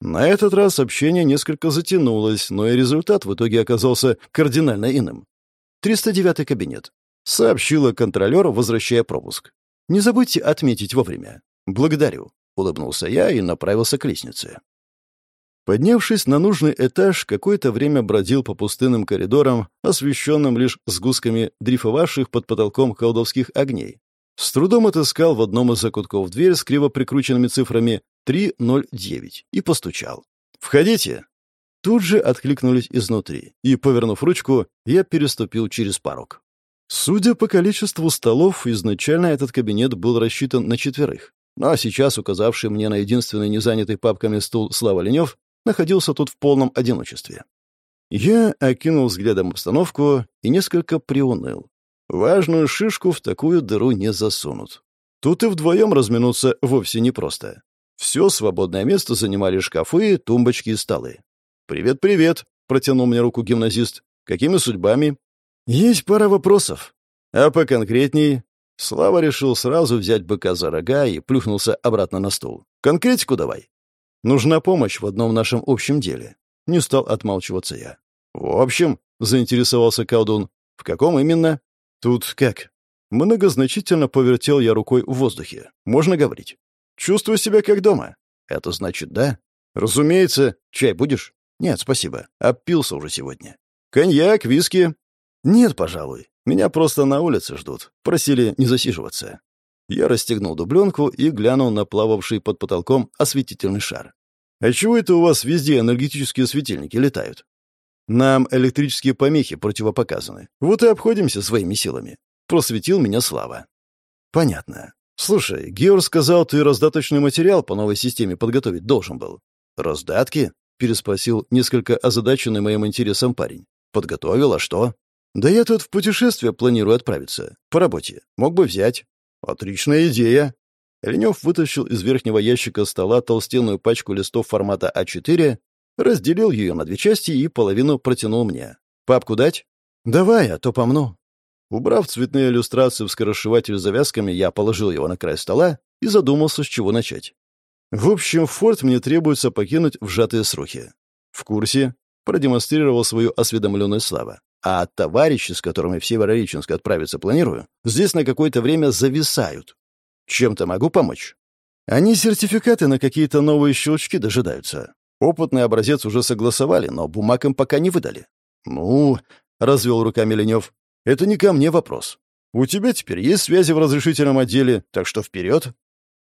На этот раз общение несколько затянулось, но и результат в итоге оказался кардинально иным. «309 кабинет», — сообщила контролер, возвращая пропуск. «Не забудьте отметить вовремя». «Благодарю», — улыбнулся я и направился к лестнице. Поднявшись на нужный этаж, какое-то время бродил по пустынным коридорам, освещенным лишь сгустками дрейфовавших под потолком колдовских огней. С трудом отыскал в одном из закутков дверь с криво прикрученными цифрами 309 и постучал. «Входите!» Тут же откликнулись изнутри, и, повернув ручку, я переступил через порог. Судя по количеству столов, изначально этот кабинет был рассчитан на четверых. А сейчас указавший мне на единственный незанятый папками стул Слава Ленев находился тут в полном одиночестве. Я окинул взглядом обстановку и несколько приуныл. Важную шишку в такую дыру не засунут. Тут и вдвоем разминуться вовсе непросто. Все свободное место занимали шкафы, тумбочки и столы. «Привет-привет», — протянул мне руку гимназист. «Какими судьбами?» «Есть пара вопросов. А поконкретней?» Слава решил сразу взять быка за рога и плюхнулся обратно на стул. «Конкретику давай». «Нужна помощь в одном нашем общем деле». Не стал отмалчиваться я. «В общем», — заинтересовался колдун. «В каком именно?» «Тут как?» Многозначительно повертел я рукой в воздухе. «Можно говорить?» «Чувствую себя как дома». «Это значит да?» «Разумеется. Чай будешь?» «Нет, спасибо. Опился уже сегодня». «Коньяк, виски?» «Нет, пожалуй. Меня просто на улице ждут. Просили не засиживаться». Я расстегнул дубленку и глянул на плававший под потолком осветительный шар. «А чего это у вас везде энергетические светильники летают?» «Нам электрические помехи противопоказаны. Вот и обходимся своими силами». Просветил меня Слава. «Понятно. Слушай, Георг сказал, ты раздаточный материал по новой системе подготовить должен был». «Раздатки?» — переспросил несколько озадаченный моим интересом парень. «Подготовил, а что?» «Да я тут в путешествие планирую отправиться. По работе. Мог бы взять». «Отличная идея». Ленев вытащил из верхнего ящика стола толстенную пачку листов формата А4, разделил ее на две части и половину протянул мне. «Папку дать?» «Давай, а то помну». Убрав цветные иллюстрации в скоросшиватель с завязками, я положил его на край стола и задумался, с чего начать. В общем, форт мне требуется покинуть в сжатые сроки. В курсе продемонстрировал свою осведомленность Слава. А товарищи, с которыми в Северореченск отправиться планирую, здесь на какое-то время зависают. Чем-то могу помочь? Они сертификаты на какие-то новые щелчки дожидаются. Опытный образец уже согласовали, но бумаг им пока не выдали. Ну, развел руками Ленев, это не ко мне вопрос. У тебя теперь есть связи в разрешительном отделе, так что вперед.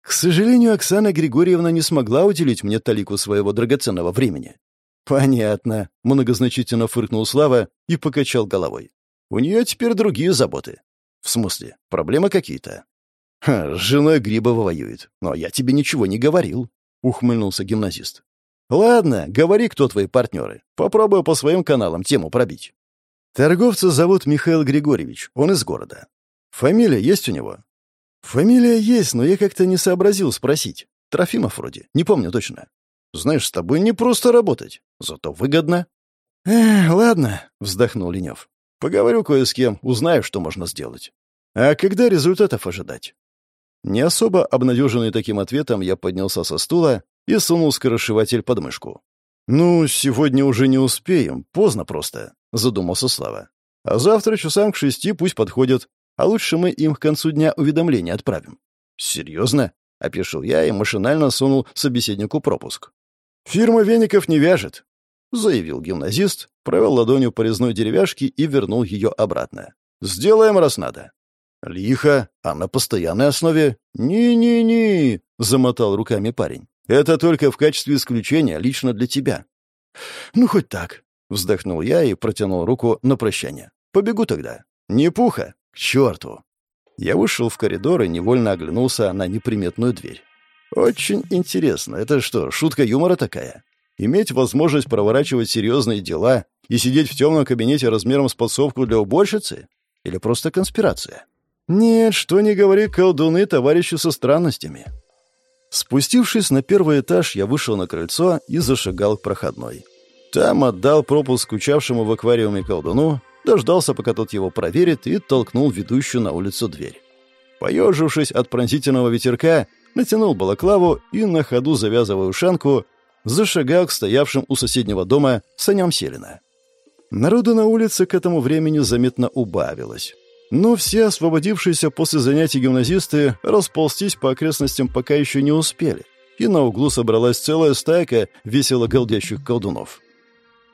К сожалению, Оксана Григорьевна не смогла уделить мне талику своего драгоценного времени. «Понятно», — многозначительно фыркнул Слава и покачал головой. «У нее теперь другие заботы». «В смысле, проблемы какие-то?» «Ха, с женой Грибова воюет. Но я тебе ничего не говорил», — ухмыльнулся гимназист. «Ладно, говори, кто твои партнеры. Попробую по своим каналам тему пробить». Торговца зовут Михаил Григорьевич, он из города. Фамилия есть у него? Фамилия есть, но я как-то не сообразил спросить. Трофимов вроде, не помню точно. Знаешь, с тобой не просто работать, зато выгодно». «Эх, ладно», — вздохнул Ленев. «Поговорю кое с кем, узнаю, что можно сделать. А когда результатов ожидать?» Не особо обнадеженный таким ответом, я поднялся со стула и сунул скоросшиватель под мышку. «Ну, сегодня уже не успеем, поздно просто», — задумался Слава. «А завтра часам к шести пусть подходят, а лучше мы им к концу дня уведомление отправим». «Серьезно?» — опешил я и машинально сунул собеседнику пропуск. «Фирма веников не вяжет», — заявил гимназист, провел ладонью по резной деревяшке и вернул ее обратно. «Сделаем, раз надо». «Лихо, а на постоянной основе?» «Не-не-не», — замотал руками парень. Это только в качестве исключения лично для тебя». «Ну, хоть так», — вздохнул я и протянул руку на прощание. «Побегу тогда». «Не пуха! К черту!» Я вышел в коридор и невольно оглянулся на неприметную дверь. «Очень интересно. Это что, шутка юмора такая? Иметь возможность проворачивать серьезные дела и сидеть в темном кабинете размером с подсовку для уборщицы? Или просто конспирация?» «Нет, что не говори, колдуны, товарищи со странностями». Спустившись на первый этаж, я вышел на крыльцо и зашагал к проходной. Там отдал пропуск скучавшему в аквариуме колдуну, дождался, пока тот его проверит, и толкнул ведущую на улицу дверь. Поежившись от пронзительного ветерка, натянул балаклаву и, на ходу завязывая ушанку, зашагал к стоявшим у соседнего дома саням Селина. Народу на улице к этому времени заметно убавилось. Но все освободившиеся после занятий гимназисты расползтись по окрестностям пока еще не успели, и на углу собралась целая стайка весело голдящих колдунов.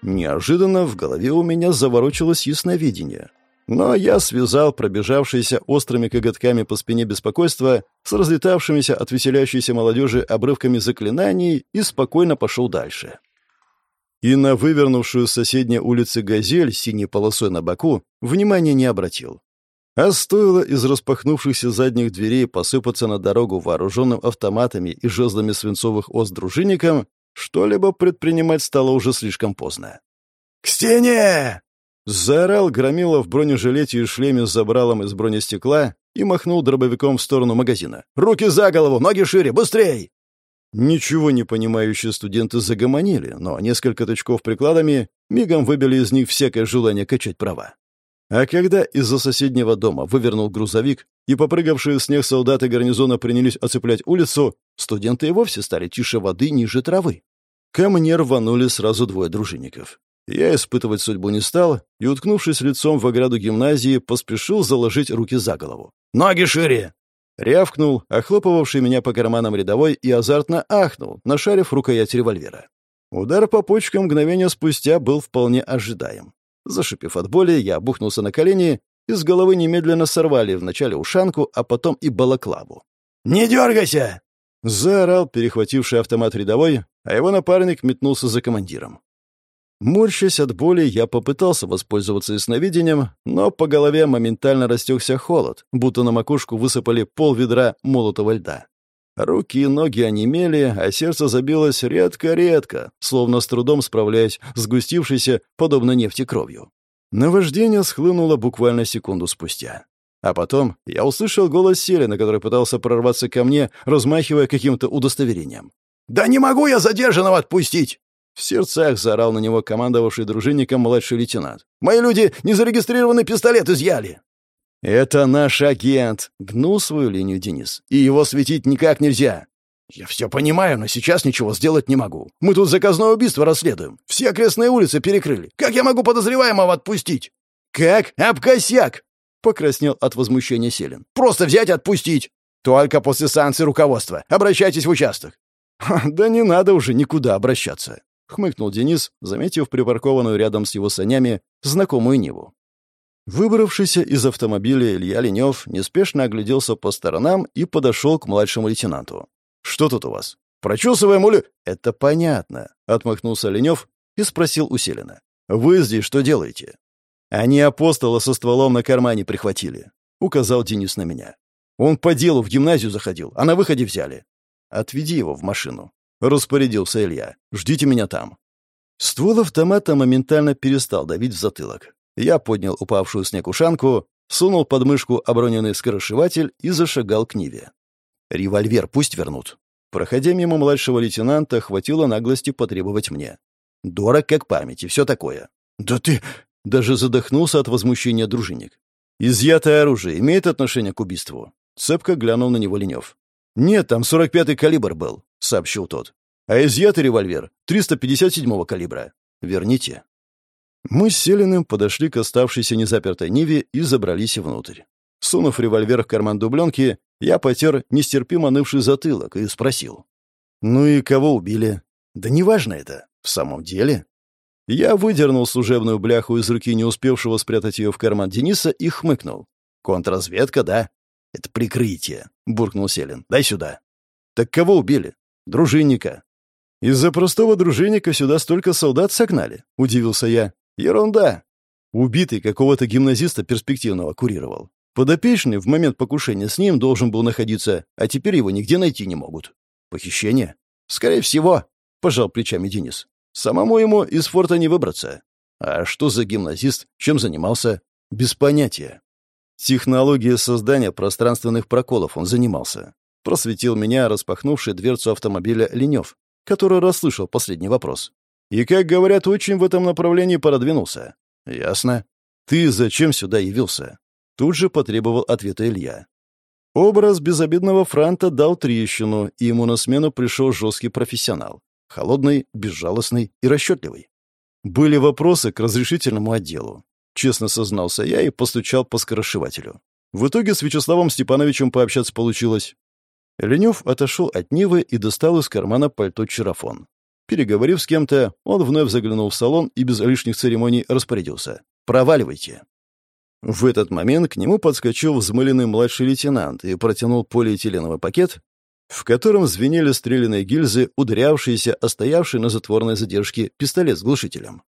Неожиданно в голове у меня заворочилось ясновидение. Но я связал пробежавшиеся острыми коготками по спине беспокойства с разлетавшимися от веселящейся молодежи обрывками заклинаний и спокойно пошел дальше. И на вывернувшую с соседней улицы газель синей полосой на боку внимания не обратил. А стоило из распахнувшихся задних дверей посыпаться на дорогу вооруженным автоматами и жезлами свинцовых ос дружинникам, что-либо предпринимать стало уже слишком поздно. «К стене!» Заорал громила в бронежилете и шлеме с забралом из бронестекла и махнул дробовиком в сторону магазина. «Руки за голову, ноги шире, быстрей!» Ничего не понимающие студенты загомонили, но несколько тычков прикладами мигом выбили из них всякое желание качать права. А когда из-за соседнего дома вывернул грузовик, и попрыгавшие в снег солдаты гарнизона принялись оцеплять улицу, студенты и вовсе стали тише воды ниже травы. Ко мне рванули сразу двое дружинников. Я испытывать судьбу не стал и, уткнувшись лицом в ограду гимназии, поспешил заложить руки за голову. «Ноги шире!» Рявкнул, охлопывавший меня по карманам рядовой, и азартно ахнул, нашарив рукоять револьвера. Удар по почкам мгновение спустя был вполне ожидаем. Зашипев от боли, я бухнулся на колени, и с головы немедленно сорвали вначале ушанку, а потом и балаклаву. «Не дергайся!» — заорал перехвативший автомат рядовой, а его напарник метнулся за командиром. Морщась от боли, я попытался воспользоваться ясновидением, но по голове моментально растекся холод, будто на макушку высыпали пол ведра молотого льда. Руки и ноги онемели, а сердце забилось редко-редко, словно с трудом справляясь с густившейся, подобно нефти, кровью. Наваждение схлынуло буквально секунду спустя. А потом я услышал голос Селина, который пытался прорваться ко мне, размахивая каким-то удостоверением. «Да не могу я задержанного отпустить!» В сердцах заорал на него командовавший дружинником младший лейтенант. «Мои люди незарегистрированный пистолет изъяли!» «Это наш агент», — гнул свою линию Денис. «И его светить никак нельзя». «Я все понимаю, но сейчас ничего сделать не могу. Мы тут заказное убийство расследуем. Все окрестные улицы перекрыли. Как я могу подозреваемого отпустить?» «Как? Об косяк!» — покраснел от возмущения Селин. «Просто взять отпустить. Только после санкций руководства. Обращайтесь в участок». «Да не надо уже никуда обращаться», — хмыкнул Денис, заметив припаркованную рядом с его санями знакомую Ниву. Выбравшийся из автомобиля Илья Ленев неспешно огляделся по сторонам и подошел к младшему лейтенанту. «Что тут у вас? Прочесываем ули...» «Это понятно», — отмахнулся Ленев и спросил усиленно. «Вы здесь что делаете?» «Они апостола со стволом на кармане прихватили», — указал Денис на меня. «Он по делу в гимназию заходил, а на выходе взяли». «Отведи его в машину», — распорядился Илья. «Ждите меня там». Ствол автомата моментально перестал давить в затылок. Я поднял упавшую снег ушанку, сунул под мышку оброненный скоросшиватель и зашагал к Ниве. «Револьвер пусть вернут». Проходя мимо младшего лейтенанта, хватило наглости потребовать мне. «Дорог как память и все такое». «Да ты...» — даже задохнулся от возмущения дружинник. «Изъятое оружие имеет отношение к убийству?» Цепко глянул на него Ленев. «Нет, там 45-й калибр был», — сообщил тот. А изъятый револьвер 357-го калибра. Верните». Мы с Селиным подошли к оставшейся незапертой Ниве и забрались внутрь. Сунув револьвер в карман дубленки, я потер нестерпимо нывший затылок и спросил. «Ну и кого убили?» «Да неважно это. В самом деле?» Я выдернул служебную бляху из руки не успевшего спрятать ее в карман Дениса и хмыкнул. «Контрразведка, да?» «Это прикрытие», — буркнул Селин. «Дай сюда». «Так кого убили?» «Дружинника». «Из-за простого дружинника сюда столько солдат согнали», — удивился я. «Ерунда». Убитый какого-то гимназиста перспективного курировал. Подопечный в момент покушения с ним должен был находиться, а теперь его нигде найти не могут. Похищение? Скорее всего, — пожал плечами Денис. Самому ему из форта не выбраться. А что за гимназист, чем занимался? Без понятия. Технология создания пространственных проколов он занимался. Просветил меня, распахнувший дверцу автомобиля Ленев, который расслышал последний вопрос. И, как говорят, очень в этом направлении продвинулся. Ясно. Ты зачем сюда явился? Тут же потребовал ответа Илья. Образ безобидного франта дал трещину, и ему на смену пришел жесткий профессионал. Холодный, безжалостный и расчетливый. Были вопросы к разрешительному отделу. Честно сознался я и постучал по скоросшивателю. В итоге с Вячеславом Степановичем пообщаться получилось. Ленев отошел от Нивы и достал из кармана пальто чарафон. Переговорив с кем-то, он вновь заглянул в салон и без лишних церемоний распорядился. «Проваливайте». В этот момент к нему подскочил взмыленный младший лейтенант и протянул полиэтиленовый пакет, в котором звенели стрелянные гильзы, ударявшиеся о стоявший на затворной задержке пистолет с глушителем.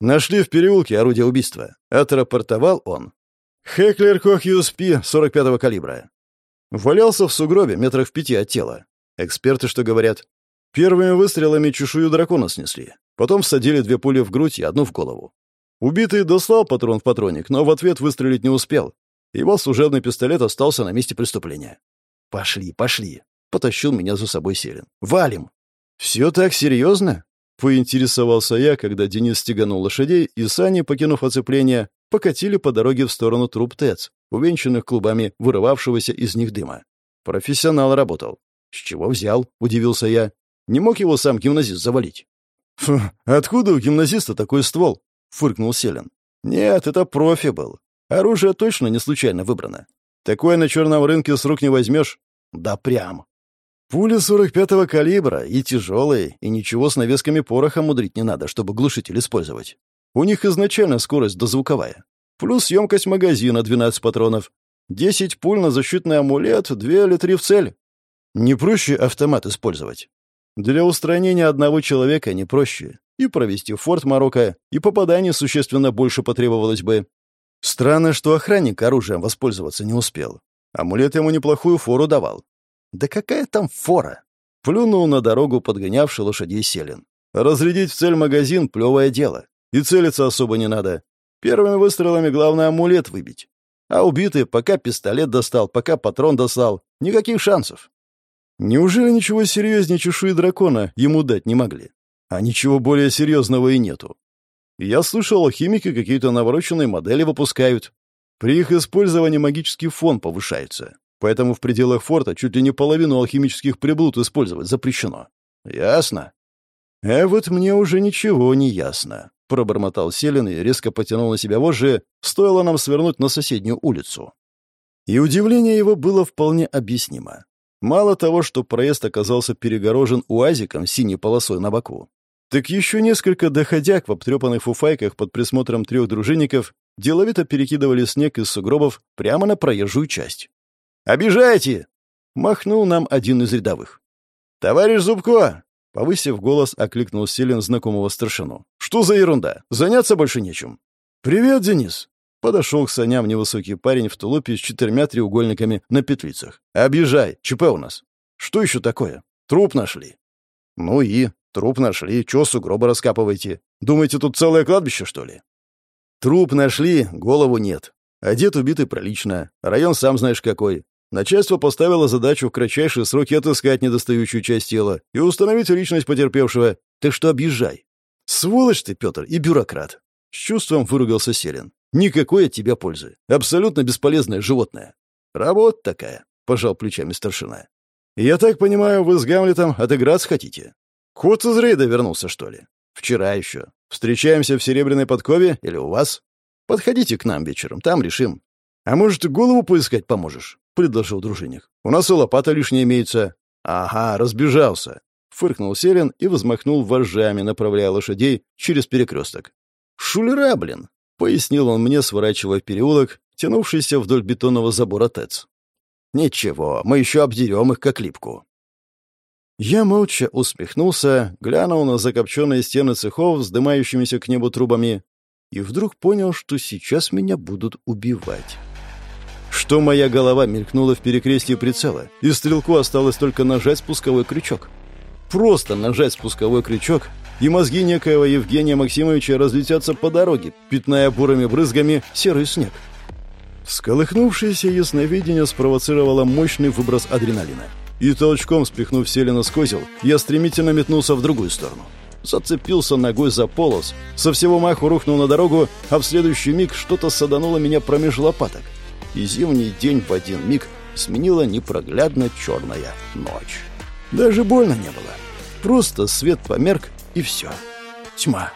«Нашли в переулке орудие убийства», — отрапортовал он. «Хеклер Кох USP 45-го калибра». Валялся в сугробе метрах в пяти от тела. Эксперты что говорят? Первыми выстрелами чешую дракона снесли. Потом всадили две пули в грудь и одну в голову. Убитый дослал патрон в патроник, но в ответ выстрелить не успел. Его служебный пистолет остался на месте преступления. «Пошли, пошли!» потащил меня за собой Селин. «Валим!» «Все так серьезно?» — поинтересовался я, когда Денис стеганул лошадей, и сани, покинув оцепление, покатили по дороге в сторону труп ТЭЦ, увенчанных клубами вырывавшегося из них дыма. Профессионал работал. «С чего взял?» — удивился я. «Не мог его сам гимназист завалить?» «Фу, откуда у гимназиста такой ствол?» — фыркнул Селин. «Нет, это профи был. Оружие точно не случайно выбрано. Такое на черном рынке с рук не возьмешь». «Да прям», Пули 45-го калибра, и тяжелые, и ничего с навесками пороха мудрить не надо, чтобы глушитель использовать. У них изначально скорость дозвуковая. Плюс емкость магазина 12 патронов. 10 пуль на защитный амулет, 2 или 3 в цель. Не проще автомат использовать. Для устранения одного человека не проще. И провести форт Марокко, и попаданий существенно больше потребовалось бы. Странно, что охранник оружием воспользоваться не успел. Амулет ему неплохую фору давал. Да какая там фора? Плюнул на дорогу подгонявший лошадей Селин. Разрядить в цель магазин — плевое дело. И целиться особо не надо. Первыми выстрелами главное амулет выбить. А убитый пока пистолет достал, пока патрон достал. Никаких шансов. Неужели ничего серьезнее чешуи дракона ему дать не могли? А ничего более серьезного и нету. Я слышал, химики какие-то навороченные модели выпускают. При их использовании магический фон повышается поэтому в пределах форта чуть ли не половину алхимических приблуд использовать запрещено. Ясно? А вот мне уже ничего не ясно, пробормотал Селин и резко потянул на себя вожжи, стоило нам свернуть на соседнюю улицу. И удивление его было вполне объяснимо. Мало того, что проезд оказался перегорожен уазиком с синей полосой на боку, так еще несколько доходяг в обтрепанных фуфайках под присмотром трех дружинников деловито перекидывали снег из сугробов прямо на проезжую часть. «Обижайте!» — махнул нам один из рядовых. «Товарищ Зубко!» — повысив голос, окликнул Селин знакомого старшину. «Что за ерунда? Заняться больше нечем». «Привет, Денис!» — подошел к саням невысокий парень в тулупе с четырьмя треугольниками на петлицах. «Объезжай, ЧП у нас». «Что еще такое? Труп нашли». «Ну и? Труп нашли. Чего сугробы раскапываете? Думаете, тут целое кладбище, что ли?» «Труп нашли, голову нет. Одет убитый прилично. Район сам знаешь какой. Начальство поставило задачу в кратчайшие сроки отыскать недостающую часть тела и установить личность потерпевшего. Так что объезжай. Сволочь ты, Петр, и бюрократ. С чувством выругался Селин. Никакой от тебя пользы. Абсолютно бесполезное животное. Работа такая, пожал плечами старшина. Я так понимаю, вы с Гамлетом отыграться хотите? Кот из рейда вернулся, что ли? Вчера еще. Встречаемся в Серебряной подкове или у вас? Подходите к нам вечером, там решим. А может, голову поискать поможешь? Предложил дружинник. У нас и лопата лишняя имеется. Ага, разбежался. Фыркнул Селин и взмахнул вожжами, направляя лошадей через перекресток. «Шулера, блин!» — пояснил он мне, сворачивая переулок, тянувшийся вдоль бетонного забора ТЭЦ. «Ничего, мы еще обдерем их как липку». Я молча усмехнулся, глянул на закопченные стены цехов, вздымающимися к небу трубами, и вдруг понял, что сейчас меня будут убивать. Что моя голова мелькнула в перекрестии прицела, и стрелку осталось только нажать спусковой крючок — Просто нажать спусковой крючок, и мозги некоего Евгения Максимовича разлетятся по дороге, пятная бурыми брызгами серый снег. Сколыхнувшееся ясновидение спровоцировало мощный выброс адреналина. И толчком, спихнув Селина с козел, я стремительно метнулся в другую сторону. Зацепился ногой за полос, со всего маху рухнул на дорогу, а в следующий миг что-то садануло меня промеж лопаток. И зимний день в один миг сменила непроглядно черная ночь. Даже больно не было. Просто свет померк, и все. Тьма.